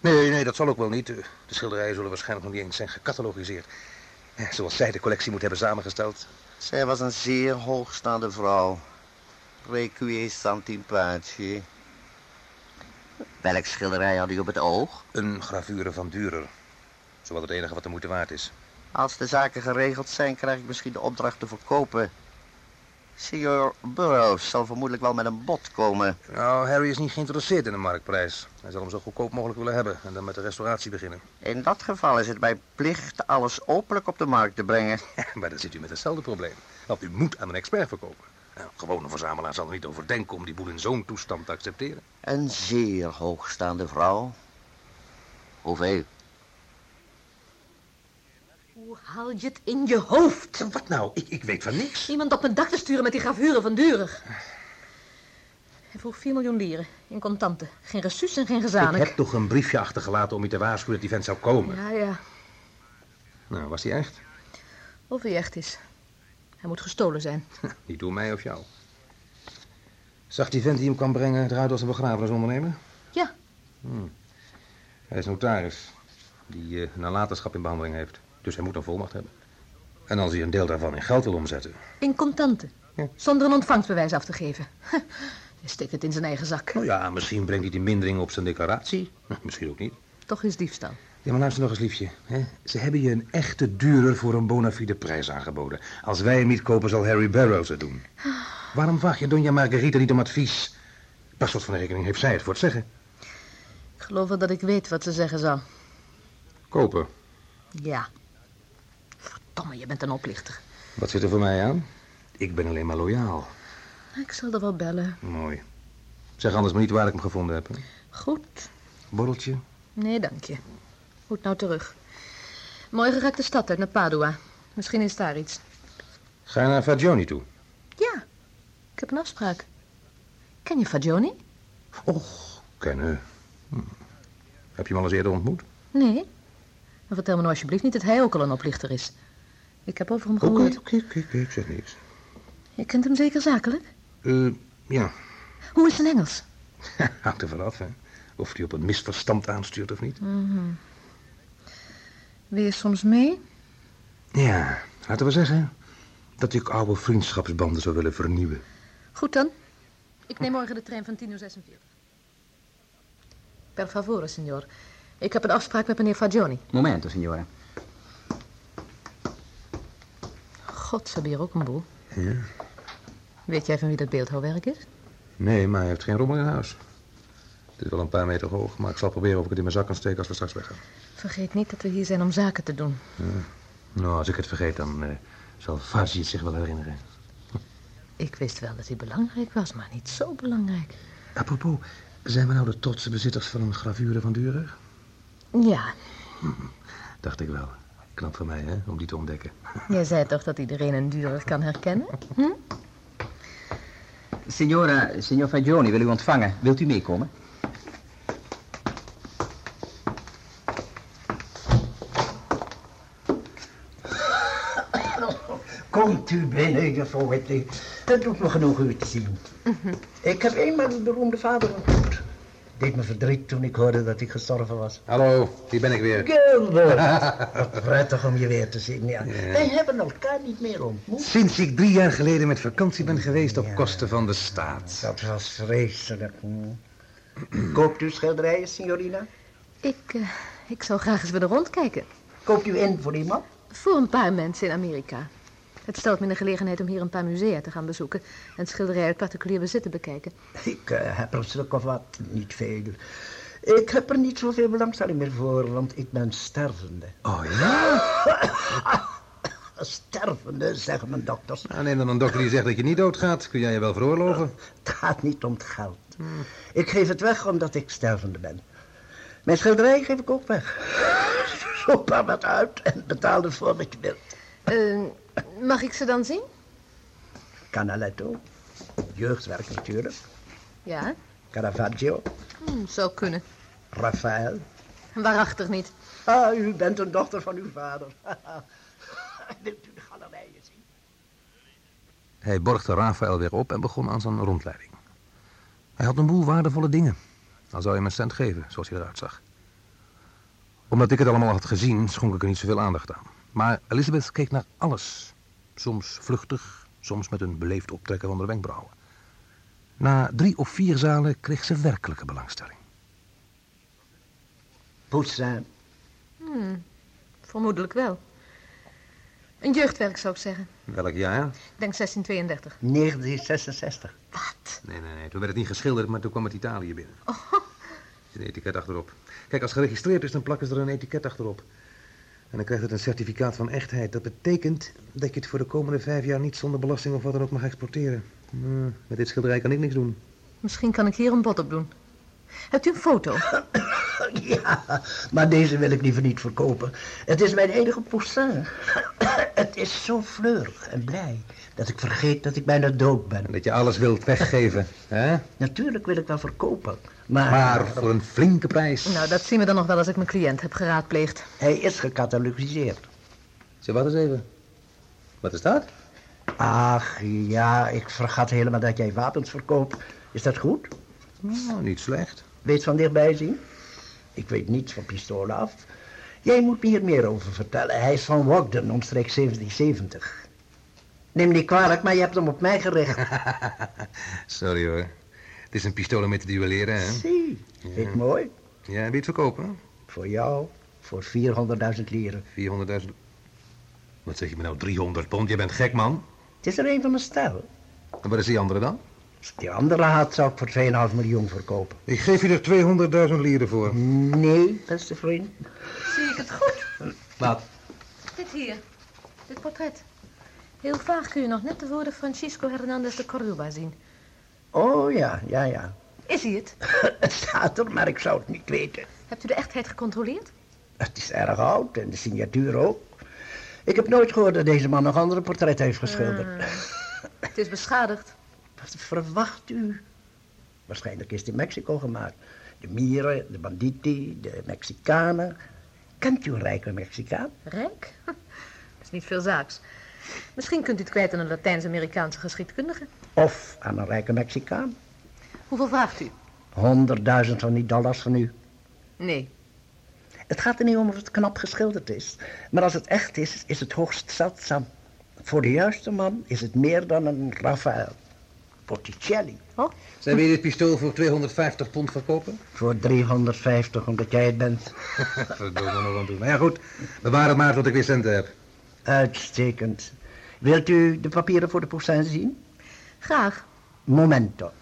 Nee, nee, dat zal ook wel niet. De schilderijen zullen waarschijnlijk nog niet eens zijn gecatalogiseerd. Zoals zij de collectie moet hebben samengesteld. Zij was een zeer hoogstaande vrouw. Requiescant in pace. Welk schilderij had u op het oog? Een gravure van Durer. Zowat het enige wat de moeite waard is. Als de zaken geregeld zijn, krijg ik misschien de opdracht te verkopen. Signor Burroughs zal vermoedelijk wel met een bod komen. Nou, Harry is niet geïnteresseerd in de marktprijs. Hij zal hem zo goedkoop mogelijk willen hebben en dan met de restauratie beginnen. In dat geval is het mijn plicht alles openlijk op de markt te brengen. maar dan zit u met hetzelfde probleem. Want u moet aan een expert verkopen. Nou, gewone verzamelaar zal er niet over denken om die boel in zo'n toestand te accepteren. Een zeer hoogstaande vrouw. Hoeveel? Hoe haal je het in je hoofd? Wat nou? Ik, ik weet van niks. Iemand op mijn dak te sturen met die gravuren van Durer. Hij vroeg 4 miljoen lieren in contanten. Geen resus en geen Ik gezanik. heb toch een briefje achtergelaten om je te waarschuwen dat die vent zou komen. Ja, ja. Nou, was die echt? Of hij echt is. Hij moet gestolen zijn. Niet door mij of jou. Zag die vent die hem kwam brengen eruit als een begrafenisondernemer? Ja. Hmm. Hij is notaris. Die eh, nalatenschap in behandeling heeft. Dus hij moet een volmacht hebben. En als hij een deel daarvan in geld wil omzetten. In contanten. Zonder een ontvangstbewijs af te geven. Hij steekt het in zijn eigen zak. Nou ja, misschien brengt hij die mindering op zijn declaratie. Misschien ook niet. Toch is diefstal. Ja, maar luister nog eens, liefje. Hè? Ze hebben je een echte duurder voor een bona fide prijs aangeboden. Als wij hem niet kopen, zal Harry Barrows het doen. Waarom vraag je Donja Margarita niet om advies? Pas wat van de rekening heeft zij het voor het zeggen. Ik geloof wel dat ik weet wat ze zeggen zal. Kopen. Ja. Verdomme, je bent een oplichter. Wat zit er voor mij aan? Ik ben alleen maar loyaal. Ik zal er wel bellen. Mooi. Zeg anders maar niet waar ik hem gevonden heb. Hè? Goed. Borreltje? Nee, dank je. Moet nou terug. Morgen ga ik de stad uit naar Padua. Misschien is daar iets. Ga je naar Fagioni toe? Ja, ik heb een afspraak. Ken je Fagioni? Kennen. Hm. Heb je hem al eens eerder ontmoet? Nee. Maar vertel me nou alsjeblieft niet dat hij ook al een oplichter is. Ik heb over hem gehoord. Oké, oké, oké, ik zeg niks. Je kent hem zeker zakelijk? Eh, ja. Hoe is zijn Engels? Hangt er vanaf, hè. Of hij op een misverstand aanstuurt of niet. Mhm. Wil je soms mee? Ja, laten we zeggen dat ik oude vriendschapsbanden zou willen vernieuwen. Goed dan. Ik neem morgen de trein van 10.46 uur. Per favore, signor. Ik heb een afspraak met meneer Fagioni. Momento, signore. God, ze hebben hier ook een boel. Ja. Weet jij van wie dat beeldhouwwerk is? Nee, maar hij heeft geen rommel in huis. Het is wel een paar meter hoog, maar ik zal proberen of ik het in mijn zak kan steken als we straks weggaan. Vergeet niet dat we hier zijn om zaken te doen. Ja. Nou, als ik het vergeet, dan eh, zal Fazi het zich wel herinneren. Ik wist wel dat hij belangrijk was, maar niet zo belangrijk. Apropos, zijn we nou de trotse bezitters van een gravure van Durer? Ja, Dacht ik wel. Knap van mij, hè, om die te ontdekken. jij zei toch dat iedereen een Dürer kan herkennen? Hm? Signora, signor Fagioni wil u ontvangen. Wilt u meekomen? Komt u binnen, juffrouw Whitley. Het doet me genoeg u te zien. Ik heb eenmaal de beroemde vader ontmoet. Deed me verdriet toen ik hoorde dat hij gestorven was. Hallo, hier ben ik weer. Gilbert, wat prettig om je weer te zien, ja. Wij hebben elkaar niet meer ontmoet. Sinds ik drie jaar geleden met vakantie ben geweest op kosten van de staat. Dat was vreselijk. hm. Koopt u schilderijen, signorina? Ik, eh, ik zou graag eens willen rondkijken. Koopt u in voor iemand? Voor een paar mensen in Amerika. Het stelt me de gelegenheid om hier een paar musea te gaan bezoeken... en schilderijen uit particulier bezit te bekijken. Ik eh, heb er een stuk of wat, niet veel. Ik heb er niet zoveel belangstelling meer voor, want ik ben stervende. Oh ja? stervende, zeggen mijn dokters. Nou, neem dan een dokter die zegt dat je niet doodgaat. Kun jij je wel veroorloven? Het gaat niet om het geld. Ik geef het weg omdat ik stervende ben. Mijn schilderij geef ik ook weg. Zo paar wat uit en betaal ervoor wat je wilt. Eh, mag ik ze dan zien? Canaletto, jeugdwerk natuurlijk. Ja, Caravaggio, hm, zou kunnen. Raphaël. Waarachtig niet. Ah, u bent een dochter van uw vader. Wilt u de galerijen zien? Hij borgde Rafael weer op en begon aan zijn rondleiding. Hij had een boel waardevolle dingen. Dan zou je hem een cent geven, zoals hij eruit zag. Omdat ik het allemaal had gezien, schonk ik er niet zoveel aandacht aan. Maar Elizabeth keek naar alles. Soms vluchtig, soms met een beleefd optrekken van de wenkbrauwen. Na drie of vier zalen kreeg ze werkelijke belangstelling. Poussin. Hm, vermoedelijk wel. Een jeugdwerk zou ik zeggen. Welk jaar? Ik denk 1632. 1966. Nee, nee, nee. Toen werd het niet geschilderd, maar toen kwam het Italië binnen. Er is een etiket achterop. Kijk, als geregistreerd is, dan plakken ze er een etiket achterop. En dan krijgt het een certificaat van echtheid. Dat betekent dat je het voor de komende vijf jaar niet zonder belasting of wat dan ook mag exporteren. Nou, met dit schilderij kan ik niks doen. Misschien kan ik hier een bod op doen. Hebt u een foto? Ja, maar deze wil ik liever niet verkopen. Het is mijn enige poussin. Het is zo fleurig en blij dat ik vergeet dat ik bijna dood ben. Dat je alles wilt weggeven, hè? Natuurlijk wil ik wel verkopen, maar... Maar voor een flinke prijs. Nou, dat zien we dan nog wel als ik mijn cliënt heb geraadpleegd. Hij is gecatalogiseerd. Zeg, wat eens even. Wat is dat? Ach, ja, ik vergat helemaal dat jij wapens verkoopt. Is dat goed? Nou, niet slecht. Weet van dichtbij zien? Ik weet niets van pistolen af. Jij moet me hier meer over vertellen. Hij is van Wogden, omstreeks 1770. Neem niet kwalijk, maar je hebt hem op mij gericht. Sorry hoor. Het is een pistool met te duelleren, hè? Zie, vind ik mooi. Ja, wil je het verkopen? Voor jou, voor 400.000 lieren. 400.000... Wat zeg je me nou, 300 pond? Je bent gek, man. Het is er een van de stijl. En wat is die andere dan? Als ik die andere had, zou ik voor 2,5 miljoen verkopen. Ik geef je er 200.000 lieren voor. Nee, beste vriend. Zie ik het goed? Wat? Dit hier. Dit portret. Heel vaag kun je nog net de woorden Francisco Hernandez de Cordoba zien. Oh ja, ja, ja. Is hij het? Het staat er, maar ik zou het niet weten. Hebt u de echtheid gecontroleerd? Het is erg oud en de signatuur ook. Ik heb nooit gehoord dat deze man nog andere portretten heeft geschilderd. Hmm. Het is beschadigd. Wat verwacht u? Waarschijnlijk is het in Mexico gemaakt. De mieren, de banditi, de Mexicanen. Kent u een rijke Mexicaan? Rijk? Dat is niet veel zaaks. Misschien kunt u het kwijt aan een Latijns-Amerikaanse geschiedkundige. Of aan een rijke Mexicaan? Hoeveel vraagt u? Honderdduizend van die dollars van u. Nee. Het gaat er niet om of het knap geschilderd is. Maar als het echt is, is het hoogst zeldzaam. Voor de juiste man is het meer dan een Raphaël. Botticelli. Oh? Zijn we dit pistool voor 250 pond verkopen? Voor 350, omdat jij het bent. Verdomme nog aan toe. Maar ja, goed. Bewaar het maar tot ik weer centen heb. Uitstekend. Wilt u de papieren voor de poussin zien? Graag. Momento.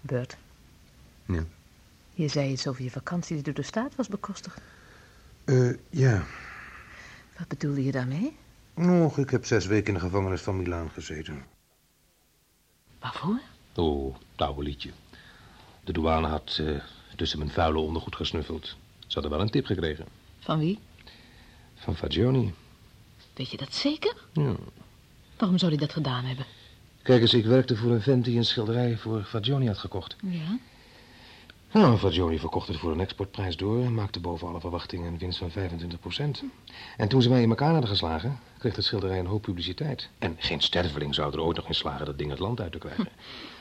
Bert. Ja. Je zei iets over je vakantie die door de staat was bekostigd. Eh, ja. Wat bedoelde je daarmee? Nog, ik heb zes weken in de gevangenis van Milaan gezeten. Waarvoor? Oh, het oude liedje. De douane had eh, tussen mijn vuile ondergoed gesnuffeld. Ze hadden wel een tip gekregen. Van wie? Van Fagioni. Weet je dat zeker? Ja. Waarom zou hij dat gedaan hebben? Kijk eens, ik werkte voor een vent die een schilderij voor Fagioni had gekocht. Ja. Nou, Fagioni verkocht het voor een exportprijs door... en maakte boven alle verwachtingen een winst van 25% En toen ze mij in elkaar hadden geslagen... kreeg het schilderij een hoop publiciteit. En geen sterveling zou er ooit nog in slagen dat ding het land uit te krijgen.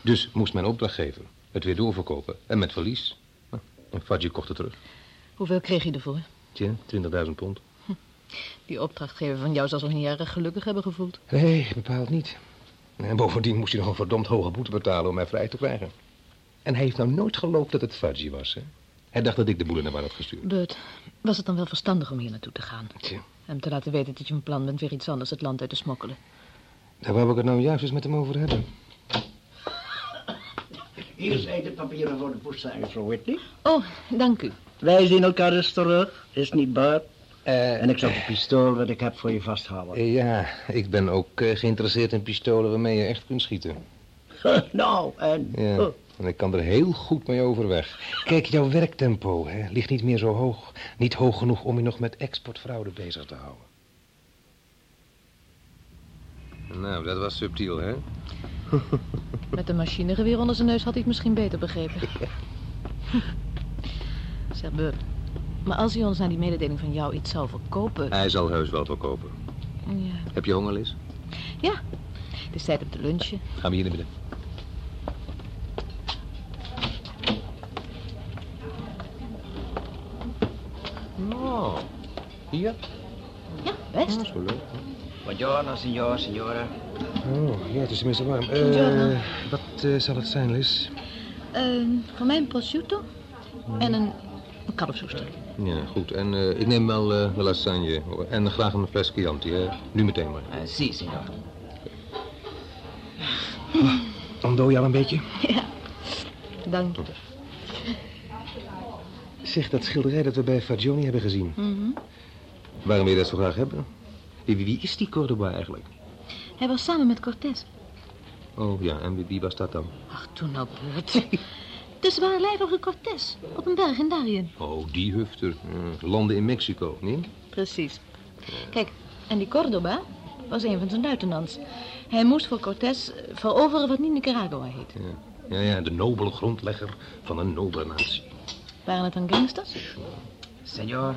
Dus moest mijn opdrachtgever het weer doorverkopen. En met verlies. En Faggi kocht het terug. Hoeveel kreeg je ervoor? Tja, 20.000 pond. Die opdrachtgever van jou zal zich niet erg gelukkig hebben gevoeld. Nee, bepaald niet. En bovendien moest hij nog een verdomd hoge boete betalen om mij vrij te krijgen. En hij heeft nou nooit geloofd dat het Fudgy was, hè? Hij dacht dat ik de boel in de war had gestuurd. Bert, was het dan wel verstandig om hier naartoe te gaan? Tja. Hem te laten weten dat je van plan bent weer iets anders het land uit te smokkelen. Daar wou ik het nou juist eens met hem over hebben. Hier zijn de papieren voor de juffrouw Whitney. Oh, dank u. Wij zien elkaar dus terug, is niet waar? en ik zal het pistool wat ik heb voor je vasthouden. Eh, Ja, ik ben ook eh, geïnteresseerd in pistolen waarmee je echt kunt schieten. nou, en... Ja, Oh, en ik kan er heel goed mee overweg. Kijk, jouw werktempo hè, ligt niet meer zo hoog. Niet hoog genoeg om je nog met exportfraude bezig te houden. Nou, dat was subtiel, hè? Met een machinegeweer onder zijn neus had hij het misschien beter begrepen. zeg, maar als hij ons na die mededeling van jou iets zou verkopen... Hij zal heus wel verkopen. Ja. Heb je honger, Liz? ja, het is tijd om te lunchen. Gaan we hier naar binnen. Oh, hier? Ja, best. Dat is wel leuk. Buongiorno, signor, signora. Oh, ja, het is tenminste warm. Eh, Buongiorno. wat eh, zal het zijn, Liz? Eh, voor mij een prosciutto en een, een kalfsoester. Ja, goed. En eh, ik neem wel eh, de lasagne. En graag een fles Chianti, hè? Nu meteen maar. Uh, si, signor. Je al een beetje? Ja, dank. Zeg, dat schilderij dat we bij Fagioni hebben gezien. Mhm. Waarom wil je dat zo graag hebben? Wie, wie is die Cordoba eigenlijk? Hij was samen met Cortés. Oh ja, en wie, wie was dat dan? Ach, toen nou, Bert. De zwaarlijvige Cortés. Op een berg in Darien. Oh, die hufter. Landen in Mexico, niet? Precies. Kijk, en die Cordoba was een van zijn luitenants. Hij moest voor Cortés veroveren wat niet Nicaragua heet. Ja. ja, ja, de nobele grondlegger van een nobele natie. Waren het dan gangsters? Senor.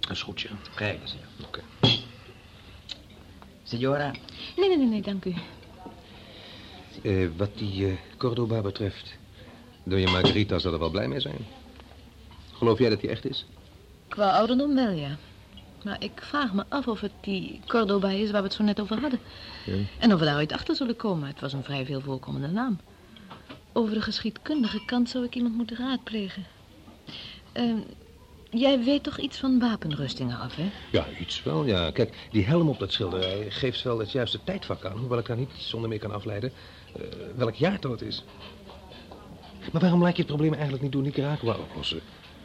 Dat is goed, ja. Kijk, senor. Oké. Signora. Nee, nee, nee, nee, dank u. Eh, wat die eh, Cordoba betreft... Doña Margarita zal er wel blij mee zijn. Geloof jij dat hij echt is? Qua ouderdom wel, ja. Maar ik vraag me af of het die Cordoba is waar we het zo net over hadden. Ja. En of we daaruit achter zullen komen. Het was een vrij veel voorkomende naam. Over de geschiedkundige kant zou ik iemand moeten raadplegen. Ehm, jij weet toch iets van wapenrustingen af, hè? Ja, iets wel, ja. Kijk, die helm op dat schilderij geeft wel het juiste tijdvak aan... hoewel ik daar niet zonder meer kan afleiden eh, welk jaartal het is. Maar waarom laat je het probleem eigenlijk niet door Nicaragua oplossen?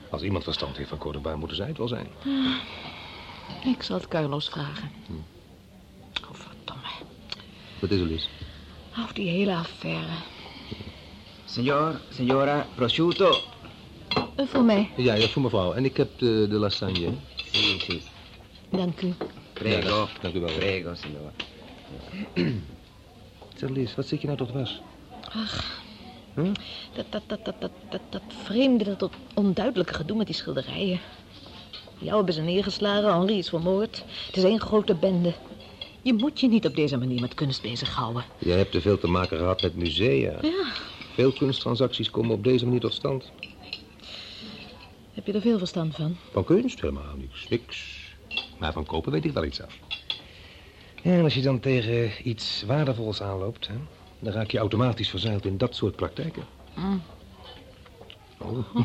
Als iemand verstand heeft van Cordoba, moeten zij het wel zijn. Ik zal het Carlos vragen. Hm. Oh, verdomme. Wat is er, Lies? Oh, die hele affaire. Senor, signora, prosciutto. Eh, voor mij. Ja, ja, voor mevrouw. En ik heb de, de lasagne. Dank u. Prego. Ja, dank u wel. Prego, signor. Zeg, Lies, wat zit je nou toch dwars? Ach, Hm? dat, dat, dat, dat, dat, dat, dat vreemde, dat op onduidelijke gedoe met die schilderijen. Jou hebben ze neergeslagen, Henri is vermoord. Het is één grote bende. Je moet je niet op deze manier met kunst bezighouden. Jij hebt te veel te maken gehad met musea. Ja. Veel kunsttransacties komen op deze manier tot stand. Heb je er veel verstand van? Van kunst helemaal niks, niks. Maar van kopen weet ik wel iets af. Ja, en als je dan tegen iets waardevols aanloopt, hè, dan raak je automatisch verzeild in dat soort praktijken. Mm. Oh,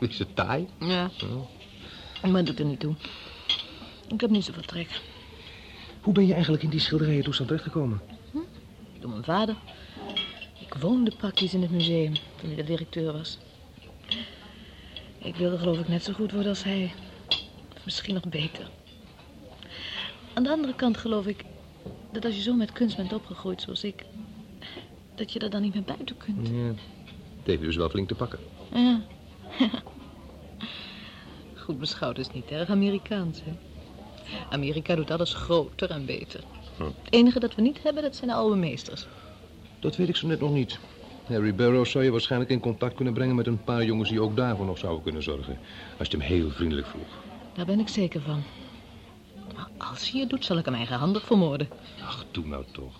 is het taai? Ja. Oh. Maar doet er niet toe. Ik heb niet zoveel trek. Hoe ben je eigenlijk in die schilderijen toestand terechtgekomen? Door mijn vader. Ik woonde praktisch in het museum toen hij de directeur was. Ik wilde geloof ik net zo goed worden als hij. Misschien nog beter. Aan de andere kant geloof ik dat als je zo met kunst bent opgegroeid zoals ik... dat je er dan niet meer buiten kunt. Ja. Het heeft je dus wel flink te pakken. Ja. Goed beschouwd is niet erg Amerikaans, hè? Amerika doet alles groter en beter. Hm. Het enige dat we niet hebben, dat zijn de oude meesters. Dat weet ik zo net nog niet. Harry Barrows zou je waarschijnlijk in contact kunnen brengen met een paar jongens die ook daarvoor nog zouden kunnen zorgen. Als je hem heel vriendelijk vroeg. Daar ben ik zeker van. Maar als hij het doet, zal ik hem eigenhandig vermoorden. Ach, doe nou toch.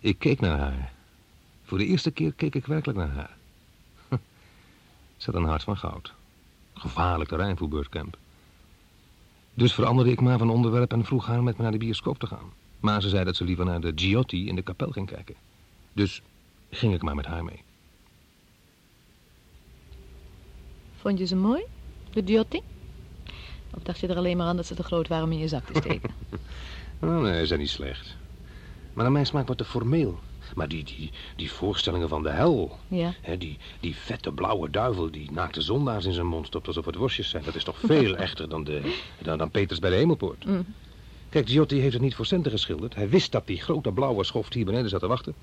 Ik keek naar haar. Voor de eerste keer keek ik werkelijk naar haar. Ze had een hart van goud. Gevaarlijk terrein voor Beurtcamp. Dus veranderde ik maar van onderwerp en vroeg haar met me naar de bioscoop te gaan. Maar ze zei dat ze liever naar de Giotti in de kapel ging kijken. Dus ging ik maar met haar mee. Vond je ze mooi, de Giotti? Of dacht je er alleen maar aan dat ze te groot waren om in je zak te steken? Oh, nee, ze zijn niet slecht. Maar naar mijn smaak wat te formeel. Maar die, die, die voorstellingen van de hel... ja. Hè, die, die vette blauwe duivel die naakte zondaars in zijn mond stopt alsof het worstjes zijn. Dat is toch veel echter dan, de, dan, dan Peters bij de Hemelpoort. Mm. Kijk, Giotti heeft het niet voor centen geschilderd. Hij wist dat die grote blauwe schoft hier beneden zat te wachten.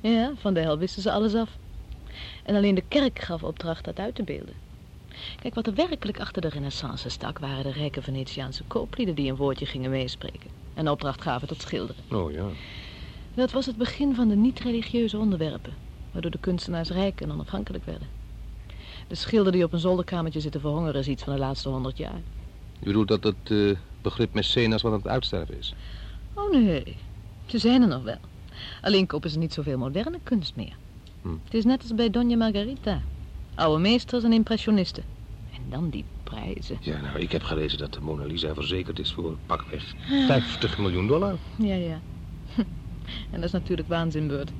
Ja, van de hel wisten ze alles af. En alleen de kerk gaf opdracht dat uit te beelden. Kijk, wat er werkelijk achter de renaissance stak... waren de rijke Venetiaanse kooplieden die een woordje gingen meespreken. En opdracht gaven tot schilderen. Oh ja. Dat was het begin van de niet-religieuze onderwerpen... waardoor de kunstenaars rijk en onafhankelijk werden. De schilder die op een zolderkamertje zit te verhongeren... is iets van de laatste honderd jaar. Je bedoelt dat het eh, begrip mecenas wat aan het uitsterven is? Oh nee, ze zijn er nog wel. Alleen kopen ze niet zoveel moderne kunst meer. Hm. Het is net als bij Doña Margarita. Oude meesters en impressionisten. En dan die prijzen. Ja, nou, ik heb gelezen dat de Mona Lisa verzekerd is voor pakweg 50 miljoen dollar. Ja, ja. En dat is natuurlijk waanzinbeurt.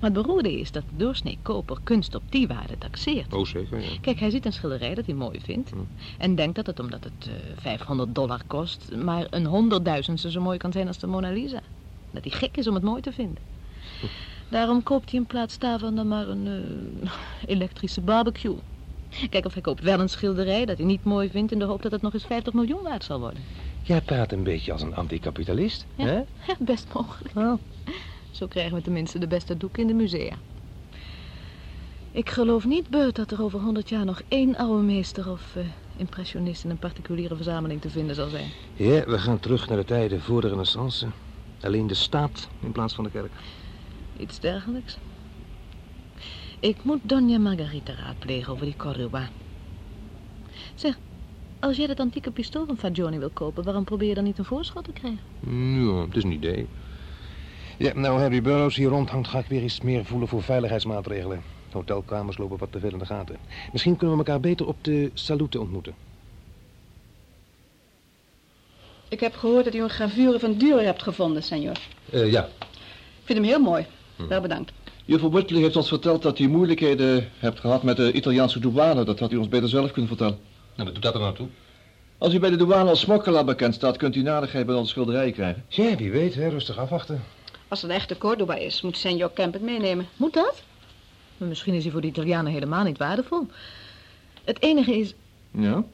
Maar het beroerde is dat de doorsnee koper kunst op die waarde taxeert. Oh, zeker, ja. Kijk, hij ziet een schilderij dat hij mooi vindt. En denkt dat het, omdat het eh 500 dollar kost, maar een honderdduizendste zo mooi kan zijn als de Mona Lisa. Dat hij gek is om het mooi te vinden. Daarom koopt hij in plaats daarvan dan maar een eh, elektrische barbecue. Kijk, of hij koopt wel een schilderij dat hij niet mooi vindt... in de hoop dat het nog eens 50 miljoen waard zal worden. Jij praat een beetje als een anticapitalist, Ja, hè? ja, best mogelijk. Zo krijgen we tenminste de beste doeken in de musea. Ik geloof niet, Bert, dat er over 100 jaar nog één oude meester of eh, impressionist in een particuliere verzameling te vinden zal zijn. Ja, we gaan terug naar de tijden voor de renaissance. Alleen de staat in plaats van de kerk. Iets dergelijks. Ik moet Dona Margarita raadplegen over die Cordoba. Zeg, als jij dat antieke pistool van Fagioni wil kopen, waarom probeer je dan niet een voorschot te krijgen? Ja, het is een idee. Ja, nou Harry Burroughs hier rondhangt, ga ik weer iets meer voelen voor veiligheidsmaatregelen. Hotelkamers lopen wat te veel in de gaten. Misschien kunnen we elkaar beter op de salute ontmoeten. Ik heb gehoord dat u een gravure van Dürer hebt gevonden, senor. Eh, ja. Ik vind hem heel mooi. Wel bedankt. Juffrouw Whitley heeft ons verteld dat u moeilijkheden hebt gehad met de Italiaanse douane. Dat had u ons beter zelf kunnen vertellen. Nou, wat doet dat er nou toe? Als u bij de douane als smokkelaar bekend staat, kunt u nadigheid bij onze schilderijen krijgen. Ja, wie weet, hè. rustig afwachten. Als het een echte Cordoba is, moet senor Kemp het meenemen. Moet dat? Maar misschien is hij voor de Italianen helemaal niet waardevol. Het enige is, Ja?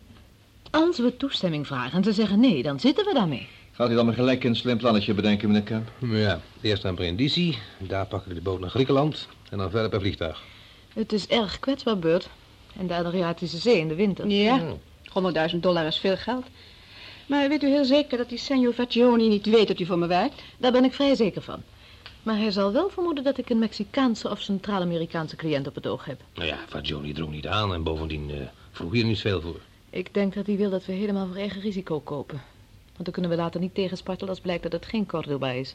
als we toestemming vragen en ze zeggen nee, dan zitten we daarmee. Gaat u dan maar gelijk een slim plannetje bedenken, meneer Kemp? Ja, eerst naar Brindisi, daar pakken we de boot naar Griekenland en dan verder per vliegtuig. Het is erg kwetsbaar, Bert. En de Adriatische Zee in de winter. Ja, 100.000 dollar is veel geld. Maar weet u heel zeker dat die senor Fagioni niet weet dat u voor me werkt? Daar ben ik vrij zeker van. Maar hij zal wel vermoeden dat ik een Mexicaanse of Centraal-Amerikaanse cliënt op het oog heb. Nou ja, Fagioni drong niet aan en bovendien eh, vroeg hier niet veel voor. Ik denk dat hij wil dat we helemaal voor eigen risico kopen. Want dan kunnen we later niet tegenspartelen als blijkt dat het geen Cordoba is.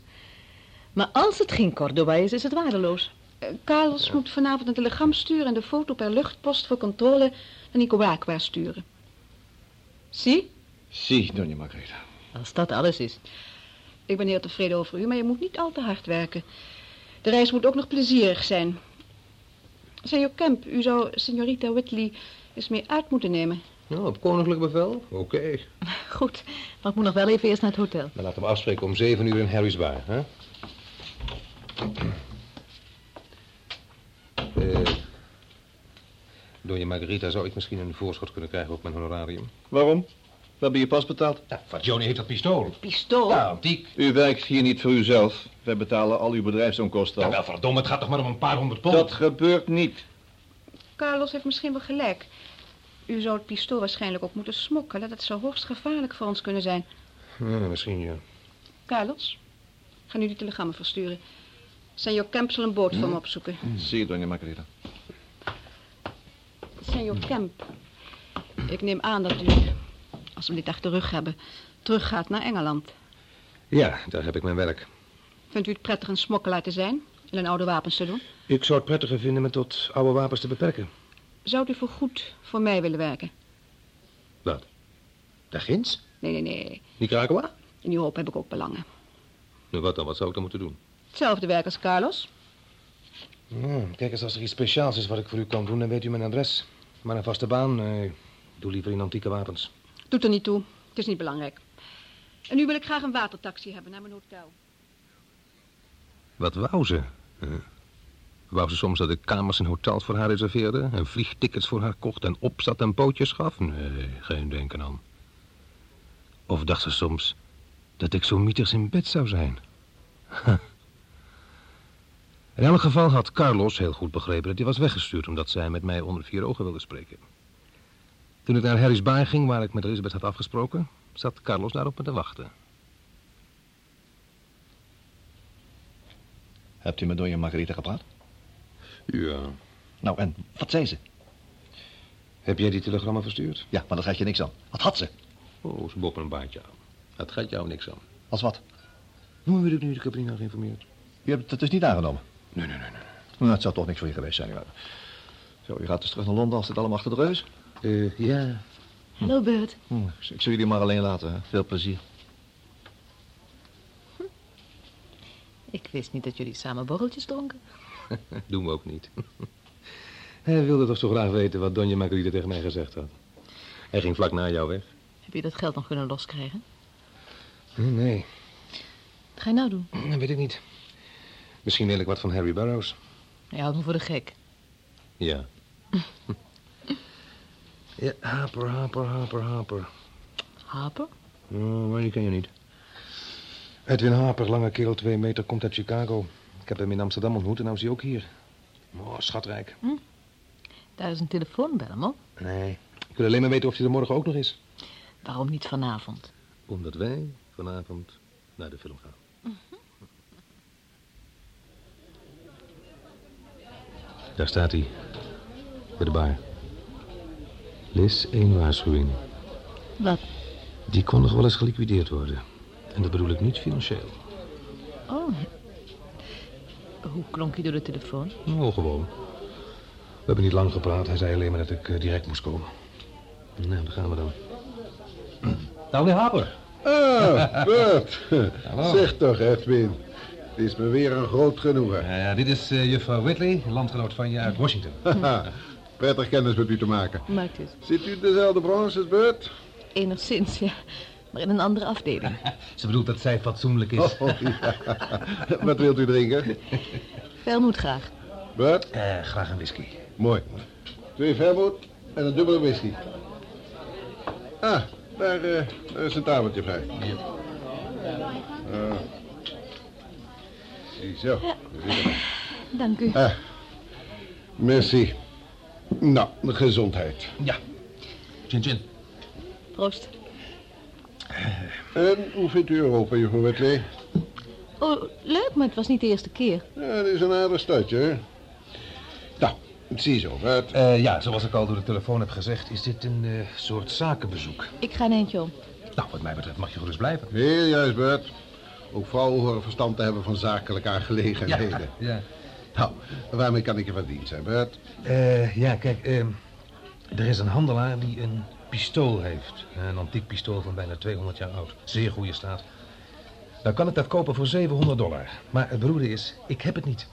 Maar als het geen Cordoba is, is het waardeloos. Eh, Carlos moet vanavond een telegram sturen en de foto per luchtpost voor controle naar Nicaragua sturen. Zie? Zie, Donja Margarita. Als dat alles is. Ik ben heel tevreden over u, maar je moet niet al te hard werken. De reis moet ook nog plezierig zijn. Senor Kemp, u zou signorita Whitley eens mee uit moeten nemen. Nou, op koninklijk bevel? Oké. Goed, maar ik moet nog wel even eerst naar het hotel. Dan laten we afspreken om zeven uur in Harry's Bar, hè? Eh... Donja Margarita, zou ik misschien een voorschot kunnen krijgen op mijn honorarium? Waarom? We hebben je pas betaald. Ja, Fagioni heeft dat pistool. Pistool? Ja, antiek. U werkt hier niet voor uzelf. Wij betalen al uw bedrijfsonkosten al. Nou, wel verdomme, het gaat toch maar om een paar honderd pond? Dat gebeurt niet. Carlos heeft misschien wel gelijk. U zou het pistool waarschijnlijk ook moeten smokkelen. Dat zou hoogst gevaarlijk voor ons kunnen zijn. Ja, misschien, ja. Carlos, ga nu die telegrammen versturen. Senor Kemp zal een boot voor me opzoeken. Zie je, Donja Margarita. Senor Kemp, ik neem aan dat u, als we dit achter de rug hebben, teruggaat naar Engeland. Ja, daar heb ik mijn werk. Vindt u het prettig een smokkelaar te zijn en een oude wapens te doen? Ik zou het prettiger vinden me tot oude wapens te beperken. Zou u voor goed voor mij willen werken? Wat? Daar ginds? Nee, nee, nee. Nicaragua? In uw hoop heb ik ook belangen. Nou, wat dan? Wat zou ik dan moeten doen? Hetzelfde werk als Carlos. Ja, kijk eens, als er iets speciaals is wat ik voor u kan doen, dan weet u mijn adres. Maar een vaste baan. Doe liever in antieke wapens. Doet er niet toe. Het is niet belangrijk. En nu wil ik graag een watertaxi hebben naar mijn hotel. Wat wou ze? Huh? Wou ze soms dat ik kamers in hotels voor haar reserveerde... en vliegtickets voor haar kocht en opzat en pootjes gaf? Nee, geen denken aan. Of dacht ze soms dat ik zo mieters in bed zou zijn? In elk geval had Carlos heel goed begrepen dat hij was weggestuurd... omdat zij met mij onder vier ogen wilde spreken. Toen ik naar Harry's Bar ging, waar ik met Elizabeth had afgesproken... zat Carlos daarop me te wachten. Hebt u met Donja Margarita gepraat? Ja. Nou, en wat zei ze? Heb jij die telegrammen verstuurd? Ja, maar dat gaat je niks aan. Wat had ze? Oh, ze boppen een baantje aan. Dat gaat jou niks aan. Als wat? Hoe wil ik nu de Caprina geïnformeerd? U hebt het dus niet aangenomen? Nee, nee, nee, nee. Nou, het zou toch niks voor je geweest zijn. Zo, u gaat dus terug naar Londen als dit allemaal achter de reus? Eh, ja. Hallo, Bert. Hm, ik zal jullie maar alleen laten. Hè. Veel plezier. Ik wist niet dat jullie samen borreltjes dronken. Doen we ook niet. Hij wilde toch zo graag weten wat Donja Margarita tegen mij gezegd had. Hij ging vlak na jou weg. Heb je dat geld nog kunnen loskrijgen? Nee, nee. Wat ga je nou doen? Dat weet ik niet. Misschien wil ik wat van Harry Burroughs. Hij houdt me voor de gek. Ja. ja, Haper, Haper, Haper, Haper. Haper? Oh, maar die ken je niet. Edwin Haper, lange kerel, twee meter, komt uit Chicago. Ik heb hem in Amsterdam ontmoet en nou is hij ook hier. Oh, schatrijk. Daar is een telefoon, bel hem op. Nee, ik wil alleen maar weten of hij er morgen ook nog is. Waarom niet vanavond? Omdat wij vanavond naar de film gaan. Daar staat hij. Bij de bar. Liz, één waarschuwing. Wat? Die kon nog wel eens geliquideerd worden. En dat bedoel ik niet financieel. Oh. Hoe klonk hij door de telefoon? Nou, gewoon. We hebben niet lang gepraat. Hij zei alleen maar dat ik eh, direct moest komen. Nou, daar gaan we dan. Nou, meneer Haper. Ah, Bert. Zeg toch, Edwin. Het is me weer een groot genoegen. Ja, ja dit is eh, juffrouw Whitley, landgenoot van je uit Washington. Prettig kennis met u te maken. Maakt het. Zit u in dezelfde branche als Bert? Enigszins, ja. Maar in een andere afdeling. Ze bedoelt dat zij fatsoenlijk is. Oh, ja. Wat wilt u drinken? Vermoed graag. Bert? Eh, graag een whisky. Mooi. Twee vermoed en een dubbele whisky. Ah, daar, eh, daar is een tafeltje vrij. Ah. Ziezo. we. Dank u. Ah, merci. Nou, gezondheid. Ja. Chin chin. Proost. En hoe vindt u Europa, juffrouw Wetley? Oh, leuk, maar het was niet de eerste keer. Ja, het is een aardig stadje, hè? Nou, ziezo, Bert. Eh, ja, zoals ik al door de telefoon heb gezegd, is dit een eh, soort zakenbezoek. Ik ga een eentje om. Nou, wat mij betreft mag je gerust blijven. Heel juist, Bert. Ook vrouwen horen verstand te hebben van zakelijke aangelegenheden. Ja. Nou, waarmee kan ik je van dienst zijn, Bert? Eh, ja, kijk, eh, er is een handelaar die een pistool heeft. Een antiek pistool van bijna 200 jaar oud. Zeer goede staat. Dan kan ik dat kopen voor 700 dollar. Maar het beroerde is, ik heb het niet.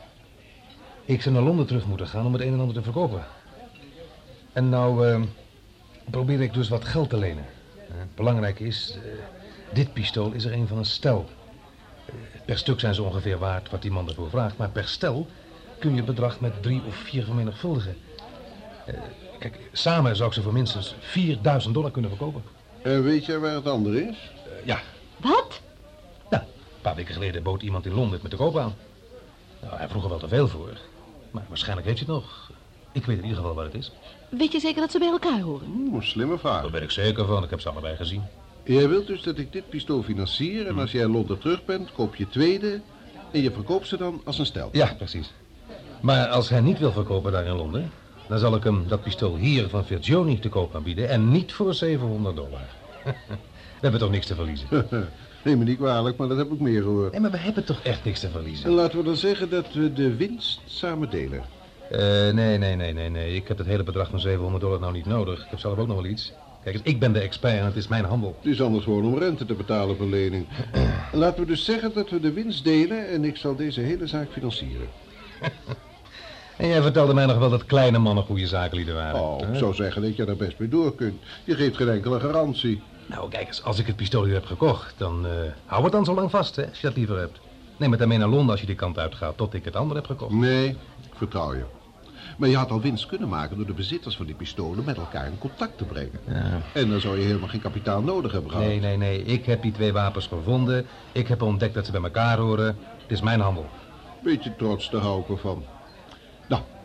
Ik zou naar Londen terug moeten gaan om het een en ander te verkopen. En nou eh, probeer ik dus wat geld te lenen. Eh, belangrijk is, eh, dit pistool is er een van een stel. Per stuk zijn ze ongeveer waard wat die man ervoor vraagt. Maar per stel kun je het bedrag met drie of vier vermenigvuldigen. Eh, kijk, samen zou ik ze voor minstens 4000 dollar kunnen verkopen. En weet jij waar het ander is? ja. Wat? Nou, een paar weken geleden bood iemand in Londen het me te koop aan. Nou, hij vroeg er wel te veel voor. Maar waarschijnlijk heeft hij het nog. Ik weet in ieder geval wat het is. Weet je zeker dat ze bij elkaar horen? Oeh, slimme vraag. Daar ben ik zeker van. Ik heb ze allebei gezien. Jij wilt dus dat ik dit pistool financier en als jij in Londen terug bent, koop je tweede en je verkoopt ze dan als een stel. Ja, precies. Maar als hij niet wil verkopen daar in Londen... dan zal ik hem dat pistool hier van Virgioni te koop aanbieden... en niet voor 700 dollar. We hebben toch niks te verliezen? Neem me niet kwalijk, maar dat heb ik meer gehoord. Nee, maar we hebben toch echt niks te verliezen? En laten we dan zeggen dat we de winst samen delen. Eh, nee, nee, nee, nee, nee. Ik heb het hele bedrag van 700 dollar nou niet nodig. Ik heb zelf ook nog wel iets. Kijk eens, ik ben de expert en het is mijn handel. Het is anders gewoon om rente te betalen voor lening. En laten we dus zeggen dat we de winst delen en ik zal deze hele zaak financieren. En jij vertelde mij nog wel dat kleine mannen goede zakenlieden waren. Oh, ik zou zeggen dat je daar best mee door kunt. Je geeft geen enkele garantie. Nou, kijk eens, als ik het pistool hier heb gekocht, dan eh, hou het dan zo lang vast, hè, als je dat liever hebt. Neem het dan mee naar Londen als je die kant uitgaat, tot ik het andere heb gekocht. Nee, ik vertrouw je. Maar je had al winst kunnen maken door de bezitters van die pistolen met elkaar in contact te brengen. Ja. En dan zou je helemaal geen kapitaal nodig hebben gehad. Nee, nee, nee. Ik heb die twee wapens gevonden. Ik heb ontdekt dat ze bij elkaar horen. Het is mijn handel. Beetje trots, daar hou ik van.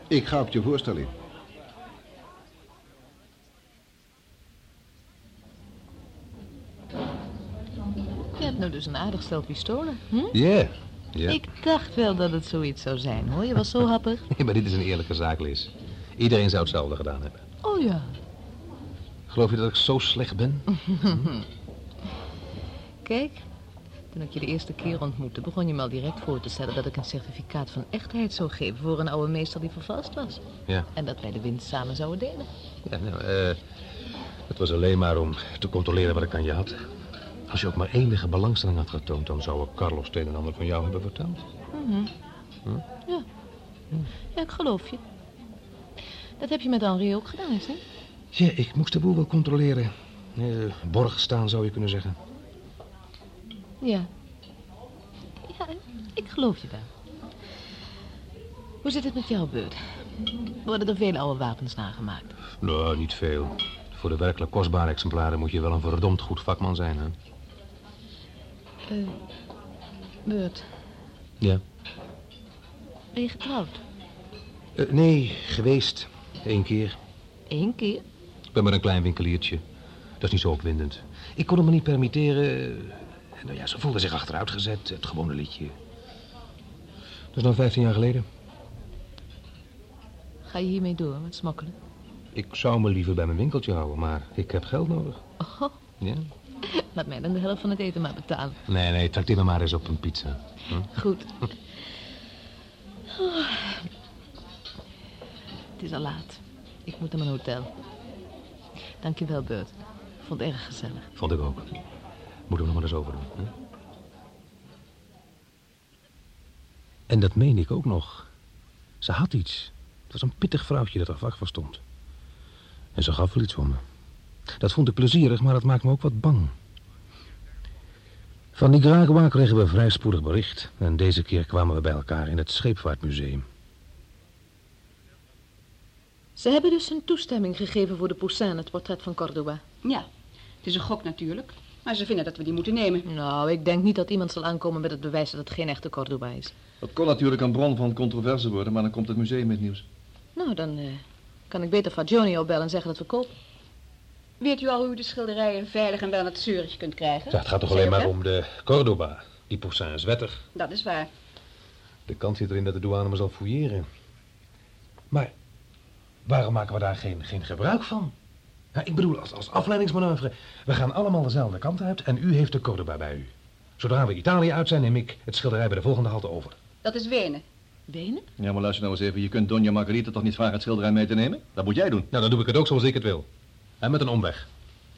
Ik ga op je voorstel in. Je hebt nu dus een aardig stel pistolen, hm? Ja. Ja. Ik dacht wel dat het zoiets zou zijn, hoor. Je was zo happig. Nee, maar dit is een eerlijke zaak, Liz. Iedereen zou hetzelfde gedaan hebben. Oh ja. Geloof je dat ik zo slecht ben? Kijk, toen ik je de eerste keer ontmoette, begon je me al direct voor te stellen dat ik een certificaat van echtheid zou geven voor een oude meester die vervalst was. Ja. En dat wij de winst samen zouden delen. Ja, nou, eh... het was alleen maar om te controleren wat ik aan je had. Als je ook maar enige belangstelling had getoond... dan zou ik Carlos het een en ander van jou hebben verteld. Mhm. Hm? Ja. Ja, ik geloof je. Dat heb je met Henri ook gedaan, is niet? Ja, ik moest de boel wel controleren. Eh, borg staan, zou je kunnen zeggen. Ja. Ja, ik geloof je wel. Hoe zit het met jouw beurt? Worden er veel oude wapens nagemaakt? Nou, niet veel. Voor de werkelijk kostbare exemplaren moet je wel een verdomd goed vakman zijn, hè? Eh, Beurt, Ja. ben je getrouwd? Eh, nee, geweest. Eén keer. Eén keer? Ik ben maar een klein winkeliertje. Dat is niet zo opwindend. Ik kon het me niet permitteren. En nou ja, ze voelde zich achteruit gezet. Het gewone liedje. Dat is nou 15 jaar geleden. Ga je hiermee door met smokkelen? Ik zou me liever bij mijn winkeltje houden, maar ik heb geld nodig. Oh, Ja? laat mij dan de helft van het eten maar betalen. Nee, nee, trakteer me maar eens op een pizza. Hm? Goed. Oh. Het is al laat. Ik moet naar mijn hotel. Dank je wel, Beurt. Ik vond het erg gezellig. Vond ik ook. Moeten we nog maar eens over doen. Hè? En dat meen ik ook nog. Ze had iets. Het was een pittig vrouwtje dat er vak voor stond. En ze gaf wel iets voor me. Dat vond ik plezierig, maar dat maakt me ook wat bang. Van Nicaragua kregen we vrij spoedig bericht. En deze keer kwamen we bij elkaar in het Scheepvaartmuseum. Ze hebben dus hun toestemming gegeven voor de Poussin, het portret van Cordoba. Ja, het is een gok natuurlijk. Maar ze vinden dat we die moeten nemen. Nou, ik denk niet dat iemand zal aankomen met het bewijs dat het geen echte Cordoba is. Dat kon natuurlijk een bron van controverse worden, maar dan komt het museum met nieuws. Nou, dan eh, kan ik beter Fagioni opbellen en zeggen dat we kopen. Weet u al hoe u de schilderijen veilig en wel naar het Zurich kunt krijgen? Ja, het gaat toch alleen maar om de Cordoba. Die Poussin is wettig. Dat is waar. De kans zit erin dat de douane me zal fouilleren. Maar waarom maken we daar geen, geen gebruik van? Ja, ik bedoel, als, als afleidingsmanoeuvre. We gaan allemaal dezelfde kant uit en u heeft de Cordoba bij u. Zodra we Italië uit zijn, neem ik het schilderij bij de volgende halte over. Dat is Wenen. Wenen? Ja, maar luister nou eens even. Je kunt Donja Margarita toch niet vragen het schilderij mee te nemen? Dat moet jij doen. Nou, dan doe ik het ook zoals ik het wil. En met een omweg.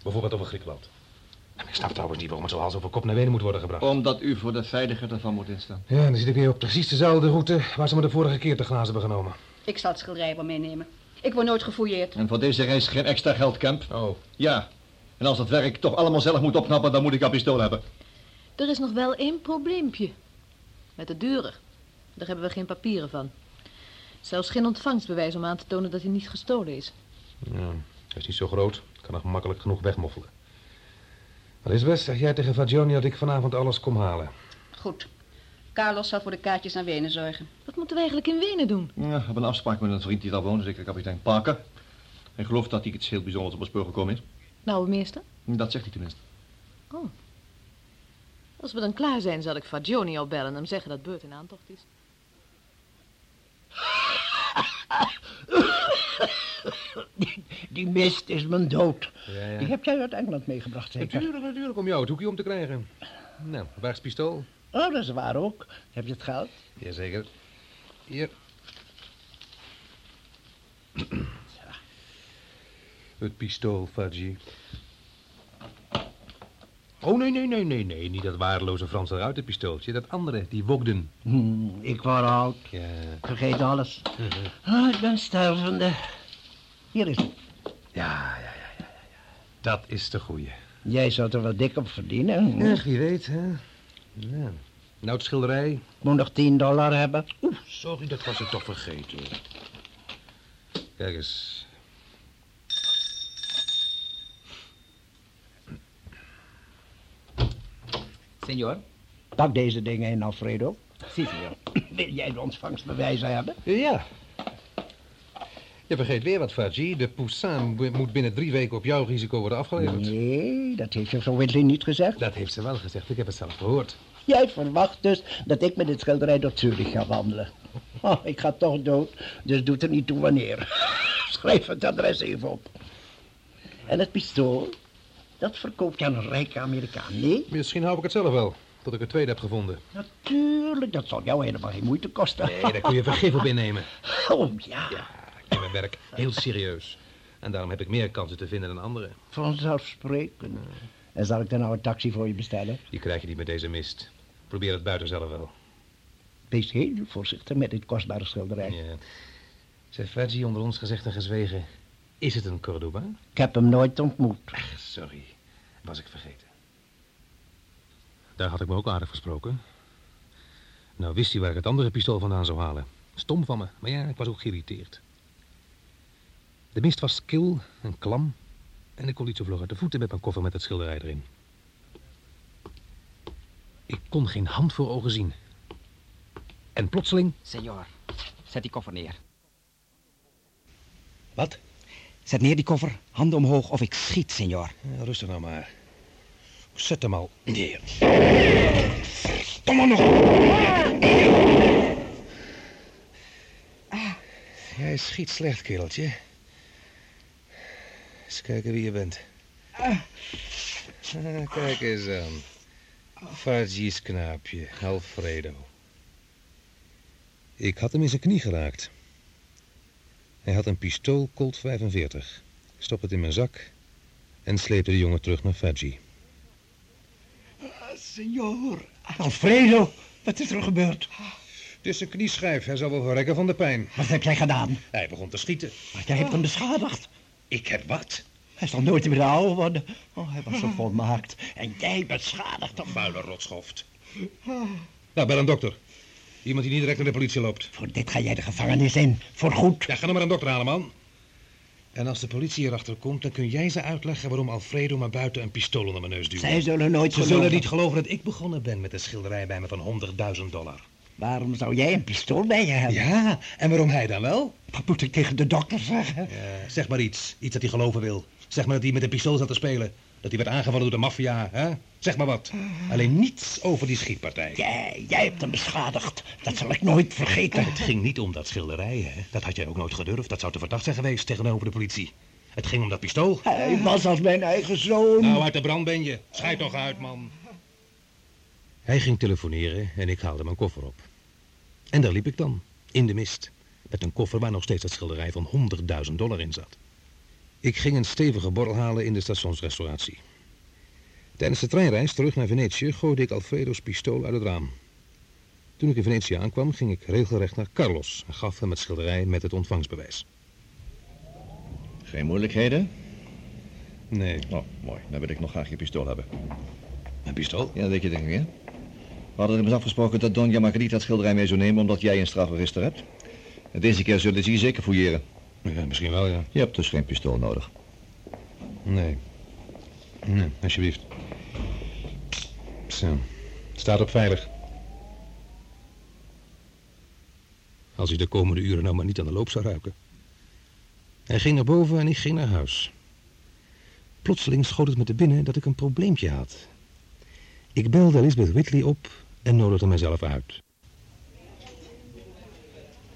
Bijvoorbeeld over Griekenland. En ik snap trouwens niet waarom het zo hals over kop naar Wenen moet worden gebracht. Omdat u voor de veiligheid ervan moet instaan. Ja, dan zit ik weer op precies dezelfde route waar ze me de vorige keer te glazen hebben genomen. Ik zal het schilderij wel meenemen. Ik word nooit gefouilleerd. En voor deze reis geen extra geld, Kemp. Oh. Ja. En als dat werk toch allemaal zelf moet opknappen, dan moet ik een pistool hebben. Er is nog wel één probleempje. Met de deuren. Daar hebben we geen papieren van. Zelfs geen ontvangstbewijs om aan te tonen dat hij niet gestolen is. Ja, hij is niet zo groot. Ik kan nog makkelijk genoeg wegmoffelen. Maar is best, zeg jij tegen Fagioni dat ik vanavond alles kom halen. Goed. Carlos zal voor de kaartjes naar Wenen zorgen. Wat moeten we eigenlijk in Wenen doen? Ja, ik heb een afspraak met een vriend die daar woont, zeker kapitein Parker. Ik geloof dat hij iets heel bijzonders op het spoor gekomen is. Nou, meester? Dat zegt hij tenminste. Oh. Als we dan klaar zijn, zal ik Fagioni opbellen en hem zeggen dat Beurt in aantocht is. Die, die mist is mijn dood. Ja, ja. Die heb jij uit Engeland meegebracht, zeker? Natuurlijk, natuurlijk, om jou het hoekje om te krijgen. Nou, waar is het pistool? Oh, dat is waar ook. Heb je het geld? Jazeker. Hier. Het pistool, Fudgy. Oh, nee, nee, nee, nee, nee. Niet dat waardeloze Franse ruitenpistooltje. Dat andere, die Wogden. Hmm, ik word oud. Ja. Vergeet alles. Ah, ik ben stervende. Hier is het. Ja, ja, ja, ja. Dat is de goeie. Jij zou er wel dik op verdienen. Ach, wie weet, hè. Ja. Nou, het schilderij. Ik moet nog 10 dollar hebben. Oeh, sorry, dat was ik toch vergeten. Kijk eens. Senor? Pak deze dingen in, Alfredo. Zie je, wil jij de ontvangstbewijzen hebben? Ja. Je vergeet weer wat, Fudgy. De Poussin moet binnen drie weken op jouw risico worden afgeleverd. Nee, dat heeft juffrouw Whitley niet gezegd. Dat heeft ze wel gezegd. Ik heb het zelf gehoord. Jij verwacht dus dat ik met dit schilderij door Zurich ga wandelen. Oh, ik ga toch dood, dus doet er niet toe wanneer. Schrijf het adres even op. En het pistool, dat verkoopt je aan een rijke Amerikaan, nee? Misschien hou ik het zelf wel, tot ik een tweede heb gevonden. Natuurlijk, dat zal jou helemaal geen moeite kosten. Nee, daar kun je vergif op innemen. Oh, ja. Ja, neem mijn werk heel serieus. En daarom heb ik meer kansen te vinden dan anderen. Vanzelfsprekend. En zal ik dan nou een taxi voor je bestellen? Die krijg je niet met deze mist. Probeer het buiten zelf wel. Wees heel voorzichtig met dit kostbare schilderij. Ja. Onder ons gezegd en gezwegen. Is het een Cordoba? Ik heb hem nooit ontmoet. Ach, sorry. Was ik vergeten. Daar had ik me ook aardig versproken. Nou wist hij waar ik het andere pistool vandaan zou halen. Stom van me, maar ja, ik was ook geïrriteerd. De mist was kil en klam en ik kon niet zo vlug uit de voeten met mijn koffer met het schilderij erin. Ik kon geen hand voor ogen zien. En plotseling... Senor, zet die koffer neer. Wat? Zet neer die koffer, handen omhoog of ik schiet, senor. Ja, rustig nou maar. Zet hem al neer. Kom maar nog. Jij schiet slecht, kereltje. Eens kijken wie je bent. Ah, kijk eens aan. Fargi's knaapje, Alfredo. Ik had hem in zijn knie geraakt. Hij had een pistool Colt 45. Stop het in mijn zak en sleepte de jongen terug naar Fadji. Senor, Alfredo, wat is er gebeurd? Het is een knieschijf. Hij zal wel verrekken van de pijn. Wat heb jij gedaan? Hij begon te schieten. Maar jij hebt hem beschadigd. Ik heb wat? Hij zal nooit meer ouder worden. Oh, hij was zo volmaakt. En jij beschadigd hem. Vuile rotschoft. Nou, bel een dokter. Iemand die niet direct naar de politie loopt. Voor dit ga jij de gevangenis in. Voor goed. Ja, ga dan maar een dokter halen, man. En als de politie erachter komt, dan kun jij ze uitleggen waarom Alfredo maar buiten een pistool onder mijn neus duwt. Zij zullen nooit Ze geloven. zullen niet geloven dat ik begonnen ben met een schilderij bij me van 100.000 dollar. Waarom zou jij een pistool bij je hebben? Ja, en waarom hij dan wel? Wat moet ik tegen de dokter zeggen? Ja, zeg maar iets. Iets dat hij geloven wil. Zeg maar dat hij met een pistool zat te spelen. Dat hij werd aangevallen door de maffia, hè? Zeg maar wat. Alleen niets over die schietpartij. Jij, jij hebt hem beschadigd. Dat zal ik nooit vergeten. Het ging niet om dat schilderij, hè? Dat had jij ook nooit gedurfd. Dat zou te verdacht zijn geweest tegenover de politie. Het ging om dat pistool. Hij was als mijn eigen zoon. Nou, uit de brand ben je. Schijt toch uit, man. Hij ging telefoneren en ik haalde mijn koffer op. En daar liep ik dan, in de mist. Met een koffer waar nog steeds dat schilderij van 100.000 dollar in zat. Ik ging een stevige borrel halen in de stationsrestauratie. Tijdens de treinreis terug naar Venetië gooide ik Alfredo's pistool uit het raam. Toen ik in Venetië aankwam, ging ik regelrecht naar Carlos en gaf hem het schilderij met het ontvangstbewijs. Geen moeilijkheden? Nee. Oh, mooi. Dan wil ik nog graag je pistool hebben. Een pistool? Ja, dat weet je denk ik, hè? We hadden immers afgesproken dat Donja Margarita het schilderij mee zou nemen... omdat jij een strafregister hebt. En deze keer zullen ze je zeker fouilleren. Ja, misschien wel, ja. Je hebt dus geen pistool nodig. Nee. Nee, alsjeblieft. Zo. Staat op veilig. Als hij de komende uren nou maar niet aan de loop zou ruiken. Hij ging naar boven en ik ging naar huis. Plotseling schoot het me te binnen dat ik een probleempje had. Ik belde Elizabeth Whitley op en nodigde mezelf uit.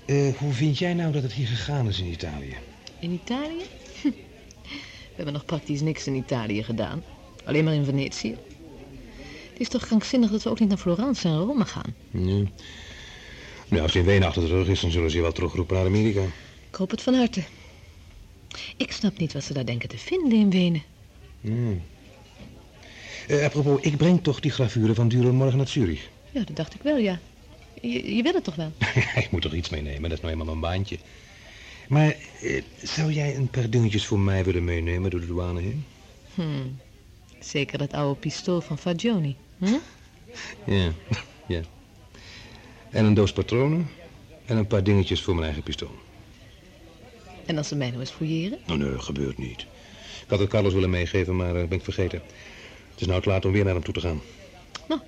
Eh, hoe vind jij nou dat het hier gegaan is in Italië? In Italië? We hebben nog praktisch niks in Italië gedaan. Alleen maar in Venetië. Het is toch krankzinnig dat we ook niet naar Florence en Rome gaan. Ja. Nou, als in Wenen achter de rug is, dan zullen ze je wel terugroepen naar Amerika. Ik hoop het van harte. Ik snap niet wat ze daar denken te vinden in Wenen. Hmm. Eh, apropos, ik breng toch die gravure van Duren morgen naar Zurich. Ja, dat dacht ik wel, ja. Je, je wil het toch wel? ik moet toch iets meenemen, dat is nou eenmaal mijn baantje. Maar eh, zou jij een paar dingetjes voor mij willen meenemen door de douane heen? Hmm. Zeker dat oude pistool van Fagioni. Hm? Ja, ja. En een doos patronen en een paar dingetjes voor mijn eigen pistool. En als ze mij nou eens fouilleren? Oh nee, dat gebeurt niet. Ik had het Carlos willen meegeven, maar uh, ben ik vergeten. Het is nou te laat om weer naar hem toe te gaan. Nou,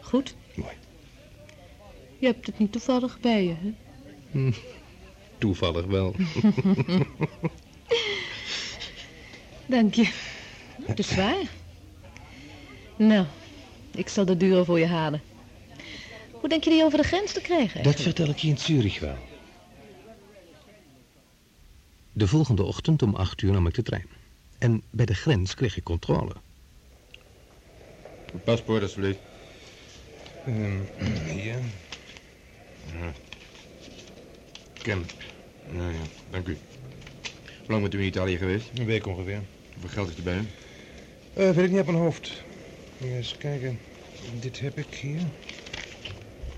goed. Je hebt het niet toevallig bij je, hè? Hm, toevallig wel. Dank je. Het is waar. Nou, ik zal de deuren voor je halen. Hoe denk je die over de grens te krijgen? Dat vertel ik je in Zurich wel. De volgende ochtend om acht uur nam ik de trein. En bij de grens kreeg ik controle. Paspoort, alsjeblieft. Um, hier. Ja. Ken. Ja, ja, dank u. Hoe lang bent u in Italië geweest? Een week ongeveer. Hoeveel geld is erbij? Uh, weet ik niet op mijn hoofd. Eens kijken. Dit heb ik hier.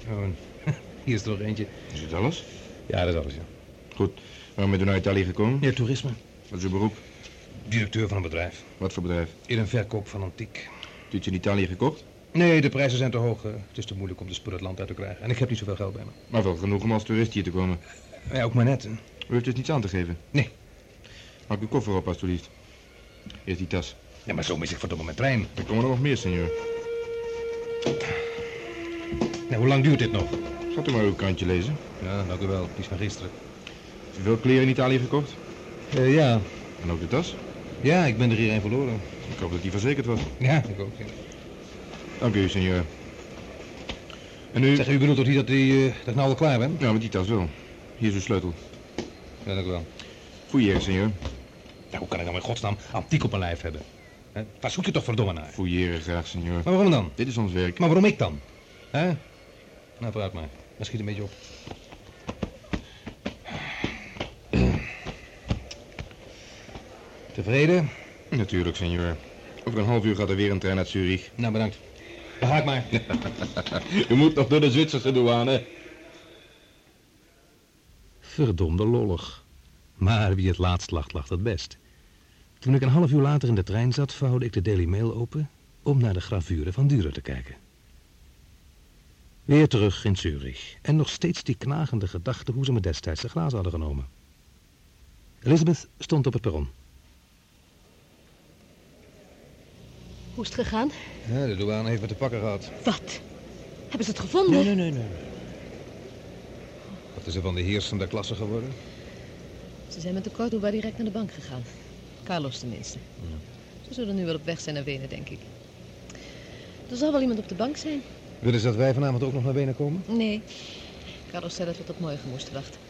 Oh, hier is er nog eentje. Is het alles? Ja, dat is alles, ja. Goed. Waarom bent u naar Italië gekomen? Ja, toerisme. Wat is uw beroep? Directeur van een bedrijf. Wat voor bedrijf? In een verkoop van antiek. Hebt u in Italië gekocht? Nee, de prijzen zijn te hoog. eh. Het is te moeilijk om de spullen het land uit te krijgen. En ik heb niet zoveel geld bij me. Maar wel genoeg om als toerist hier te komen. Ja, ook maar net. hè. U heeft dus niets aan te geven? Nee. Maak uw koffer op, alstublieft. Eerst die tas. Ja, maar zo mis ik verdomme mijn trein. Er komen er nog meer, senor. Nou, hoe lang duurt dit nog? Gaat u maar uw krantje lezen. Ja, dank u wel. Die is van gisteren. Heeft u veel kleren in Italië gekocht? Eh, ja. En ook de tas? Ja, ik ben er hier een verloren. Ik hoop dat die verzekerd was. Ja, ik ook. Ja. Dank u, senor. En u... Zeg, u bedoelt toch niet dat, eh, dat ik nou al klaar ben? Ja, met die tas wel. Hier is uw sleutel. Ja, dank u wel. Fouilleren, senor. Ja, hoe kan ik nou in godsnaam antiek op mijn lijf hebben? Hè? Waar zoek je toch verdomme naar? Fouilleren graag, senor. Maar waarom dan? Dit is ons werk. Maar waarom ik dan? Hè? Nou, vooruit maar. Dan schiet een beetje op. Tevreden? Natuurlijk, senor. Over een half uur gaat er weer een trein naar Zurich. Nou, bedankt. Ik maar. U moet nog door de Zwitserse douane. Verdomde lollig. Maar wie het laatst lacht, lacht het best. Toen ik een half uur later in de trein zat, vouwde ik de Daily Mail open om naar de gravure van Durer te kijken. Weer terug in Zurich. En nog steeds die knagende gedachte hoe ze me destijds de glazen hadden genomen. Elizabeth stond op het perron. Hoe is het gegaan? Ja, de douane heeft me te pakken gehad. Wat? Hebben ze het gevonden? Nee, nee, nee, nee. Wat is er van de heersende klasse geworden? Ze zijn met de Cordoba direct naar de bank gegaan. Carlos tenminste. Ze zullen nu wel op weg zijn naar Wenen, denk ik. Er zal wel iemand op de bank zijn. Willen ze dat wij vanavond ook nog naar benen komen? Nee. Carlos zei dat we tot morgen moesten wachten.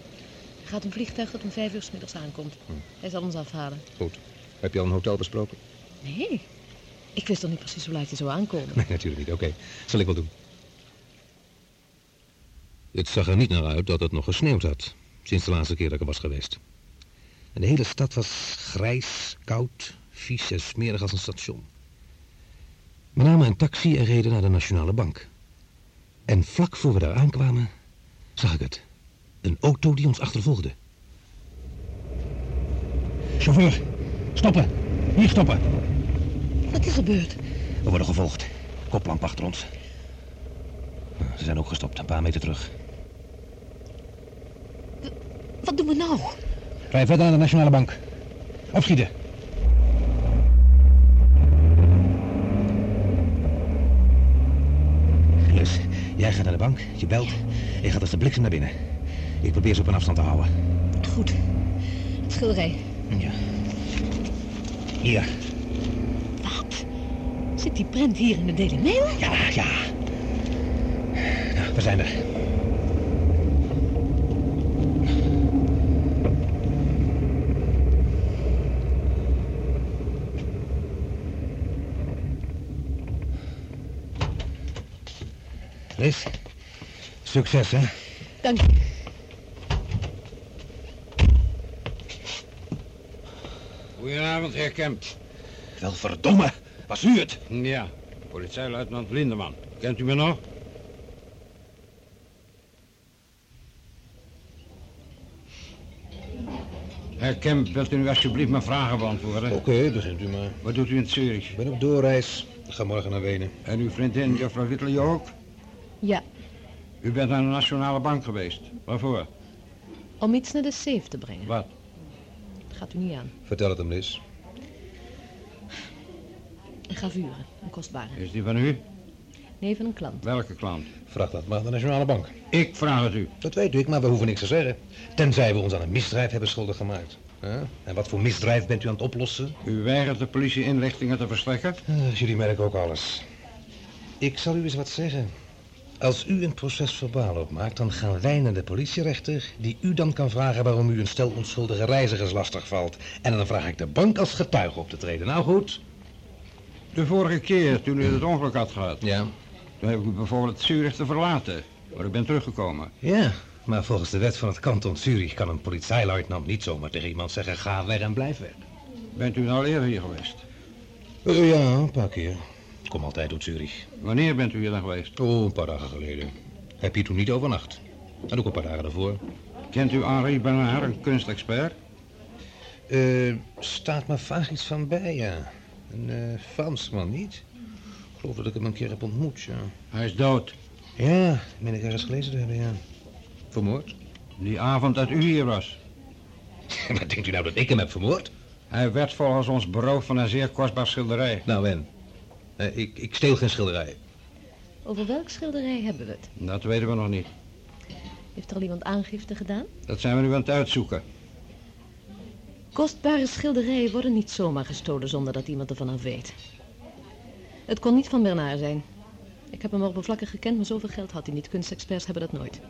Er gaat een vliegtuig dat om vijf uur 's middags aankomt. Hij zal ons afhalen. Goed. Heb je al een hotel besproken? Nee. Ik wist toch niet precies hoe laat je zou aankomen. Nee, natuurlijk niet. Oké, zal ik wel doen. Het zag er niet naar uit dat het nog gesneeuwd had. Sinds de laatste keer dat ik er was geweest. En de hele stad was grijs, koud, vies en smerig als een station. We namen een taxi en reden naar de Nationale Bank. En vlak voor we daar aankwamen, zag ik het. Een auto die ons achtervolgde. Chauffeur, stoppen. Hier stoppen. Wat is gebeurd? We worden gevolgd. Koplamp achter ons. Ze zijn ook gestopt, een paar meter terug. Wat doen we nou? Rij verder naar de Nationale Bank. Opschieten. Lus, jij gaat naar de bank, je belt. Je gaat als de bliksem naar binnen. Ik probeer ze op een afstand te houden. Goed. Het schilderij. Ja. Hier. Zit die prent hier in de Daily Mail? Ja, ja. Nou, we zijn er. Liz, succes, hè? Dank je. Goedenavond, heer Kemp. Wel verdomme, was u het? Ja, politieluitenant Lindeman. Kent u me nog? Heer Kemp, wilt u nu alsjeblieft mijn vragen beantwoorden? Oké, begint u maar. Wat doet u in Zurich? Ik ben op doorreis. Ik ga morgen naar Wenen. En uw vriendin, juffrouw Whitley, ook? Ja, U bent naar de Nationale Bank geweest. Waarvoor? om iets naar de safe te brengen. Wat? Dat gaat u niet aan. Vertel het hem, Liz. Een gravure, een kostbare. Is die van u? Nee, van een klant. Welke klant? Vraag dat maar aan de Nationale Bank. Ik vraag het u. Dat weet ik, maar we hoeven niks te zeggen. Tenzij we ons aan een misdrijf hebben schuldig gemaakt. Huh? En wat voor misdrijf bent u aan het oplossen? U weigert de politie inlichtingen te verstrekken? Uh, jullie merken ook alles. Ik zal u eens wat zeggen. Als u een proces verbaal opmaakt, dan gaan wij naar de politierechter... die u dan kan vragen waarom u een stel onschuldige reizigers lastig valt. En dan vraag ik de bank als getuige op te treden. Nou goed? De vorige keer, toen u het ongeluk had gehad... Ja. Toen heb ik u bijvoorbeeld Zurich te verlaten. Maar ik ben teruggekomen. Ja, maar volgens de wet van het kanton Zurich kan een politieluitenant niet zomaar tegen iemand zeggen... ga weg en blijf weg. Bent u nou eerder hier geweest? Uh, ja, een paar keer. Ik kom altijd uit Zurich. Wanneer bent u hier dan geweest? Oh, een paar dagen geleden. Heb je toen niet overnacht? En ook een paar dagen daarvoor. Kent u Henri Bernard, een kunstexpert? Eh, staat me vaag iets van bij, ja. Een uh, Fransman, niet? geloof dat ik hem een keer heb ontmoet, ja. Hij is dood. Ja, meen ik ergens gelezen te hebben, ja. Vermoord? Die avond dat u hier was. Maar denkt u nou dat ik hem heb vermoord? Hij werd volgens ons beroofd van een zeer kostbaar schilderij. Nou, en? Eh, ik, ik steel geen schilderij. Over welk schilderij hebben we het? Dat weten we nog niet. Heeft er al iemand aangifte gedaan? Dat zijn we nu aan het uitzoeken. Kostbare schilderijen worden niet zomaar gestolen zonder dat iemand ervan af weet. Het kon niet van Bernard zijn. Ik heb hem oppervlakkig gekend, maar zoveel geld had hij niet. Kunstexperts hebben dat nooit.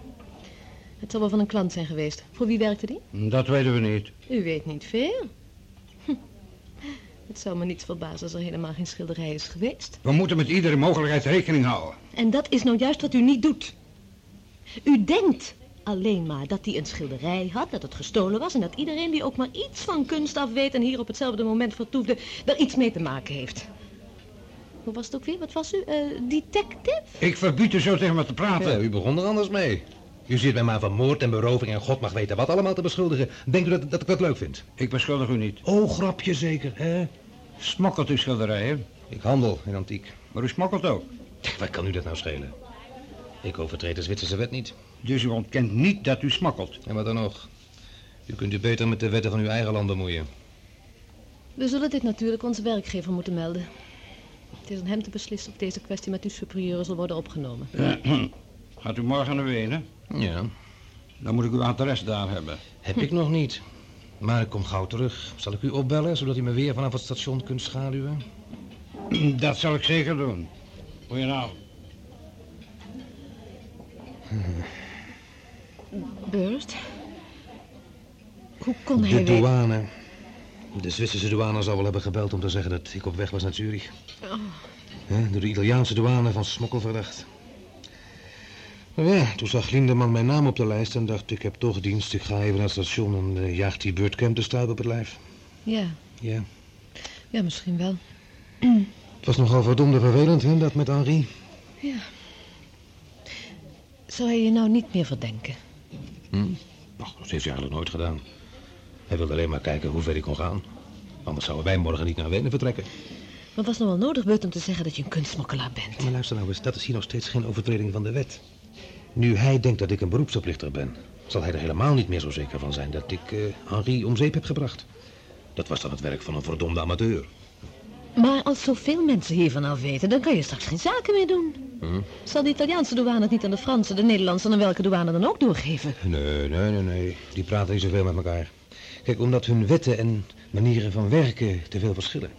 Het zal wel van een klant zijn geweest. Voor wie werkte die? Dat weten we niet. U weet niet veel. Hm. Het zou me niet verbazen als er helemaal geen schilderij is geweest. We moeten met iedere mogelijkheid rekening houden. En dat is nou juist wat u niet doet. U denkt alleen maar dat hij een schilderij had, dat het gestolen was... en dat iedereen die ook maar iets van kunst af weet... en hier op hetzelfde moment vertoefde, er iets mee te maken heeft. Hoe was het ook weer? Wat was u? Eh, detective? Ik verbied u zo tegen me te praten. Ja, u begon er anders mee. U zit mij maar van moord en beroving en god mag weten wat allemaal te beschuldigen. Denkt u dat, dat ik dat leuk vind? Ik beschuldig u niet. Oh, grapje zeker, hè? Smokkelt u schilderijen? Ik handel in antiek. Maar u smokkelt ook? Wat kan u dat nou schelen? Ik overtreed de Zwitserse wet niet. Dus u ontkent niet dat u smokkelt? En wat dan nog? U kunt u beter met de wetten van uw eigen land bemoeien. We zullen dit natuurlijk onze werkgever moeten melden. Het is aan hem te beslissen of deze kwestie met uw superieuren zal worden opgenomen. Gaat u morgen naar Wenen? Ja. Dan moet ik uw adres daar hebben. Heb ik nog niet. Maar ik kom gauw terug. Zal ik u opbellen, zodat u me weer vanaf het station kunt schaduwen? Dat zal ik zeker doen. Goedenavond. Burst? Hoe kon hij De douane. De Zwitserse douane zal wel hebben gebeld om te zeggen dat ik op weg was naar Zurich. Oh, door de Italiaanse douane van smokkel verdacht. Nou ja, toen zag Lindeman mijn naam op de lijst en dacht ik heb toch dienst. Ik ga even naar het station en eh, jaagt die beurtcamp de stuip op het lijf. ja. Ja. Ja, misschien wel. Het was nogal verdomde vervelend, hè, dat met Henri. Ja. Zou hij je nou niet meer verdenken? Hm? Nou, dat heeft hij eigenlijk nooit gedaan. Hij wilde alleen maar kijken hoe ver ik kon gaan. Anders zouden wij morgen niet naar Wenen vertrekken. Maar was nog wel nodig, Bert, om te zeggen dat je een kunstsmokkelaar bent? Maar luister nou eens, dat is hier nog steeds geen overtreding van de wet. Nu hij denkt dat ik een beroepsverplichter ben, zal hij er helemaal niet meer zo zeker van zijn dat ik eh Henri om zeep heb gebracht. Dat was dan het werk van een verdomde amateur. Maar als zoveel mensen hiervan af weten, dan kan je straks geen zaken meer doen. Hm? Zal de Italiaanse douane het niet aan de Franse, de Nederlandse en aan welke douane dan ook doorgeven? Nee, nee, nee, nee. Die praten niet zoveel met elkaar. Kijk, omdat hun wetten en manieren van werken te veel verschillen.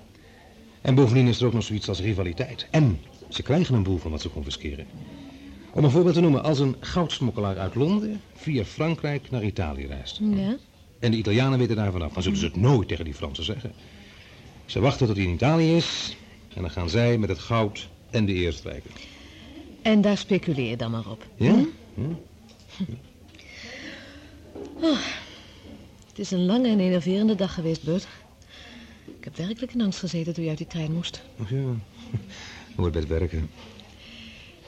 En bovendien is er ook nog zoiets als rivaliteit. En ze krijgen een boel van wat ze confisceren. Om een voorbeeld te noemen, als een goudsmokkelaar uit Londen via Frankrijk naar Italië reist. Ja? En de Italianen weten daar vanaf, dan zullen ze het nooit tegen die Fransen zeggen. Ze wachten tot hij in Italië is en dan gaan zij met het goud en de eer strijken. En daar speculeer je dan maar op. Ja? Hm? Hm? Oh, het is een lange en enerverende dag geweest, Bert. Ik heb werkelijk in angst gezeten toen je uit die trein moest. Ach ja, moet best werken.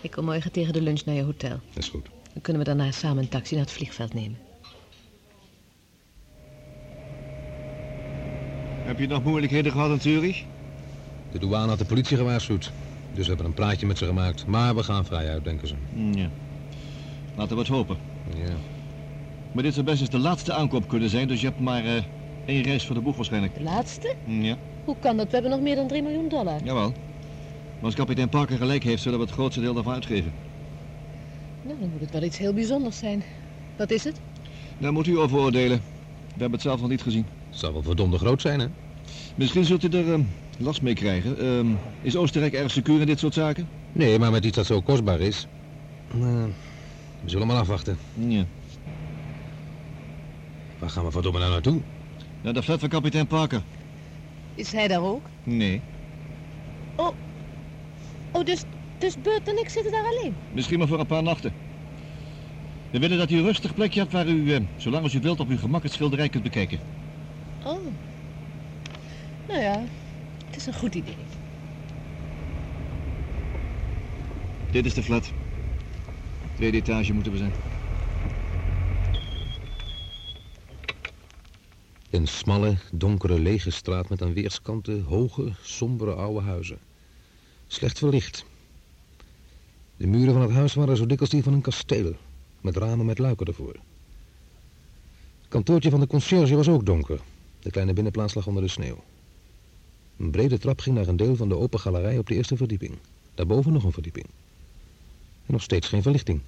Ik kom morgen tegen de lunch naar je hotel. Dat is goed. Dan kunnen we daarna samen een taxi naar het vliegveld nemen. Heb je nog moeilijkheden gehad in Zurich? De douane had de politie gewaarschuwd. Dus we hebben een praatje met ze gemaakt. Maar we gaan vrij uit, denken ze. Ja. Laten we het hopen. Ja. Maar dit zou best eens de laatste aankoop kunnen zijn, dus je hebt maar eh, één reis voor de boeg waarschijnlijk. De laatste? Ja, Hoe kan dat? We hebben nog meer dan 3 miljoen dollar. jawel. Maar als kapitein Parker gelijk heeft, zullen we het grootste deel daarvan uitgeven. Nou, dan moet het wel iets heel bijzonders zijn. Wat is het? Daar moet u over oordelen. We hebben het zelf nog niet gezien. Het zal wel verdomde groot zijn, hè? Misschien zult u er ehm, last mee krijgen. Ehm, is Oostenrijk erg secuur in dit soort zaken? Nee, maar met iets dat zo kostbaar is. We zullen maar afwachten. Ja. Waar gaan we verdomme nou naartoe? Naar de flat van kapitein Parker. Is hij daar ook? Nee. Oh, oh dus, dus Bert en ik zitten daar alleen? Misschien maar voor een paar nachten. We willen dat u een rustig plekje hebt waar u, eh, zolang als u wilt, op uw gemak het schilderij kunt bekijken. Oh. Nou ja, het is een goed idee. Dit is de flat. Tweede etage moeten we zijn. Een smalle, donkere, lege straat met aan weerskanten hoge, sombere oude huizen. Slecht verlicht. De muren van het huis waren zo dik als die van een kasteel. Met ramen met luiken ervoor. Het kantoortje van de conciërge was ook donker. De kleine binnenplaats lag onder de sneeuw. Een brede trap ging naar een deel van de open galerij op de eerste verdieping. Daarboven nog een verdieping. En nog steeds geen verlichting.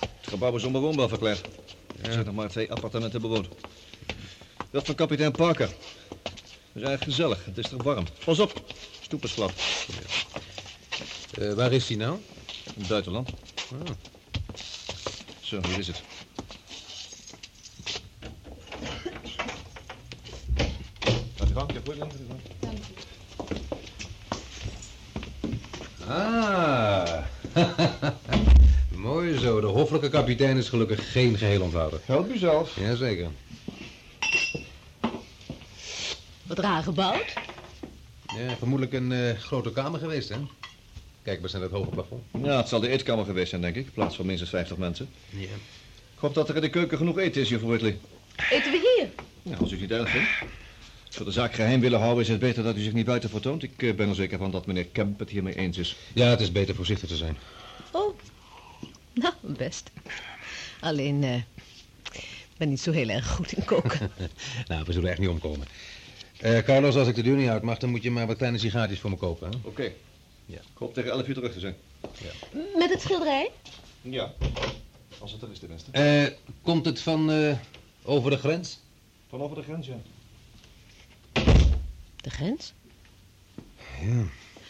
Het gebouw is onbewoonbaar verklaard. Er zijn nog maar twee appartementen bewoond. Dat van kapitein Parker. Dat is eigenlijk gezellig. Het is toch warm. Pas op, stoep is glad. Eh, waar is hij nou? In het buitenland. Ah. Zo, hier is het. Gaat u gang, ja, goed, gaat u. Ah. Mooi zo. De hoffelijke kapitein is gelukkig geen geheel onthouder. Help u zelf. Jazeker. Wat raar gebouwd. Ja, vermoedelijk een eh, grote kamer geweest, hè? Kijk maar naar het hoge plafond. Ja, het zal de eetkamer geweest zijn, denk ik. In plaats van minstens 50 mensen. Ja. Ik hoop dat er in de keuken genoeg eten is, juffrouw Whitley. Eten we hier? Ja, als u het niet erg vindt. Als we de zaak geheim willen houden, is het beter dat u zich niet buiten vertoont. Ik eh, ben er zeker van dat meneer Kemp het hiermee eens is. Ja, het is beter voorzichtig te zijn. Oh, nou, best. Alleen, eh, ik ben niet zo heel erg goed in koken. nou, we zullen echt niet omkomen. Eh, Carlos, als ik de deur niet uit mag, dan moet je maar wat kleine sigaartjes voor me kopen, hè? Oké. Ja. Ik hoop tegen 11 uur terug te zijn. Met het schilderij? Ja. Als het er is, tenminste. Eh, komt het van eh, over de grens? Van over de grens, ja. De grens? Ja,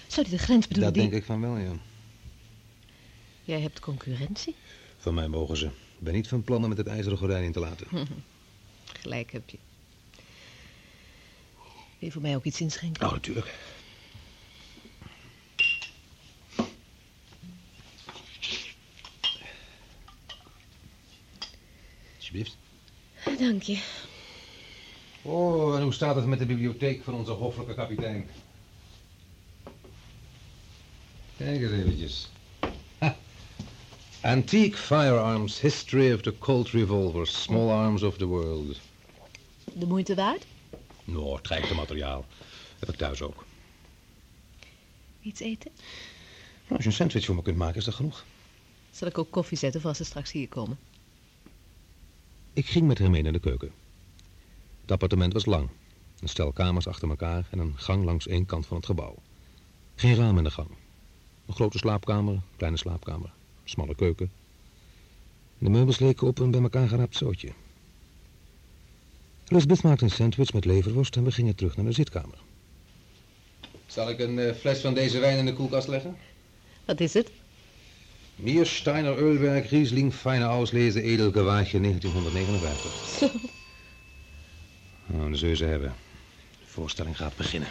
Zou die de grens bedoelen? dat die... denk ik van wel, ja. Jij hebt concurrentie? Van mij mogen ze. Ik ben niet van plan om met het ijzeren gordijn in te laten. Gelijk heb je. Wil je voor mij ook iets inschenken? Oh, natuurlijk. Alsjeblieft. Dank je. Oh, en hoe staat het met de bibliotheek van onze hoffelijke kapitein? Kijk eens eventjes. Ha. Antique firearms, history of the Colt revolver, small arms of the world. De moeite waard? Nou, het rijkste materiaal. Heb ik thuis ook. Iets eten? Nou, als je een sandwich voor me kunt maken, is dat genoeg. Zal ik ook koffie zetten voor als ze straks hier komen? Ik ging met hem mee naar de keuken. Het appartement was lang. Een stel kamers achter elkaar en een gang langs één kant van het gebouw. Geen raam in de gang. Een grote slaapkamer, kleine slaapkamer, smalle keuken. De meubels leken op een bij elkaar geraapt zootje. Elizabeth maakte een sandwich met leverworst en we gingen terug naar de zitkamer. Zal ik een eh, fles van deze wijn in de koelkast leggen? Wat is het? Miersteiner Ölberg Riesling Feine Auslese Edelgewaadje 1959. Zo. Nou, dan zul je ze hebben. De voorstelling gaat beginnen.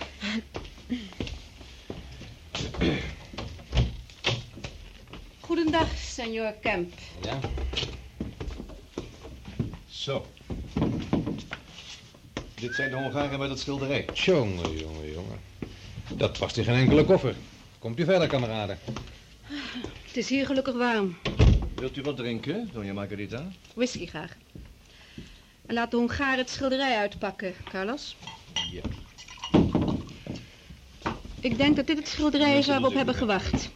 Goedendag, senor Kemp. Ja? Zo. Dit zijn de Hongaren met het schilderij. Jongen, jongen, jongen. Dat past in geen enkele koffer. Komt u verder, kameraden. Het is hier gelukkig warm. Wilt u wat drinken, Donja Margarita? Whisky graag. En laat de Hongaren het schilderij uitpakken, Carlos. Ja. Ik denk dat dit het schilderij is waar we op hebben gewacht.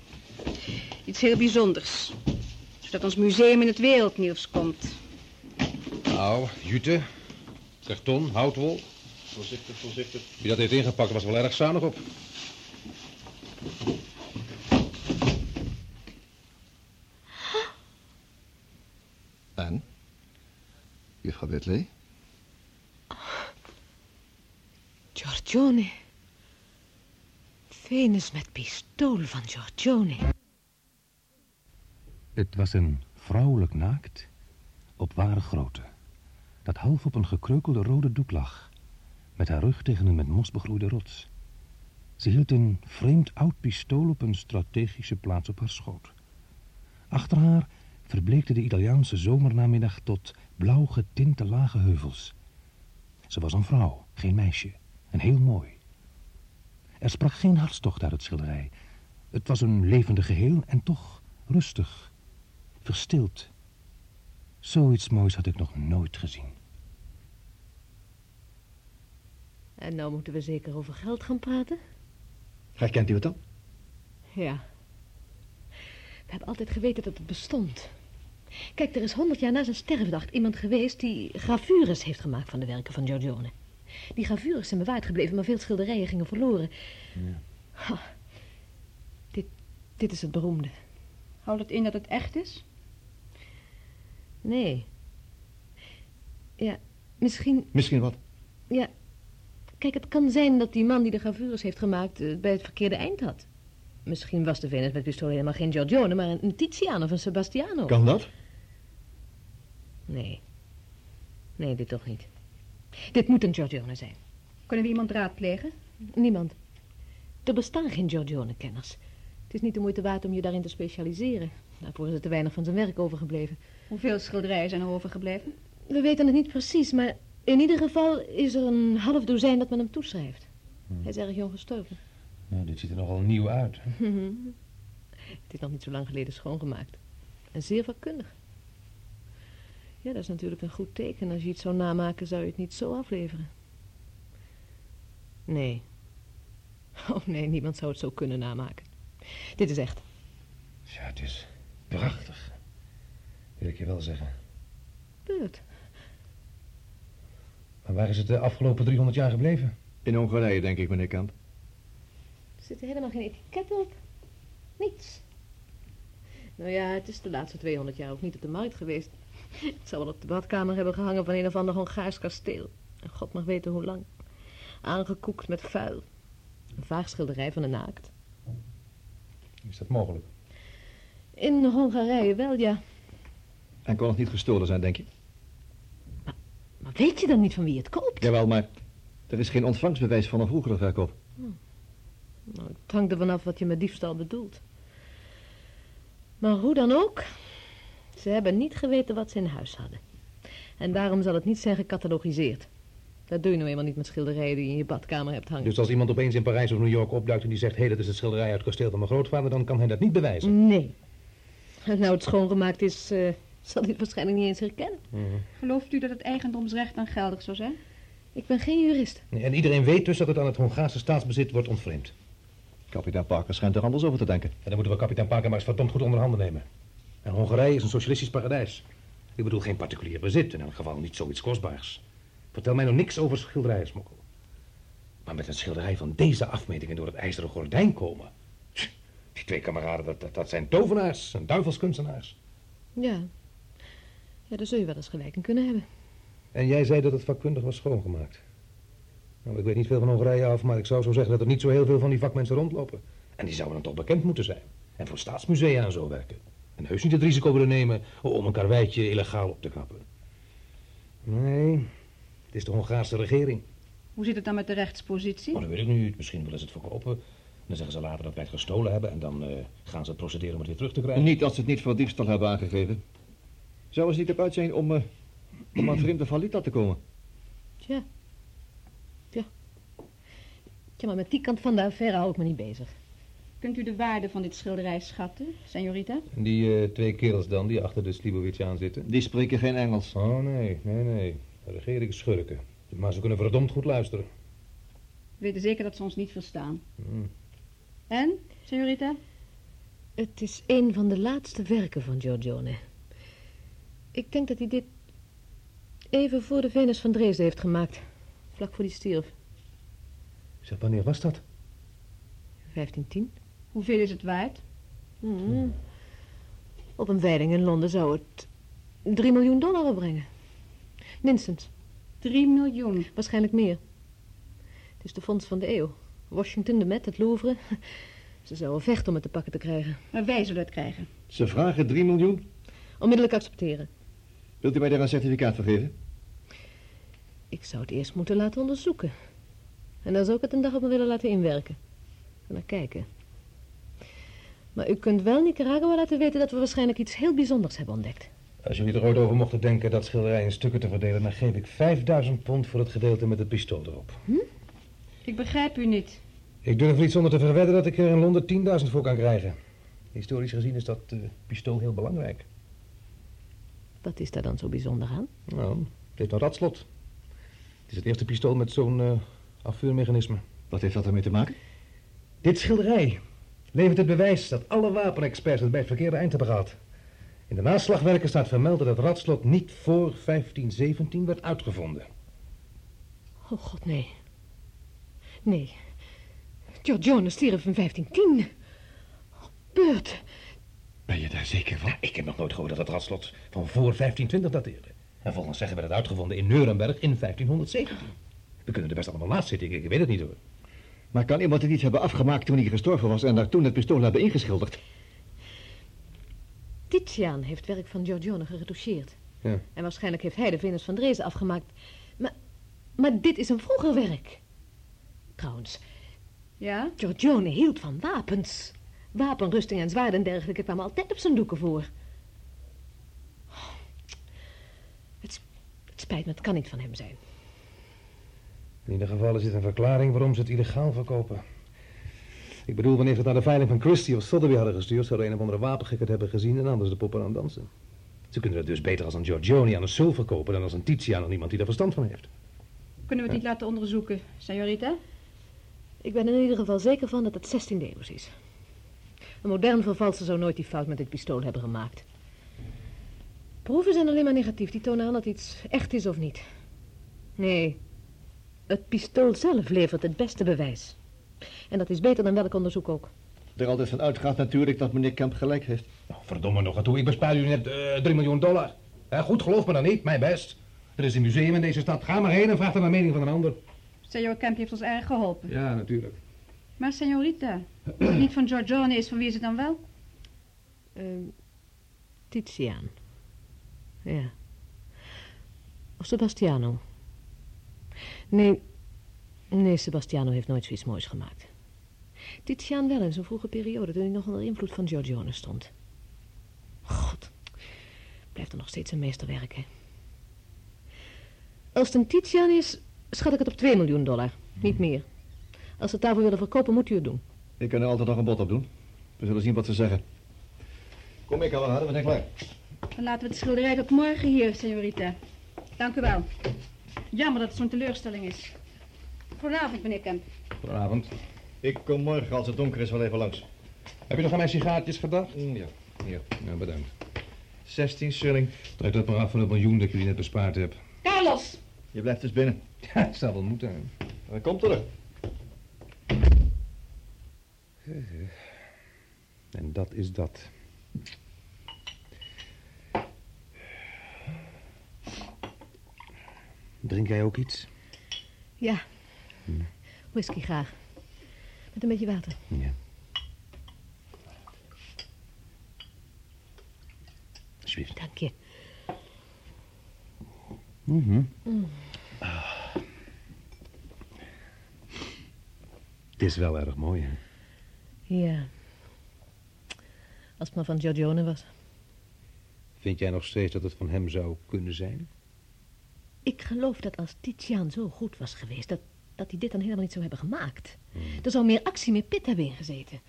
Iets heel bijzonders. Zodat ons museum in het wereldnieuws komt. Nou, jute, karton, houtwol. Voorzichtig, voorzichtig. Wie dat heeft ingepakt was wel erg zuinig op. En? Juffrouw Whitley? Giorgione. Venus met pistool van Giorgione. Het was een vrouwelijk naakt op ware grootte. Dat half op een gekreukelde rode doek lag. Met haar rug tegen een met mos begroeide rots. Ze hield een vreemd oud pistool op een strategische plaats op haar schoot. Achter haar verbleekte de Italiaanse zomernamiddag tot blauw getinte lage heuvels. Ze was een vrouw, geen meisje, en heel mooi. Er sprak geen hartstocht uit het schilderij. Het was een levendig geheel en toch rustig, verstild. Zoiets moois had ik nog nooit gezien. En nou moeten we zeker over geld gaan praten? Herkent u het dan? Ja. We hebben altijd geweten dat het bestond. Kijk, er is honderd jaar na zijn sterfdag iemand geweest die gravures heeft gemaakt van de werken van Giorgione. Die gravures zijn bewaard gebleven, maar veel schilderijen gingen verloren. Ha, dit, dit is het beroemde. Houdt het in dat het echt is? Nee. Ja, misschien... Misschien wat? Ja, kijk, het kan zijn dat die man die de gravures heeft gemaakt... eh, bij het verkeerde eind had. Misschien was de Venus met pistool helemaal geen Giorgione... maar een, een Tiziano of een Sebastiano. Kan dat? Nee. Nee, dit toch niet. Dit moet een Giorgione zijn. Kunnen we iemand raadplegen? Niemand. Er bestaan geen Giorgione-kenners. Het is niet de moeite waard om je daarin te specialiseren. Daarvoor is er te weinig van zijn werk overgebleven. Hoeveel schilderijen zijn er overgebleven? We weten het niet precies, maar in ieder geval is er een half dozijn dat men hem toeschrijft. Hij is erg jong gestorven. Ja, dit ziet er nogal nieuw uit. hè? Het is nog niet zo lang geleden schoongemaakt. En zeer vakkundig. Ja, dat is natuurlijk een goed teken. Als je iets zou namaken, zou je het niet zo afleveren. Nee. Oh nee, niemand zou het zo kunnen namaken. Dit is echt. Ja, het is prachtig. Wil ik je wel zeggen. Beurt. Maar waar is het de afgelopen 300 jaar gebleven? In Hongarije, denk ik, meneer Kamp. Er zit er helemaal geen etiket op. Niets. Nou ja, het is de laatste 200 jaar ook niet op de markt geweest. Het zal wel op de badkamer hebben gehangen van een of ander Hongaars kasteel. En God mag weten hoe lang. Aangekoekt met vuil. Een vaag schilderij van een naakt. Is dat mogelijk? In Hongarije wel, ja. En kon het niet gestolen zijn, denk je? Maar weet je dan niet van wie het koopt? Jawel, maar er is geen ontvangstbewijs van een vroegere verkoop. Nou, het hangt er vanaf wat je met diefstal bedoelt. Maar hoe dan ook, ze hebben niet geweten wat ze in huis hadden. En daarom zal het niet zijn gecatalogiseerd. Dat doe je nou eenmaal niet met schilderijen die je in je badkamer hebt hangen. Dus als iemand opeens in Parijs of New York opduikt en die zegt... hé, hey, dat is het schilderij uit het kasteel van mijn grootvader... dan kan hij dat niet bewijzen. Nee. Als nou het schoongemaakt is, eh, zal hij het waarschijnlijk niet eens herkennen. Gelooft u dat het eigendomsrecht dan geldig zou zijn? Ik ben geen jurist. Nee, en iedereen weet dus dat het aan het Hongaarse staatsbezit wordt ontvreemd. Kapitein Parker schijnt er anders over te denken. En dan moeten we kapitein Parker maar eens verdomd goed onder handen nemen. En Hongarije is een socialistisch paradijs. Ik bedoel geen particulier bezit, in elk geval niet zoiets kostbaars. Vertel mij nou niks over schilderijen-smokkel. Maar met een schilderij van deze afmetingen door het ijzeren gordijn komen... Die twee kameraden, dat, dat, dat zijn tovenaars en duivelskunstenaars. Ja. Ja, daar zul je wel eens gelijk in kunnen hebben. En jij zei dat het vakkundig was schoongemaakt. Nou, ik weet niet veel van Hongarije af, maar ik zou zo zeggen dat er niet zo heel veel van die vakmensen rondlopen. En die zouden dan toch bekend moeten zijn. En voor staatsmusea en zo werken. En heus niet het risico willen nemen om een karweitje illegaal op te knappen. Nee, het is de Hongaarse regering. Hoe zit het dan met de rechtspositie? Maar dat weet ik niet. Misschien willen ze het verkopen. Dan zeggen ze later dat wij het gestolen hebben en dan eh, gaan ze het procederen om het weer terug te krijgen. Niet als ze het niet voor diefstal hebben aangegeven. Zou ze niet op uit zijn om, eh, om aan vreemde valuta te komen? Tja. Tja, maar met die kant van de affaire hou ik me niet bezig. Kunt u de waarde van dit schilderij schatten, señorita? En die eh, twee kerels dan, die achter de Slibowitz aan zitten? Die spreken geen Engels. Oh nee, nee, nee. De regering is schurken. Maar ze kunnen verdomd goed luisteren. We weten zeker dat ze ons niet verstaan. Hmm. En, señorita? Het is een van de laatste werken van Giorgione. Ik denk dat hij dit even voor de Venus van Dresden heeft gemaakt. Vlak voor die stierf. Zeg, wanneer was dat? 1510. Hoeveel is het waard? Hmm. Op een veiling in Londen zou het 3 miljoen dollar opbrengen. Minstens. 3 miljoen? Waarschijnlijk meer. Het is de fonds van de eeuw. Washington, de Met, het Louvre. Ze zouden vechten om het te pakken te krijgen. Maar wij zullen het krijgen. Ze vragen 3 miljoen. Onmiddellijk accepteren. Wilt u mij daar een certificaat voor geven? Ik zou het eerst moeten laten onderzoeken. En dan zou ik het een dag op me willen laten inwerken. En naar kijken. Maar u kunt wel Nicaragua laten weten dat we waarschijnlijk iets heel bijzonders hebben ontdekt. Als jullie er ooit over mochten denken dat schilderij in stukken te verdelen... dan geef ik 5000 pond voor het gedeelte met het pistool erop. Ik begrijp u niet. Ik durf er niet zonder te verwedden dat ik er in Londen 10.000 voor kan krijgen. Historisch gezien is dat eh, pistool heel belangrijk. Wat is daar dan zo bijzonder aan? Nou, het heeft een ratslot. Het is het eerste pistool met zo'n eh, Afvuurmechanisme. Wat heeft dat ermee te maken? Dit schilderij levert het bewijs dat alle wapenexperts het bij het verkeerde eind hebben gehad. In de naslagwerken staat vermeld dat het radslot niet voor 1517 werd uitgevonden. Oh god, nee. Nee. Giorgione stierf in 1510. Beurt. Ben je daar zeker van? ik heb nog nooit gehoord dat het radslot van voor 1520 dateerde. En volgens zeggen werd het uitgevonden in Nuremberg in 1517. We kunnen er best allemaal naast zitten, ik, ik weet het niet hoor. Maar kan iemand het niet hebben afgemaakt toen hij gestorven was en daar toen het pistool hebben ingeschilderd? Titiaan heeft werk van Giorgione geretoucheerd. Ja. En waarschijnlijk heeft hij de Venus van Drezen afgemaakt. Maar, maar dit is een vroeger werk. Trouwens, Ja? Giorgione hield van wapens. Wapenrusting en zwaarden en dergelijke kwamen altijd op zijn doeken voor. Het, s- het spijt me, het kan niet van hem zijn. In ieder geval is dit een verklaring waarom ze het illegaal verkopen. Ik bedoel, wanneer ze het naar de veiling van Christie of Sotheby hadden gestuurd... zouden een of andere wapengek het hebben gezien en anders de poppen aan dansen. Ze kunnen het dus beter als een Giorgione aan een Sul verkopen... dan als een Titiaan aan iemand die er verstand van heeft. Kunnen we het niet laten onderzoeken, señorita? Ik ben er in ieder geval zeker van dat het 16 eeuws is. Een modern vervalser zou nooit die fout met dit pistool hebben gemaakt. Proeven zijn alleen maar negatief. Die tonen aan dat iets echt is of niet. Nee, het pistool zelf levert het beste bewijs. En dat is beter dan welk onderzoek ook. Er altijd van uitgaat natuurlijk dat meneer Kemp gelijk heeft. Nou, verdomme nog toe. Ik bespaar u net eh 3 miljoen dollar. Goed, geloof me dan niet. Mijn best. Er is een museum in deze stad. Ga maar heen en vraag dan de mening van een ander. Senor Kemp heeft ons erg geholpen. Ja, natuurlijk. Maar señorita, als het niet van Giorgione is, van wie is het dan wel? Ehm Titiaan. Ja. Of Sebastiano. Nee, nee, Sebastiano heeft nooit zoiets moois gemaakt. Titiaan wel in zo'n vroege periode, toen hij nog onder invloed van Giorgione stond. God, blijft er nog steeds een meesterwerk, hè. Als het een Titiaan is, schat ik het op 2 miljoen dollar. Niet meer. Als ze het daarvoor willen verkopen, moet u het doen. Ik kan er altijd nog een bod op doen. We zullen zien wat ze zeggen. Kom ik al we zijn klaar. Dan laten we het schilderij tot morgen hier, señorita. Dank u wel. Jammer dat het zo'n teleurstelling is. Goedenavond, meneer Kemp. Goedenavond. Ik kom morgen als het donker is wel even langs. Heb je nog aan mijn sigaartjes gedacht? Mm, ja. Hier, ja, bedankt. 16 shilling. Trek dat maar af van het miljoen dat ik jullie net bespaard heb. Carlos! Je blijft dus binnen. Ja, het zal wel moeten. Dan komt er. En dat is dat. Drink jij ook iets? Ja. Whisky graag. Met een beetje water. Ja. Alsjeblieft. Dank je. Mhm. Mm. Het is wel erg mooi, hè? Ja. Als het maar van Giorgione was. Vind jij nog steeds dat het van hem zou kunnen zijn? Ik geloof dat als Titiaan zo goed was geweest, dat, dat hij dit dan helemaal niet zou hebben gemaakt. Er zou meer actie, meer pit hebben ingezeten.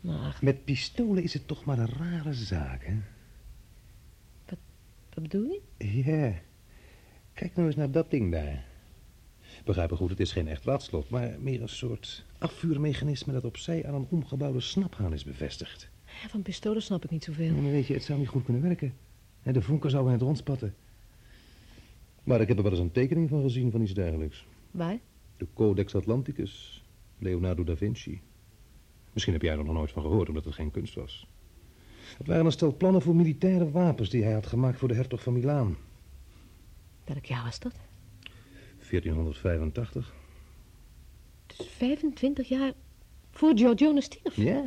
Maar Met pistolen is het toch maar een rare zaak, hè? wat bedoel je? Ja. Kijk nou eens naar dat ding daar. Begrijp me goed, het is geen echt radslot, maar meer een soort afvuurmechanisme dat opzij aan een omgebouwde snaphaan is bevestigd. Ja, Van pistolen snap ik niet zoveel. En dan weet je, het zou niet goed kunnen werken. En de vonken zouden in het rond spatten. Maar ik heb er wel eens een tekening van gezien van iets dergelijks. Waar? De Codex Atlanticus, Leonardo da Vinci. Misschien heb jij er nog nooit van gehoord, omdat het geen kunst was. Het waren een stel plannen voor militaire wapens die hij had gemaakt voor de hertog van Milaan. Welk jaar was dat? 1485. Dus 25 jaar voor Giorgione stierf. Ja.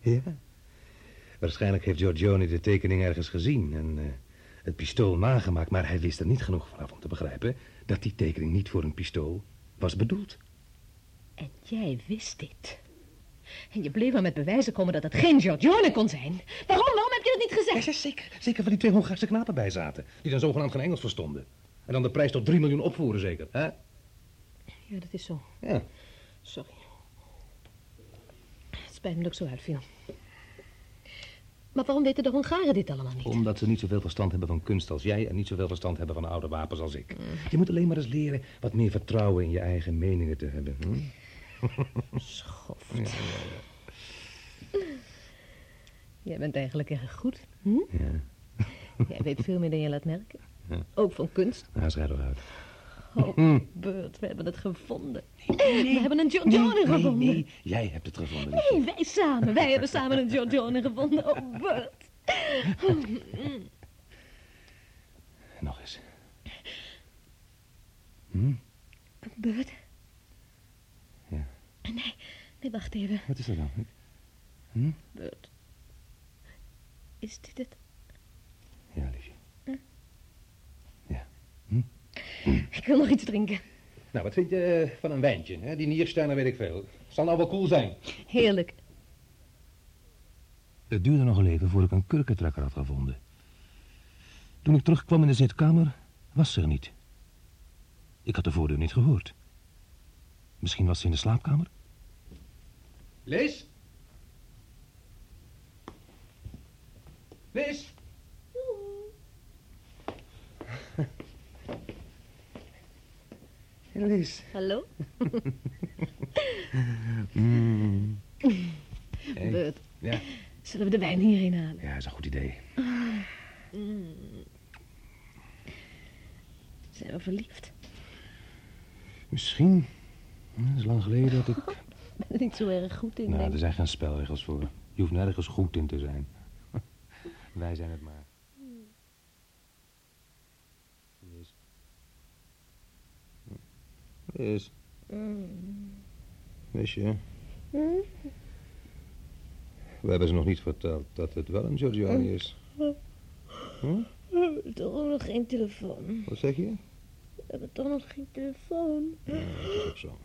Ja. Waarschijnlijk heeft Giorgione de tekening ergens gezien en eh, het pistool nagemaakt, maar hij wist er niet genoeg vanaf om te begrijpen dat die tekening niet voor een pistool was bedoeld. En jij wist dit. En je bleef maar met bewijzen komen dat het geen Giorgione kon zijn. Waarom? Waarom heb je dat niet gezegd? Ja, zeker. Zeker van die twee Hongaarse knapen bij zaten, die dan zogenaamd geen Engels verstonden. En dan de prijs tot 3 miljoen opvoeren, zeker, hè? Ja, dat is zo. Ja. Sorry. Het spijt me dat ik zo uitviel. Maar waarom weten de Hongaren dit allemaal niet? Omdat ze niet zoveel verstand hebben van kunst als jij... en niet zoveel verstand hebben van oude wapens als ik. Je moet alleen maar eens leren wat meer vertrouwen in je eigen meningen te hebben. Hm? Schoft. Ja, ja, ja. Jij bent eigenlijk erg goed. Hm? Ja. Jij weet veel meer dan je laat merken. Ja. Ook van kunst. Nou, schrijf eruit. Oh, Bert, we hebben het gevonden. we hebben een Giorgione nee, gevonden. nee, jij hebt het gevonden. liefje. Nee, wij samen. Wij hebben samen een Giorgione gevonden. Oh, Bert. Nog eens. Hm? Bert? Ja. Nee, nee, wacht even. Wat is er dan? Hm? Bert. Is dit het? Ja, liefje. Ik wil nog iets drinken. Nou, wat vind je eh, van een wijntje? Hè? Die Niersteiner weet ik veel. Zal nou wel cool zijn. Heerlijk. Het duurde nog een even voor ik een kurkentrekker had gevonden. Toen ik terugkwam in de zitkamer, was ze er niet. Ik had de voordeur niet gehoord. Misschien was ze in de slaapkamer? Lees? Lees? Lees. Hallo? Mm. Hey. Bert. Ja. Zullen we de wijn hierheen halen? Ja, is een goed idee. Mm. Zijn we verliefd? Misschien. Het is lang geleden dat ik... Ik ben er niet zo erg goed in, Nou, er zijn geen spelregels voor. Je hoeft nergens goed in te zijn. Wij zijn het maar. Mm. Wist je? We hebben ze nog niet verteld dat het wel een Giorgione is. Hm? We hebben toch nog geen telefoon. Wat zeg je? We hebben toch nog geen telefoon. Ja, dat is ook zo.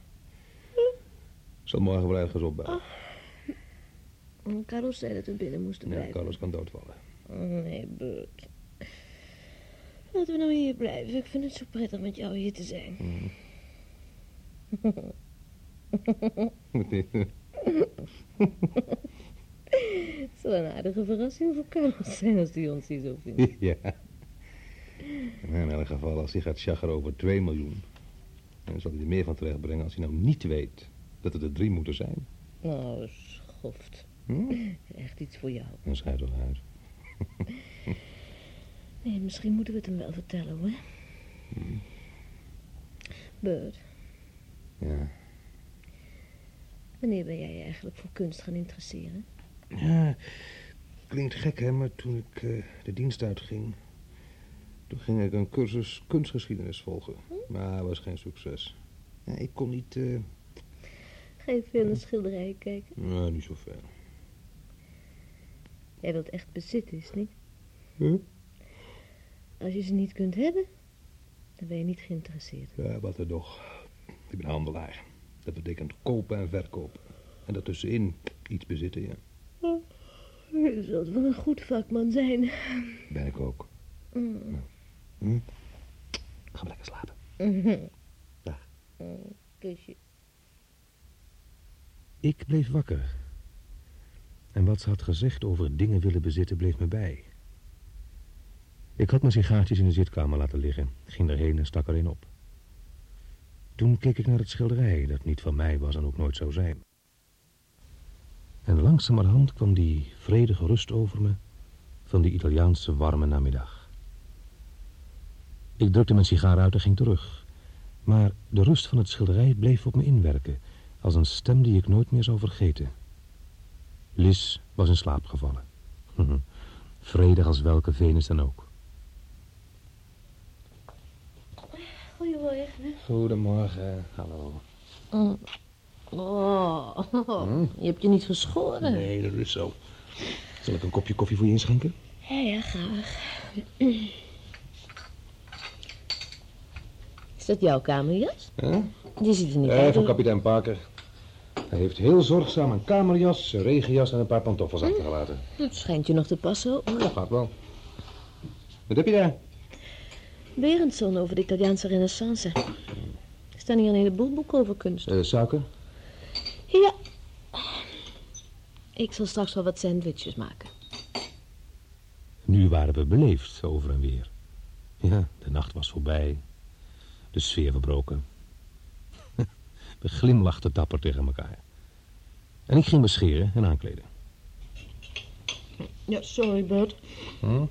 Ik zal morgen wel ergens opbellen. Oh, Carlos zei dat we binnen moesten Ja, blijven. Carlos kan doodvallen. Oh, nee, Bert. Laten we nou hier blijven. Ik vind het zo prettig met jou hier te zijn. Mm. Het zal een aardige verrassing voor Carlos zijn als hij ons hier zo vindt. ja. In elk geval, als hij gaat chaggen over 2 miljoen... dan zal hij er meer van terechtbrengen als hij nou niet weet dat het er drie moeten zijn. Nou, schoft. Hm? Echt iets voor jou. Dan schijt toch uit. Nee, misschien moeten we het hem wel vertellen, hoor. Hm. Ja. wanneer ben jij je eigenlijk voor kunst gaan interesseren? Ja, klinkt gek, hè, maar toen ik eh, de dienst uitging... toen ging ik een cursus kunstgeschiedenis volgen. Maar het was geen succes. Ja, ik kon niet... Ga je veel naar schilderijen kijken? nou, niet zoveel. Jij wilt echt bezitten, is niet? Huh? Als je ze niet kunt hebben, dan ben je niet geïnteresseerd. Ja, wat er toch. Ik ben handelaar. Dat betekent kopen en verkopen. En daartussenin iets bezitten, ja. Je zult wel een goed vakman zijn. Ben ik ook. Mm. Hm? Ga maar lekker slapen. Mhm. Dag. Mm, Kusje. Ik bleef wakker. En wat ze had gezegd over dingen willen bezitten bleef me bij. Ik had mijn sigaartjes in de zitkamer laten liggen, ging erheen en stak er een op. Toen keek ik naar het schilderij, dat niet van mij was en ook nooit zou zijn. En langzamerhand kwam die vredige rust over me van die Italiaanse warme namiddag. Ik drukte mijn sigaar uit en ging terug. Maar de rust van het schilderij bleef op me inwerken, als een stem die ik nooit meer zou vergeten. Lis was in slaap gevallen. Vredig als welke Venus dan ook. Goedemorgen. Goedemorgen, hallo. Mm. Oh, Hm? je hebt je niet geschoren. Nee, dat is zo. Zal ik een kopje koffie voor je inschenken? Ja, ja, graag. Is dat jouw kamerjas? Huh? Die ziet er niet Eh, uit. van kapitein Parker. Hij heeft heel zorgzaam een kamerjas, een regenjas en een paar pantoffels achtergelaten. Het schijnt je nog te passen. hoor. Dat gaat wel. Wat heb je daar? Berendson over de Italiaanse renaissance. Er staan hier een heleboel boeken over kunst. Eh, suiker? Ja. Ik zal straks wel wat sandwiches maken. Nu waren we beleefd over en weer. Ja, de nacht was voorbij. De sfeer verbroken. We glimlachten dapper tegen elkaar. En ik ging me scheren en aankleden. Ja, sorry, Bert. Hm?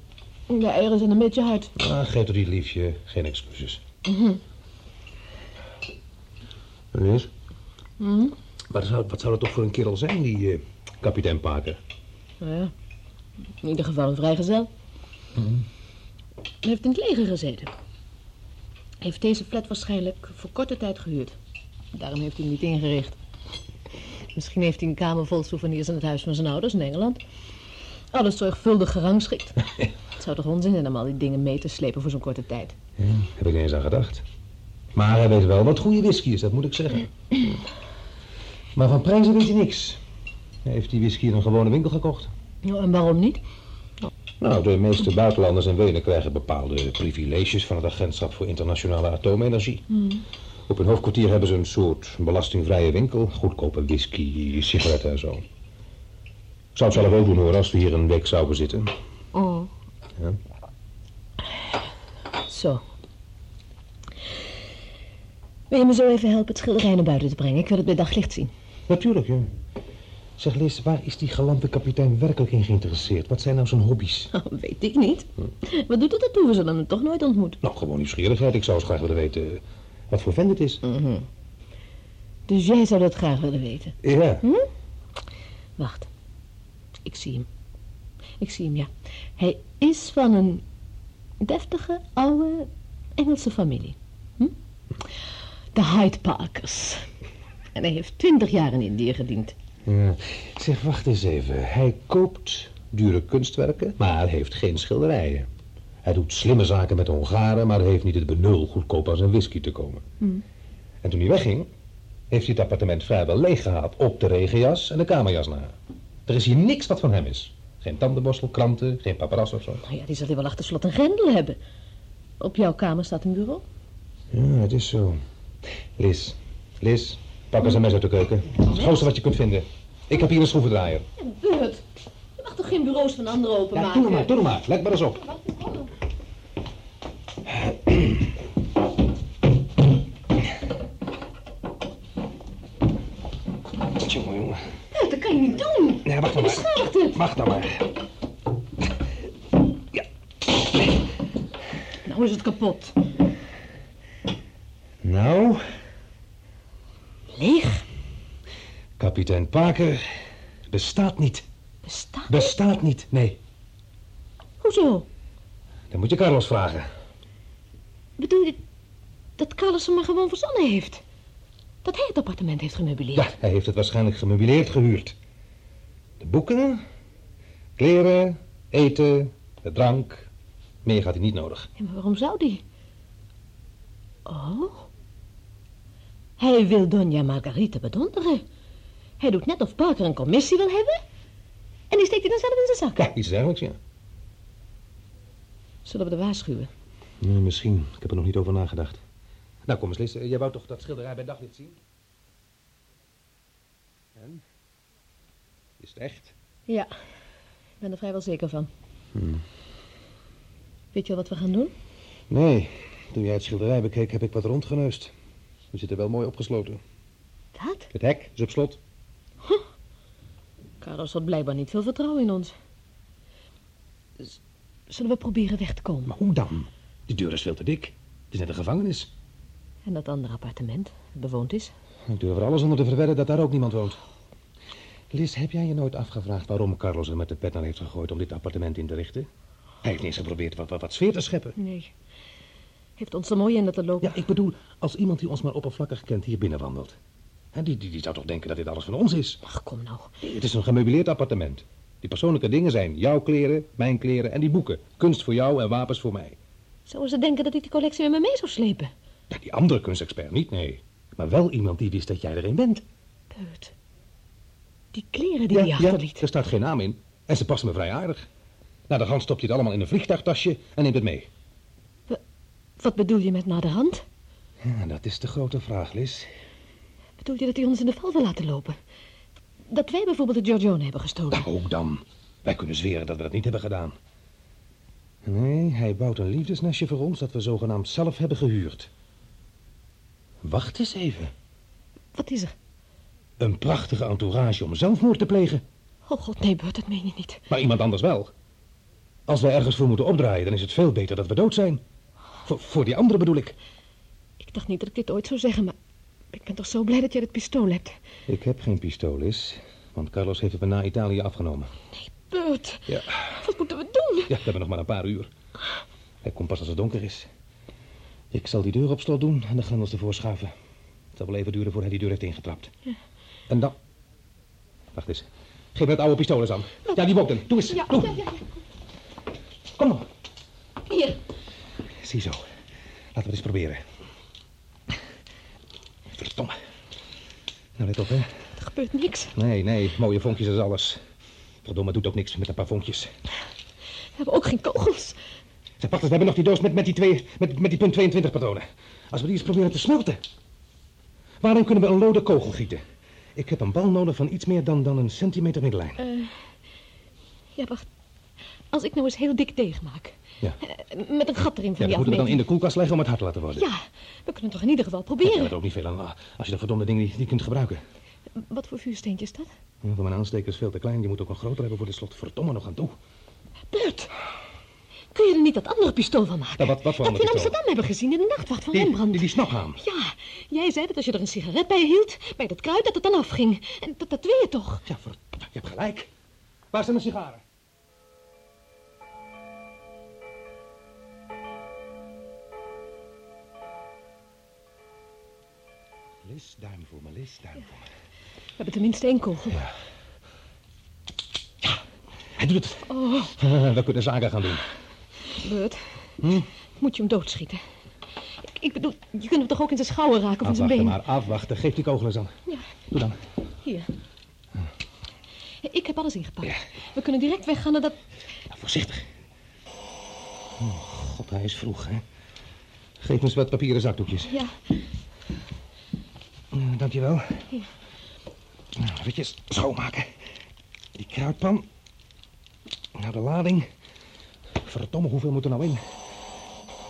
De eieren zijn een beetje hard. Ah, geef toch niet, liefje. Geen excuses. Mhm. Mhm. wat zou, wat zou dat toch voor een kerel zijn, die eh, kapitein Parker? Nou ja, in ieder geval een vrijgezel. Hij heeft in het leger gezeten. Hij heeft deze flat waarschijnlijk voor korte tijd gehuurd. Daarom heeft hij hem niet ingericht. Misschien heeft hij een kamer vol souvenirs in het huis van zijn ouders in Engeland. Alles zorgvuldig gerangschikt. Het zou toch onzin zijn om al die dingen mee te slepen voor zo'n korte tijd. Ja, heb ik eens aan gedacht. Maar hij weet wel wat goede whisky is, dat moet ik zeggen. Maar van prijzen weet hij niks. Hij heeft die whisky in een gewone winkel gekocht. Nou, en waarom niet? Nou, de meeste buitenlanders in Wenen krijgen bepaalde privileges van het agentschap voor internationale atoomenergie. Op hun hoofdkwartier hebben ze een soort belastingvrije winkel. Goedkope whisky, sigaretten en zo. Ik zou het zelf ook doen hoor, als we hier een week zouden zitten. Oh. Ja. Zo. Wil je me zo even helpen het schilderij naar buiten te brengen? Ik wil het bij daglicht zien. Natuurlijk, ja. Zeg, Liz, waar is die galante kapitein werkelijk in geïnteresseerd? Wat zijn nou zijn hobby's? Oh, weet ik niet. Wat doet het ertoe? We zullen hem toch nooit ontmoeten. Nou, gewoon nieuwsgierigheid. Ik zou eens graag willen weten eh, wat voor vent het is. Dus jij zou dat graag willen weten? Ja. Hm? Wacht. Ik zie hem. Ik zie hem, ja. Hij is van een deftige, oude Engelse familie. Hm? De Hyde Parkers. En hij heeft twintig jaar in Indië gediend. Ja. Zeg, wacht eens even. Hij koopt dure kunstwerken, maar heeft geen schilderijen. Hij doet slimme zaken met Hongaren, maar heeft niet het benul goedkoop aan zijn whisky te komen. Hm. En toen hij wegging, heeft hij het appartement vrijwel leeg gehad. Op de regenjas en de kamerjas na. Er is hier niks wat van hem is. Geen tandenborstel, kranten, geen paparas of zo. Nou ja, die zal hij wel achter slot en grendel hebben. Op jouw kamer staat een bureau. Ja, het is zo. Liz, Liz, pak eens een mes uit de keuken. Het grootste wat je kunt vinden. Ik heb hier een schroevendraaier. Beurt, je mag toch geen bureaus van anderen Ja, openmaken? doe nog maar, doe maar. Let maar eens op. Jongen, jongen. Beurt, dat kan je niet doen. Nee, wacht Je nou maar. Wacht nou maar. Nou is het kapot. Nou, Leeg? kapitein Parker bestaat niet. Bestaat? Bestaat niet, nee. Hoezo? Dan moet je Carlos vragen. Bedoel je dat Carlos hem maar gewoon verzonnen heeft? Dat hij het appartement heeft gemeubileerd? Ja, hij heeft het waarschijnlijk gemeubileerd gehuurd. De boeken, kleren, eten, de drank. Meer gaat hij niet nodig. Ja, maar waarom zou die? Oh. Hij wil Donja Margarita bedonderen. Hij doet net of Parker een commissie wil hebben. En die steekt hij dan zelf in zijn zak. Ja, iets dergelijks, ja. Zullen we de waarschuwen? Ja, misschien. Ik heb er nog niet over nagedacht. Nou, kom eens, Liz. Jij wou toch dat schilderij bij daglicht zien? Is het echt? Ja, ik ben er vrijwel zeker van. Hmm. Weet je al wat we gaan doen? Nee, toen jij het schilderij bekeek heb ik wat rondgeneust. We zitten wel mooi opgesloten. Wat? Het hek is op slot. Carlos had blijkbaar niet veel vertrouwen in ons. Z- Zullen we proberen weg te komen? Maar hoe dan? Die deur is veel te dik. Het is net een gevangenis. En dat andere appartement, dat bewoond is? Ik durf er alles onder te verwedden dat daar ook niemand woont. Liz, heb jij je nooit afgevraagd waarom Carlos er met de pet naar heeft gegooid om dit appartement in te richten? Hij heeft niet eens geprobeerd wat, wat, wat sfeer te scheppen. Nee. Heeft ons er mooi in laten lopen. Ja, ik bedoel, als iemand die ons maar oppervlakkig kent hier binnenwandelt. Hè, die, die, die zou toch denken dat dit alles van ons is? Ach, kom nou. Het is een gemeubileerd appartement. Die persoonlijke dingen zijn jouw kleren, mijn kleren en die boeken. Kunst voor jou en wapens voor mij. Zouden ze denken dat ik die collectie met me mee zou slepen? Ja, die andere kunstexpert niet, nee. Maar wel iemand die wist dat jij er een bent. Beut. Die kleren die hij achterliet. er staat geen naam in. En ze passen me vrij aardig. Nou, de hand stopt hij het allemaal in een vliegtuigtasje en neemt het mee. Wat bedoel je met naar de hand? Ja, dat is de grote vraag, Liz. Bedoel je dat hij ons in de val wil laten lopen? Dat wij bijvoorbeeld de Giorgione hebben gestolen? Nou, ook dan. Wij kunnen zweren dat we dat niet hebben gedaan. Nee, hij bouwt een liefdesnestje voor ons dat we zogenaamd zelf hebben gehuurd. Wacht eens even. Wat is er? Een prachtige entourage om zelfmoord te plegen. Oh god, nee, Bert, dat meen je niet. Maar iemand anders wel. Als wij ergens voor moeten opdraaien, dan is het veel beter dat we dood zijn. Voor, voor die anderen bedoel ik. Ik dacht niet dat ik dit ooit zou zeggen, maar ik ben toch zo blij dat jij het pistool hebt. Ik heb geen pistool, Liz. Want Carlos heeft het me na Italië afgenomen. Bert, Ja, wat moeten we doen? ja we hebben nog maar een paar uur. Hij komt pas als het donker is. Ik zal die deur op slot doen en de grendels ervoor schuiven. Het zal wel even duren voor hij die deur heeft ingetrapt. Ja. En dan... Wacht eens. Geef me het oude pistool eens aan. Ja, die Woken. Doe eens. Ja, Doe. ja, ja, ja. Kom maar. Hier. Ziezo. Laten we het eens proberen. Verdomme. Nou, let op, hè. Er gebeurt niks. Nee, nee. Mooie vonkjes is alles. Verdomme, doet ook niks met een paar vonkjes. We hebben ook geen kogels. Zeg, wacht eens, we hebben nog die doos met, met die twee... Met, met die punt 22 patronen. Als we die eens proberen te smelten. Waarin kunnen we een lode kogel gieten? Ik heb een bal nodig van iets meer dan, dan een centimeter middellijn. Eh, ja, wacht. Als ik nou eens heel dik deeg maak. Ja. Eh, met een gat erin Ja, van dat die moeten we dan in de koelkast leggen om het hard te laten worden. Ja, we kunnen toch in ieder geval Ik proberen. heb er ook niet veel aan als je dat verdomde ding niet, niet kunt gebruiken. Wat voor vuursteentje is dat? Ja, voor mijn aansteker is veel te klein. Die moet ook nog groter hebben voor de slot. Verdomme nog aan toe. Bert, kun je er niet dat andere pistool van maken? Ja, wat, wat voor dat we in pistool? Amsterdam hebben gezien in de nachtwacht van Die, Rembrandt. die, die snaphaan. Ja, jij zei dat als je er een sigaret bij hield, bij dat kruid, dat het dan afging. En dat, dat weet je toch? Ja, ver, je hebt gelijk. Waar zijn mijn sigaren? Lis, duim voor me, Lis, duim voor me. We hebben tenminste één kogel. Hij doet het. Oh, We kunnen zaken gaan doen. Bert, Hm? moet je hem doodschieten? Ik, ik bedoel, je kunt hem toch ook in zijn schouwen raken of in zijn Afwachten been? maar, afwachten. Geef die kogel eens aan. Ja, Doe dan. hier. Ik heb alles ingepakt. We kunnen direct weggaan naar dat... Ja, voorzichtig. Oh, God, hij is vroeg, hè. Geef eens wat papieren zakdoekjes. Ja, Uh, dankjewel. Hier. Nou, eventjes schoonmaken. Die kruidpan. Nou, de lading. Verdomme, hoeveel moet er nou in?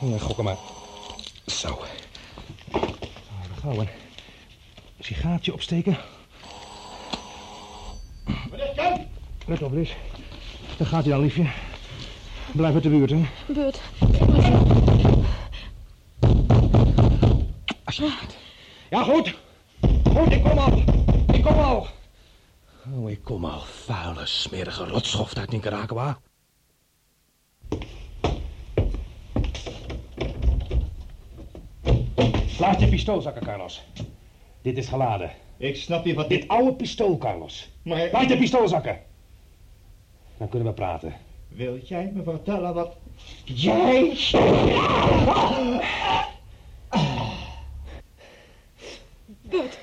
Ja, gok er maar. Zo. Nou, dan gauw een sigaartje opsteken. Let op, Liz. Daar gaat hij dan, liefje. Blijf uit de buurt, hè. Bert. Alsjeblieft. Ja, goed. Goed, ik kom al. Ik kom al. Oh, ik kom al. Vuile, smerige rotschoft uit Nicaragua. Laat je pistool zakken, Carlos. Dit is geladen. Ik snap niet wat Dit oude pistool, Carlos. Maar Laat je pistool zakken. Dan kunnen we praten. wil jij me vertellen wat... Jij? Bert,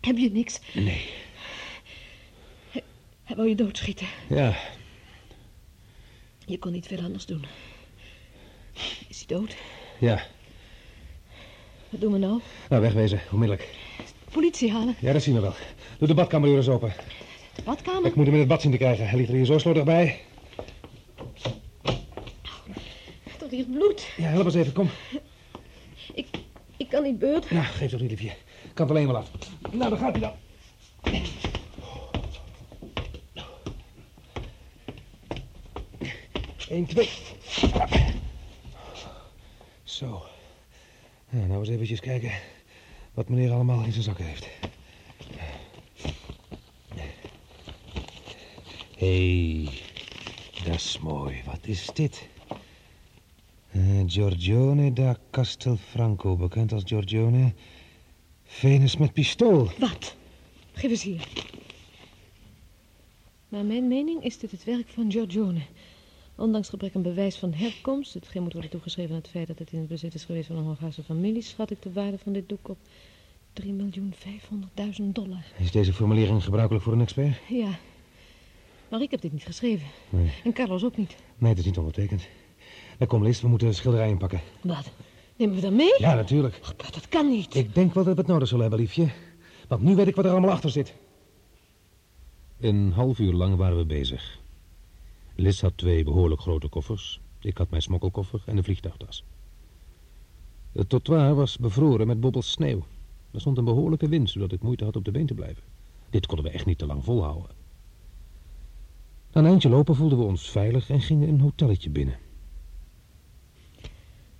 heb je niks? Nee. Hij wou je doodschieten. Ja, Je kon niet veel anders doen. Is hij dood? ja. Wat doen we nou? Nou, wegwezen, onmiddellijk. Politie halen. Ja, dat zien we wel. Doe de badkamerdeur eens open. De badkamer? Ik moet hem in het bad zien te krijgen. Hij ligt er hier zo slordig bij. Tot hier bloed. Ja, help eens even, kom. Ik, ik kan niet, Bert. Nou, geef toch niet, liefje. Ik kan het alleen wel af. Nou, daar gaat hij dan. Eén, twee. Zo. Nou, eens eventjes kijken wat meneer allemaal in zijn zakken heeft. Hé, hey, dat is mooi. Wat is dit? Eh, Giorgione da Castelfranco, bekend als Giorgione. Venus met pistool. Wat? Geef eens hier. Naar mijn mening is dit het werk van Giorgione. Ondanks gebrek aan bewijs van herkomst, hetgeen moet worden toegeschreven aan het feit dat het in het bezit is geweest van een Hongaarse familie, schat ik de waarde van dit doek op 3.500.000 dollar. Is deze formulering gebruikelijk voor een expert? Ja. Maar ik heb dit niet geschreven. Nee. En Carlos ook niet. Nee, het is niet ondertekend. Nou, kom, List, we moeten schilderijen pakken. Wat? Nemen we dat mee? Ja, natuurlijk. Oh, Bert, dat kan niet. Ik denk wel dat we het nodig zullen hebben, liefje. Want nu weet ik wat er allemaal achter zit. Een half uur lang waren we bezig. Liz had twee behoorlijk grote koffers. Ik had mijn smokkelkoffer en een vliegtuigtas. Het trottoir was bevroren met bobbels sneeuw. Er stond een behoorlijke wind, zodat ik moeite had op de been te blijven. Dit konden we echt niet te lang volhouden. Na een eindje lopen voelden we ons veilig en gingen een hotelletje binnen.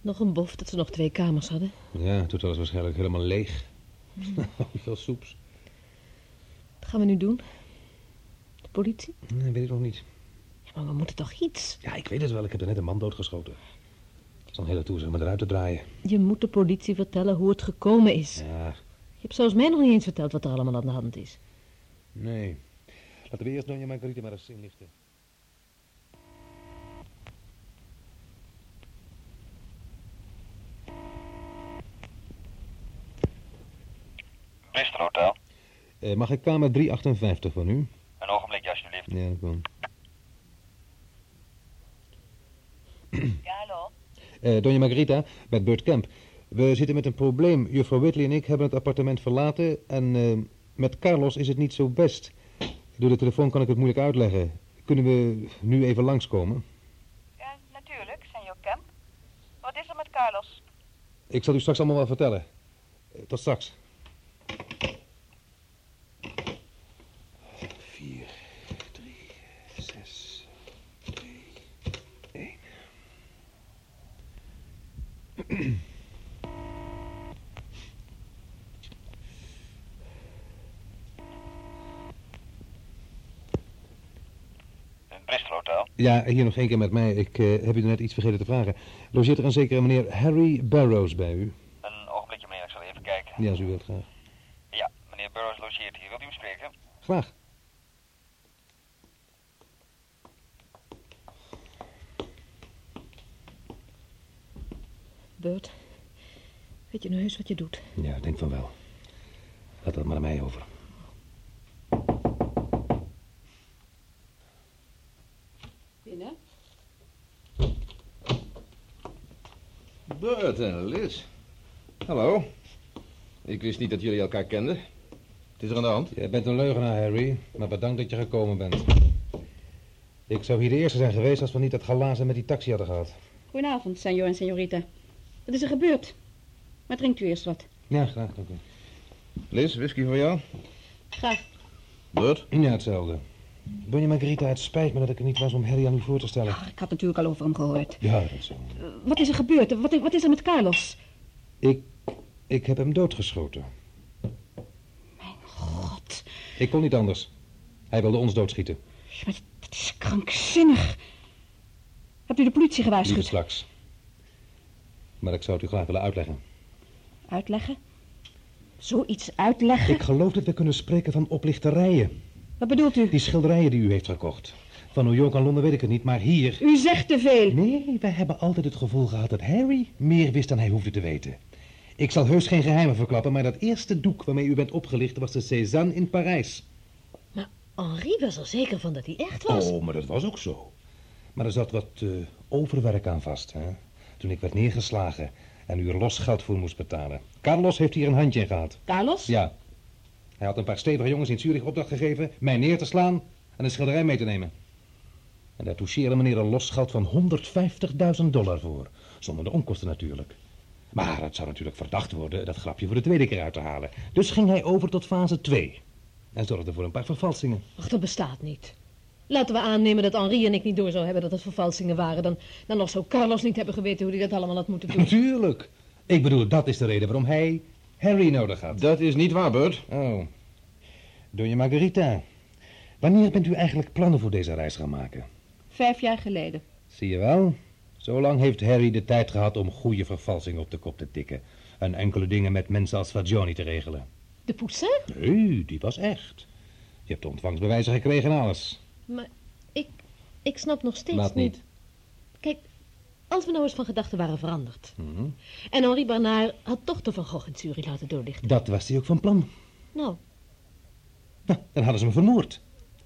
Nog een bof dat ze nog twee kamers hadden. Ja, het hotel was waarschijnlijk helemaal leeg. Veel soeps. Wat gaan we nu doen? De politie? Nee, weet ik nog niet. Ja, maar we moeten toch iets? Ja, ik weet het wel. Ik heb er net een man doodgeschoten. Het is een hele toer om eruit te draaien. Je moet de politie vertellen hoe het gekomen is. Ja, Je hebt zelfs mij nog niet eens verteld wat er allemaal aan de hand is. nee. Laten we eerst Donja Margarita maar eens inlichten. Bristol Hotel. Eh, mag ik kamer 358 van u? Een ogenblikje alsjeblieft. Ja, dat kan. Ja, hallo? Donja Margarita, met Bert Kemp. We zitten met een probleem. Juffrouw Whitley en ik hebben het appartement verlaten en eh, met Carlos is het niet zo best. Door de telefoon kan ik het moeilijk uitleggen. Kunnen we nu even langskomen? Ja, natuurlijk, senor Kemp. Wat is er met Carlos? Ik zal u straks allemaal wel vertellen. Eh, tot straks. Vier, drie, zes, twee, één. Een Bristol Hotel. Ja, hier nog één keer met mij. Ik eh, heb u net iets vergeten te vragen. Logeert er een zekere meneer Harry Barrows bij u? Een ogenblikje meneer, ik zal even kijken. Ja, als u wilt graag. Ja, meneer Burroughs logeert hier. Wilt u hem spreken? Graag. Bert, weet je nou heus wat je doet? Ja, ik denk van wel. Laat dat maar aan mij over. Binnen? Bert en Liz. Hallo. Ik wist niet dat jullie elkaar kenden. Het is er aan de hand. Jij bent een leugenaar, Harry. Maar bedankt dat je gekomen bent. Ik zou hier de eerste zijn geweest als we niet dat glazen met die taxi hadden gehad. Goedenavond, senor en senorita. Wat is er gebeurd? Maar drinkt u eerst wat? Ja, graag, dank u. Liz, whisky voor jou? Graag. Bert? Ja, hetzelfde. Donja Margarita, het spijt me dat ik er niet was om Harry aan u voor te stellen. Ik had natuurlijk al over hem gehoord. Ja, dat zo. Wat is er gebeurd? Wat, wat is er met Carlos? Ik, ik heb hem doodgeschoten. God, Ik kon niet anders. Hij wilde ons doodschieten. dat is krankzinnig. Hebt u de politie gewaarschuwd? straks. Maar ik zou het u graag willen uitleggen. Uitleggen? Zoiets uitleggen? Ik geloof dat we kunnen spreken van oplichterijen. Wat bedoelt u? Die schilderijen die u heeft gekocht. Van New York en Londen weet ik het niet, maar hier... U zegt te veel. Nee, wij hebben altijd het gevoel gehad dat Harry meer wist dan hij hoefde te weten. Ik zal heus geen geheimen verklappen, maar dat eerste doek waarmee u bent opgelicht was de Cézanne in Parijs. Maar Henri was er zeker van dat hij echt was. Oh, maar dat was ook zo. Maar er zat wat eh, overwerk aan vast, hè? Toen ik werd neergeslagen en u er los geld voor moest betalen. Carlos heeft hier een handje in gehad. Carlos? Ja. Hij had een paar stevige jongens in Zurich opdracht gegeven mij neer te slaan en een schilderij mee te nemen. En daar toucheerde meneer een losgeld van 150.000 dollar voor. Zonder de onkosten natuurlijk. Maar het zou natuurlijk verdacht worden dat grapje voor de tweede keer uit te halen. Dus ging hij over tot fase 2. En zorgde voor een paar vervalsingen. Ach, dat bestaat niet. Laten we aannemen dat Henri en ik niet door zou hebben dat het vervalsingen waren. Dan, dan nog zou Carlos niet hebben geweten hoe hij dat allemaal had moeten doen. Natuurlijk. Ik bedoel, dat is de reden waarom hij Harry nodig had. Dat is niet waar, Bert. Oh. Donja Margarita, wanneer bent u eigenlijk plannen voor deze reis gaan maken? Vijf jaar geleden. Zie je wel? Zo lang heeft Harry de tijd gehad om goede vervalsingen op de kop te tikken. En enkele dingen met mensen als Fagioni te regelen. De poussin? Nee, die was echt. Je hebt de ontvangstbewijzen gekregen en alles. Maar ik, ik snap nog steeds Laat niet. Kijk, als we nou eens van gedachten waren veranderd. Mhm. En Henri Bernard had toch de Van Gogh in Zurich laten doorlichten. Dat was hij ook van plan. Nou, Nou, dan hadden ze hem vermoord.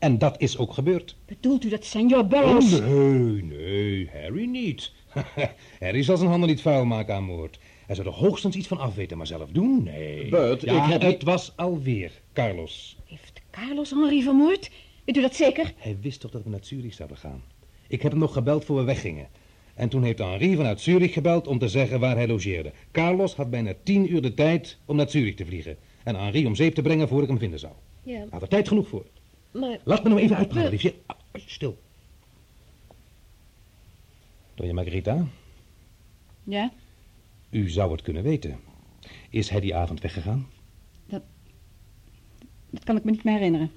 En dat is ook gebeurd. Bedoelt u dat senor Burroughs... Oh, nee, nee, Harry niet. Harry zal zijn handen niet vuil maken aan moord. Hij zou er hoogstens iets van afweten, maar zelf doen? Nee. Bert, ja, ik heb het was alweer Carlos. Carlos Henri vermoord? Weet u dat zeker? Hij wist toch dat we naar Zurich zouden gaan. Ik heb hem nog gebeld voor we weggingen. En toen heeft Henri vanuit Zurich gebeld om te zeggen waar hij logeerde. Carlos had bijna tien uur de tijd om naar Zurich te vliegen. En Henri om zeep te brengen voor ik hem vinden zou. Ja, Had er tijd genoeg voor. Maar... Laat me nou even uitpraten, liefje. Ah, Stil. Donja Margarita, Ja? u zou het kunnen weten. Is hij die avond weggegaan? Dat kan ik me niet meer herinneren.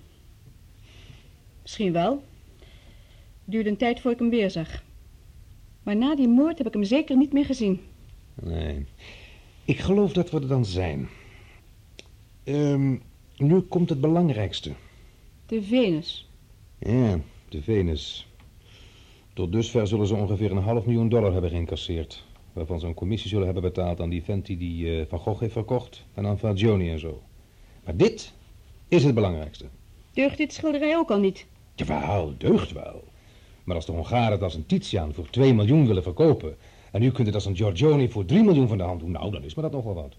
Misschien wel. Duurde een tijd voor ik hem weer zag. Maar na die moord heb ik hem zeker niet meer gezien. Nee. Ik geloof dat we er dan zijn. Ehm, nu komt het belangrijkste. De Venus. Ja, de Venus. Tot dusver zullen ze ongeveer een half miljoen dollar hebben geïncasseerd. Waarvan ze een commissie zullen hebben betaald aan die vent die, die eh, Van Gogh heeft verkocht. En aan Fagioni en zo. Maar dit is het belangrijkste. Deugt dit schilderij ook al niet? Jawel, deugt wel. Maar als de Hongaren het als een Titiaan voor 2 miljoen willen verkopen... en u kunt het als een Giorgioni voor 3 miljoen van de hand doen... nou, dan is me dat nog wel wat.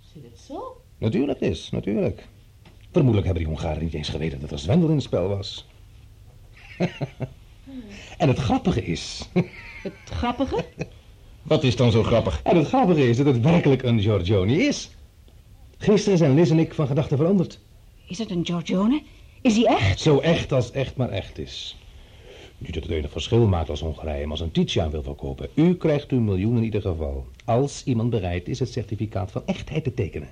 Zit het zo? Natuurlijk is, natuurlijk. Vermoedelijk hebben die Hongaren niet eens geweten dat er zwendel in het spel was. en het grappige is... Het grappige? Wat is dan zo grappig? En het grappige is dat het werkelijk een Giorgioni is. Gisteren zijn Liz en ik van gedachten veranderd. Is het een Giorgione? Is hij echt? Zo echt als echt maar echt is. Niet dat het enig verschil maakt als Hongarije hem als een Titiaan wil verkopen. U krijgt uw miljoen in ieder geval. Als iemand bereid is het certificaat van echtheid te tekenen.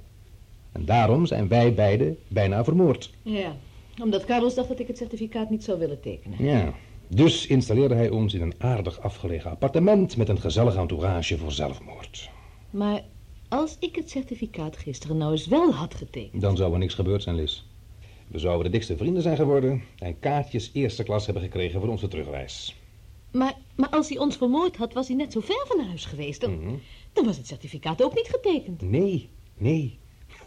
En daarom zijn wij beiden bijna vermoord. Ja, omdat Carlos dacht dat ik het certificaat niet zou willen tekenen. Ja. Dus installeerde hij ons in een aardig afgelegen appartement met een gezellig entourage voor zelfmoord. Maar als ik het certificaat gisteren nou eens wel had getekend... Dan zou er niks gebeurd zijn, Liz. We zouden de dikste vrienden zijn geworden en kaartjes eerste klas hebben gekregen voor onze terugreis. Maar, maar als hij ons vermoord had, was hij net zo ver van huis geweest. Dan, dan was het certificaat ook niet getekend. Nee, nee.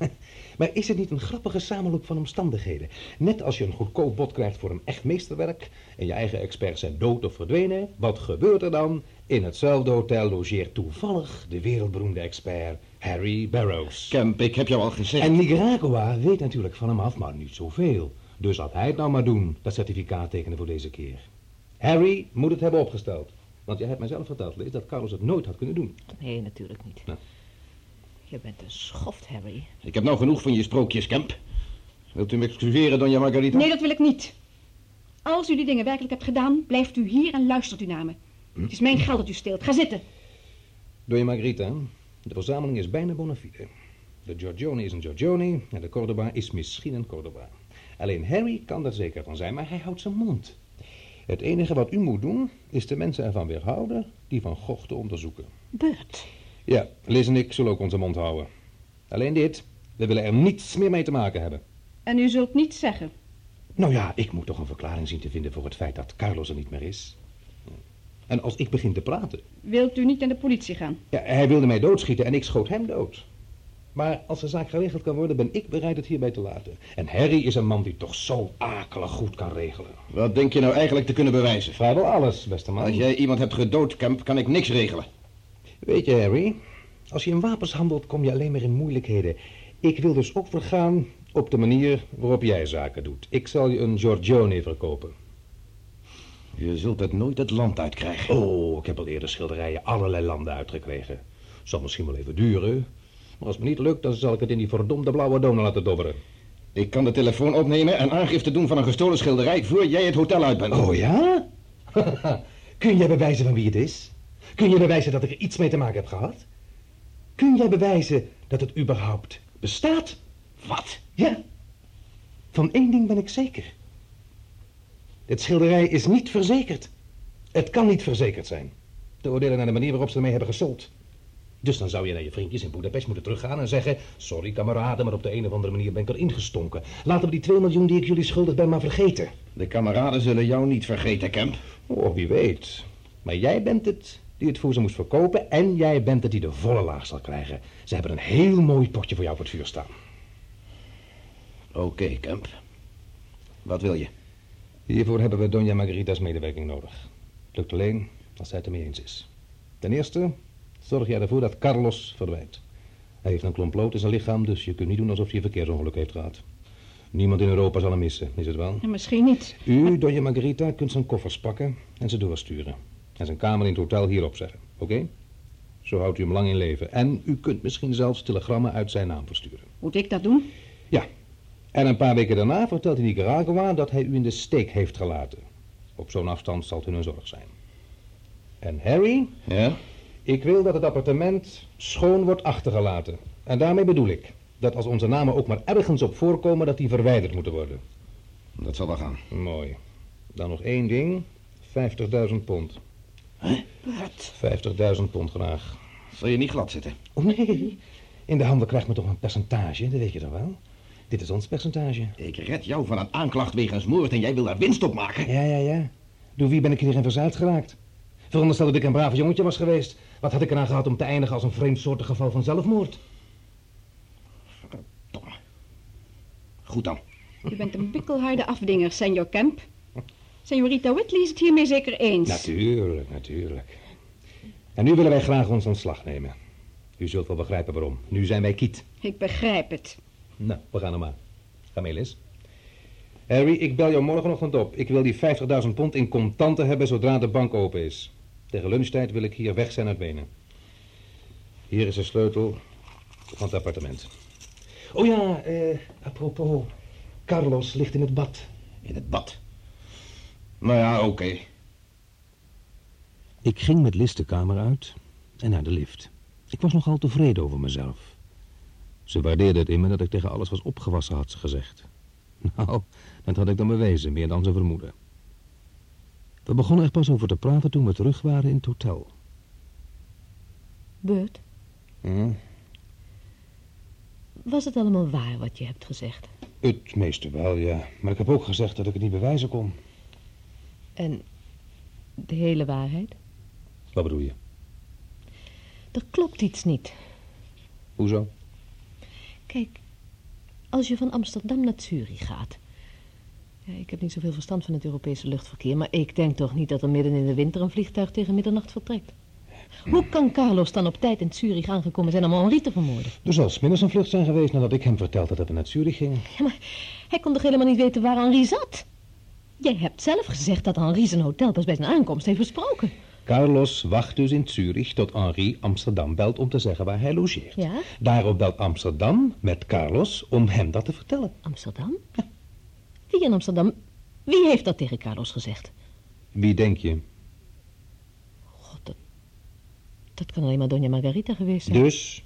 maar is het niet een grappige samenloop van omstandigheden? Net als je een goedkoop bod krijgt voor een echt meesterwerk... en je eigen experts zijn dood of verdwenen... wat gebeurt er dan? In hetzelfde hotel logeert toevallig de wereldberoemde expert Harry Barrows. Kemp, ik heb jou al gezegd... En Nicaragua weet natuurlijk van hem af, maar niet zoveel. Dus laat hij het nou maar doen, dat certificaat tekenen voor deze keer. Harry moet het hebben opgesteld. Want jij hebt mij zelf verteld, Liz, dat Carlos het nooit had kunnen doen. Nee, natuurlijk niet. Nou. Je bent een schoft, Harry. Ik heb nou genoeg van je sprookjes, Kemp. Wilt u me excuseren, Donja Margarita? Nee, dat wil ik niet. Als u die dingen werkelijk hebt gedaan, blijft u hier en luistert u naar me. Het is mijn geld dat u steelt. Ga zitten. Donja Margarita, de verzameling is bijna bona fide. De Giorgione is een Giorgione en de Cordoba is misschien een Cordoba. Alleen Harry kan er zeker van zijn, maar hij houdt zijn mond. Het enige wat u moet doen, is de mensen ervan weerhouden die van Gogh te onderzoeken. Bert. Ja, Liz en ik zullen ook onze mond houden. Alleen dit, we willen er niets meer mee te maken hebben. En u zult niets zeggen. Nou ja, ik moet toch een verklaring zien te vinden voor het feit dat Carlos er niet meer is. En als ik begin te praten... Wilt u niet naar de politie gaan? Ja, hij wilde mij doodschieten en ik schoot hem dood. Maar als de zaak geregeld kan worden, ben ik bereid het hierbij te laten. En Harry is een man die toch zo akelig goed kan regelen. Wat denk je nou eigenlijk te kunnen bewijzen? Vrijwel alles, beste man. Als jij iemand hebt gedood, Kemp, kan ik niks regelen. Weet je, Harry, als je in wapens handelt, kom je alleen maar in moeilijkheden. Ik wil dus ook vergaan op de manier waarop jij zaken doet. Ik zal je een Giorgione verkopen. Je zult het nooit het land uitkrijgen. Oh, ik heb al eerder schilderijen allerlei landen uitgekregen. Zal misschien wel even duren. Maar als het me niet lukt, dan zal ik het in die verdomde blauwe donen laten dobberen. Ik kan de telefoon opnemen en aangifte doen van een gestolen schilderij... voor jij het hotel uit bent. Oh ja? Kun jij bewijzen van wie het is? Kun je bewijzen dat ik er iets mee te maken heb gehad? Kun jij bewijzen dat het überhaupt bestaat? Wat? Ja. Van één ding ben ik zeker. Het schilderij is niet verzekerd. Het kan niet verzekerd zijn. Te oordelen naar de manier waarop ze ermee hebben gesold. Dus dan zou je naar je vriendjes in Budapest moeten teruggaan en zeggen... Sorry kameraden, maar op de een of andere manier ben ik erin gestonken. Laten we die 2 miljoen die ik jullie schuldig ben maar vergeten. De kameraden zullen jou niet vergeten, Kemp. Oh, wie weet. Maar jij bent het die het voor ze moest verkopen... en jij bent het die de volle laag zal krijgen. Ze hebben een heel mooi potje voor jou op het vuur staan. Oké, Kemp. Wat wil je? Hiervoor hebben we Donja Margarita's medewerking nodig. Het lukt alleen als zij het ermee eens is. Ten eerste zorg jij ervoor dat Carlos verdwijnt. Hij heeft een klomp lood in zijn lichaam, dus je kunt niet doen alsof hij een verkeersongeluk heeft gehad. Niemand in Europa zal hem missen, is het wel? Ja, misschien niet. U, Donja Margarita, kunt zijn koffers pakken en ze doorsturen. En zijn kamer in het hotel hier opzeggen, oké? Zo houdt u hem lang in leven. En u kunt misschien zelfs telegrammen uit zijn naam versturen. Moet ik dat doen? Ja. En een paar weken daarna vertelt hij Nicaragua dat hij u in de steek heeft gelaten. Op zo'n afstand zal het hun een zorg zijn. En Harry? Ja? Ik wil dat het appartement schoon wordt achtergelaten. En daarmee bedoel ik dat als onze namen ook maar ergens op voorkomen, dat die verwijderd moeten worden. Dat zal wel gaan. Mooi. Dan nog één ding. 50.000 pond. Wat? 50.000 pond graag. Zal je niet glad zitten? Oh nee. In de handel krijgt men toch een percentage, dat weet je toch wel? Dit is ons percentage. Ik red jou van een aanklacht wegens moord en jij wil daar winst op maken. Ja, ja, ja. Door wie ben ik hierin verzuild geraakt? Veronderstel dat ik een braaf jongetje was geweest. Wat had ik eraan gehad om te eindigen als een vreemdsoortig geval van zelfmoord? Goed dan. U bent een bikkelharde afdinger, senor Kemp. Senorita Whitley is het hiermee zeker eens. Natuurlijk, natuurlijk. En nu willen wij graag ons ontslag nemen. U zult wel begrijpen waarom. Nu zijn wij kiet. Ik begrijp het. Nou, we gaan er maar. Ga mee, Liz. Harry, ik bel jou morgenochtend op. Ik wil die 50.000 pond in contanten hebben zodra de bank open is. Tegen lunchtijd wil ik hier weg zijn uit Wenen. Hier is de sleutel van het appartement. Oh ja, eh, apropos. Carlos ligt in het bad. In het bad? Nou ja, oké. Ik ging met Liz de kamer uit en naar de lift. Ik was nogal tevreden over mezelf. Ze waardeerde het in me dat ik tegen alles was opgewassen, had ze gezegd. Nou, dat had ik dan bewezen, meer dan ze vermoeden. We begonnen er pas over te praten toen we terug waren in het hotel. Bert, Hm? was het allemaal waar wat je hebt gezegd? Het meeste wel, ja. Maar ik heb ook gezegd dat ik het niet bewijzen kon. En de hele waarheid? Wat bedoel je? Er klopt iets niet. Hoezo? Kijk, als je van Amsterdam naar Zurich gaat. Ja, ik heb niet zoveel verstand van het Europese luchtverkeer, maar ik denk toch niet dat er midden in de winter een vliegtuig tegen middernacht vertrekt. Hoe kan Carlos dan op tijd in Zurich aangekomen zijn om Henri te vermoorden? Er zal smiddags een vlucht zijn geweest nadat ik hem vertelde dat we naar Zurich gingen. Ja, maar hij kon toch helemaal niet weten waar Henri zat? Jij hebt zelf gezegd dat Henri zijn hotel pas bij zijn aankomst heeft besproken. Carlos wacht dus in Zurich tot Henri Amsterdam belt om te zeggen waar hij logeert. Ja? Daarop belt Amsterdam met Carlos om hem dat te vertellen. Amsterdam? Wie in Amsterdam? Wie heeft dat tegen Carlos gezegd? Wie denk je? Dat kan alleen maar Donja Margarita geweest zijn. Dus?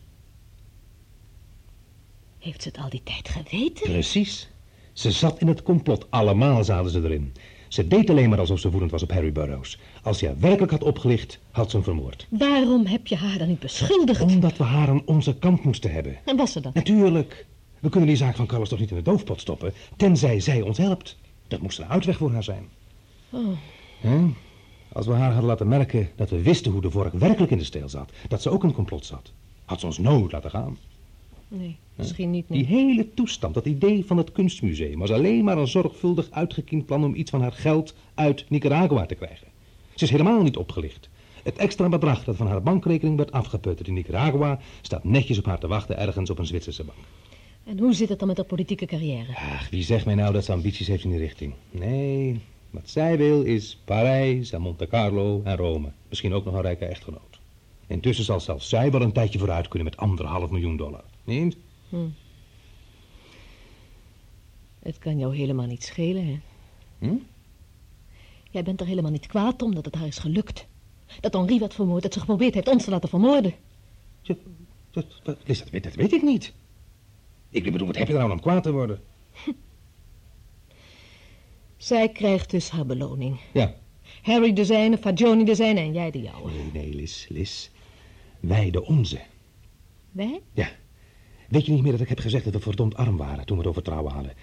Heeft ze het al die tijd geweten? Precies. Ze zat in het complot. Allemaal zaten ze erin. Ze deed alleen maar alsof ze woedend was op Harry Burroughs. Als hij haar werkelijk had opgelicht, had ze hem vermoord. Waarom heb je haar dan niet beschuldigd? Omdat we haar aan onze kant moesten hebben. En was ze dat? Natuurlijk. We kunnen die zaak van Carlos toch niet in de doofpot stoppen, tenzij zij ons helpt. Dat moest een uitweg voor haar zijn. Oh? Als we haar hadden laten merken dat we wisten hoe de vork werkelijk in de steel zat, dat ze ook in een complot zat, had ze ons nooit laten gaan. Nee, misschien niet. Nee. Die hele toestand, dat idee van het kunstmuseum, was alleen maar een zorgvuldig uitgekiend plan om iets van haar geld uit Nicaragua te krijgen. Ze is helemaal niet opgelicht. Het extra bedrag dat van haar bankrekening werd afgeputterd in Nicaragua staat netjes op haar te wachten ergens op een Zwitserse bank. En hoe zit het dan met haar politieke carrière? Ach, wie zegt mij nou dat ze ambities heeft in die richting? Nee, wat zij wil is Parijs en Monte Carlo en Rome. Misschien ook nog een rijke echtgenoot. Intussen zal zelfs zij wel een tijdje vooruit kunnen met anderhalf miljoen dollar. Niet? Hm. Het kan jou helemaal niet schelen, hè? Hm? Jij bent er helemaal niet kwaad om dat het haar is gelukt. Dat Henri werd vermoord, dat ze geprobeerd heeft ons te laten vermoorden. Dat, dat, Liz, dat, weet, dat weet ik niet. Ik bedoel, wat heb je er nou om kwaad te worden? Zij krijgt dus haar beloning. Ja. Harry de zijne, Fagioni de zijne en jij de jouwe. Nee, nee, Liz, Liz. Wij de onze. Wij? Ja. Weet je niet meer dat ik heb gezegd dat we verdomd arm waren toen we het over trouwen hadden?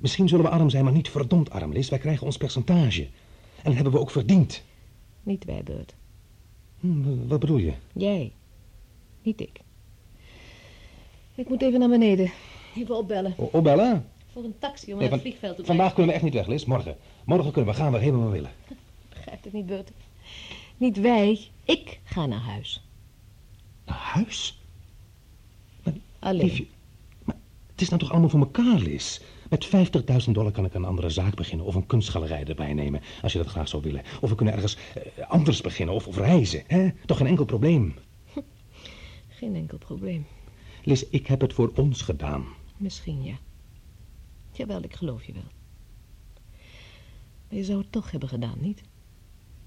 Misschien zullen we arm zijn, maar niet verdomd arm, Liz. Wij krijgen ons percentage. En dat hebben we ook verdiend. Niet wij, Bert. Hm, wat bedoel je? Jij. Niet ik. Ik moet even naar beneden. Even opbellen. O- Opbellen? Voor een taxi om naar het vliegveld te brengen. Vandaag kunnen we echt niet weg, Liz. Morgen. Morgen kunnen we gaan waar helemaal willen. Begrijpt het niet, Bert. Niet wij. Ik ga naar huis. Naar huis? Alleen. Liefje, maar het is nou toch allemaal voor elkaar, Liz? Met 50.000 dollar kan ik een andere zaak beginnen of een kunstgalerij erbij nemen, als je dat graag zou willen. Of we kunnen ergens eh, anders beginnen of, of reizen. Hè? Toch geen enkel probleem. Geen enkel probleem. Liz, ik heb het voor ons gedaan. Misschien, ja. Jawel, ik geloof je wel. Maar je zou het toch hebben gedaan, niet?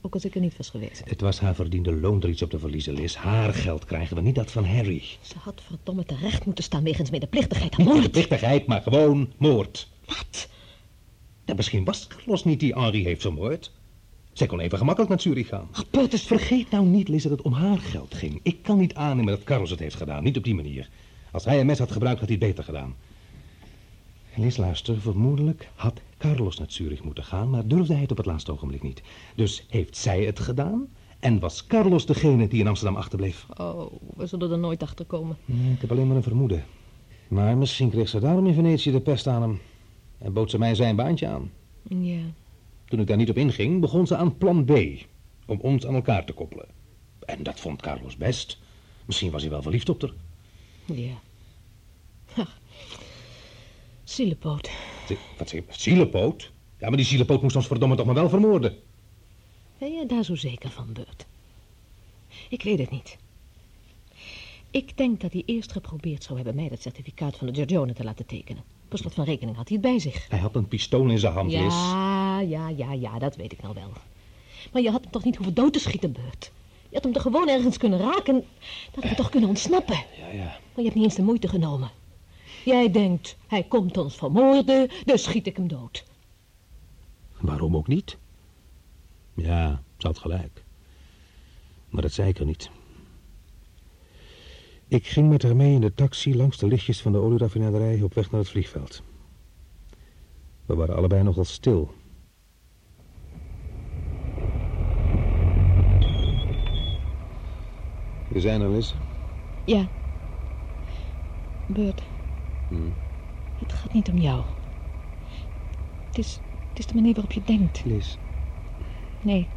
Ook als ik er niet was geweest. Het was haar verdiende loon er iets op te verliezen, Liz. Haar geld krijgen we, niet dat van Harry. Ze had verdomme terecht moeten staan wegens medeplichtigheid aan Niet moord. medeplichtigheid, maar gewoon moord. Wat? Ja, misschien was Carlos niet die Henri heeft vermoord. Zij kon even gemakkelijk naar Zurich gaan. Bertus, Vergeet nou niet, Liz, dat het om haar geld ging. Ik kan niet aannemen dat Carlos het heeft gedaan. Niet op die manier. Als hij een mes had gebruikt, had hij het beter gedaan. Liz, luister. Vermoedelijk had Carlos naar Zurich moeten gaan, maar durfde hij het op het laatste ogenblik niet. Dus heeft zij het gedaan en was Carlos degene die in Amsterdam achterbleef. Oh, we zullen er nooit achter komen. Nee, ik heb alleen maar een vermoeden. Maar misschien kreeg ze daarom in Venetië de pest aan hem. En bood ze mij zijn baantje aan. Ja. Toen ik daar niet op inging, begon ze aan plan B. Om ons aan elkaar te koppelen. En dat vond Carlos best. Misschien was hij wel verliefd op haar. Ja. Ach. Zielepoot. Zie- Wat zeg je? Zielepoot? Ja, maar die zielepoot moest ons verdomme toch maar wel vermoorden. Ben je daar zo zeker van, Bert? Ik weet het niet. Ik denk dat hij eerst geprobeerd zou hebben mij dat certificaat van de Giorgione te laten tekenen. Per slot van rekening had hij het bij zich. Hij had een pistool in zijn hand, Liz. Ja, ja, ja, ja, dat weet ik nou wel. Maar je had hem toch niet hoeven dood te schieten, Bert? Je had hem toch gewoon ergens kunnen raken? Dat had hem toch kunnen ontsnappen? Ja, ja. Maar je hebt niet eens de moeite genomen. Jij denkt, hij komt ons vermoorden, dus schiet ik hem dood. Waarom ook niet? Ja, ze had gelijk. Maar dat zei ik er niet. Ik ging met haar mee in de taxi langs de lichtjes van de olieraffinaderij op weg naar het vliegveld. We waren allebei nogal stil. We zijn er, Liz. Ja. Bert, Het gaat niet om jou. Het is, het is de manier waarop je denkt. Liz. Nee.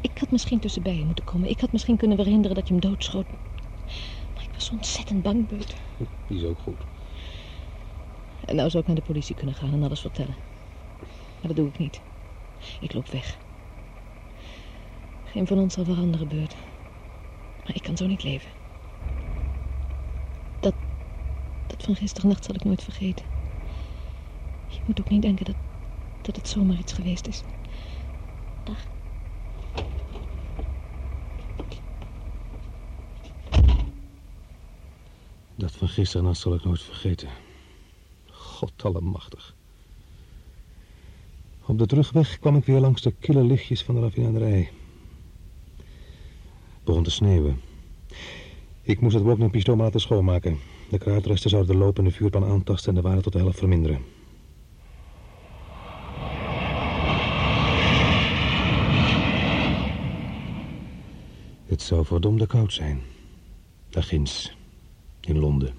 Ik had misschien tussenbij je moeten komen. Ik had misschien kunnen verhinderen dat je hem doodschoot. Maar ik was ontzettend bang, Bert. Die is ook goed. En nou zou ik naar de politie kunnen gaan en alles vertellen. Maar dat doe ik niet. Ik loop weg. Geen van ons zal veranderen, Bert. Maar ik kan zo niet leven. Dat, dat van gisternacht zal ik nooit vergeten. Je moet ook niet denken dat, dat het zomaar iets geweest is. Dag. Dat van gisternacht zal ik nooit vergeten. God allemachtig. Op de terugweg kwam ik weer langs de kille lichtjes van de raffinaderij. Het begon te sneeuwen. Ik moest het blok pistool maar laten schoonmaken. De kruidresten zouden de lopende vuurpan aantasten en de waarde tot de helft verminderen. Het zou verdomde koud zijn. Daar ginds, in Londen.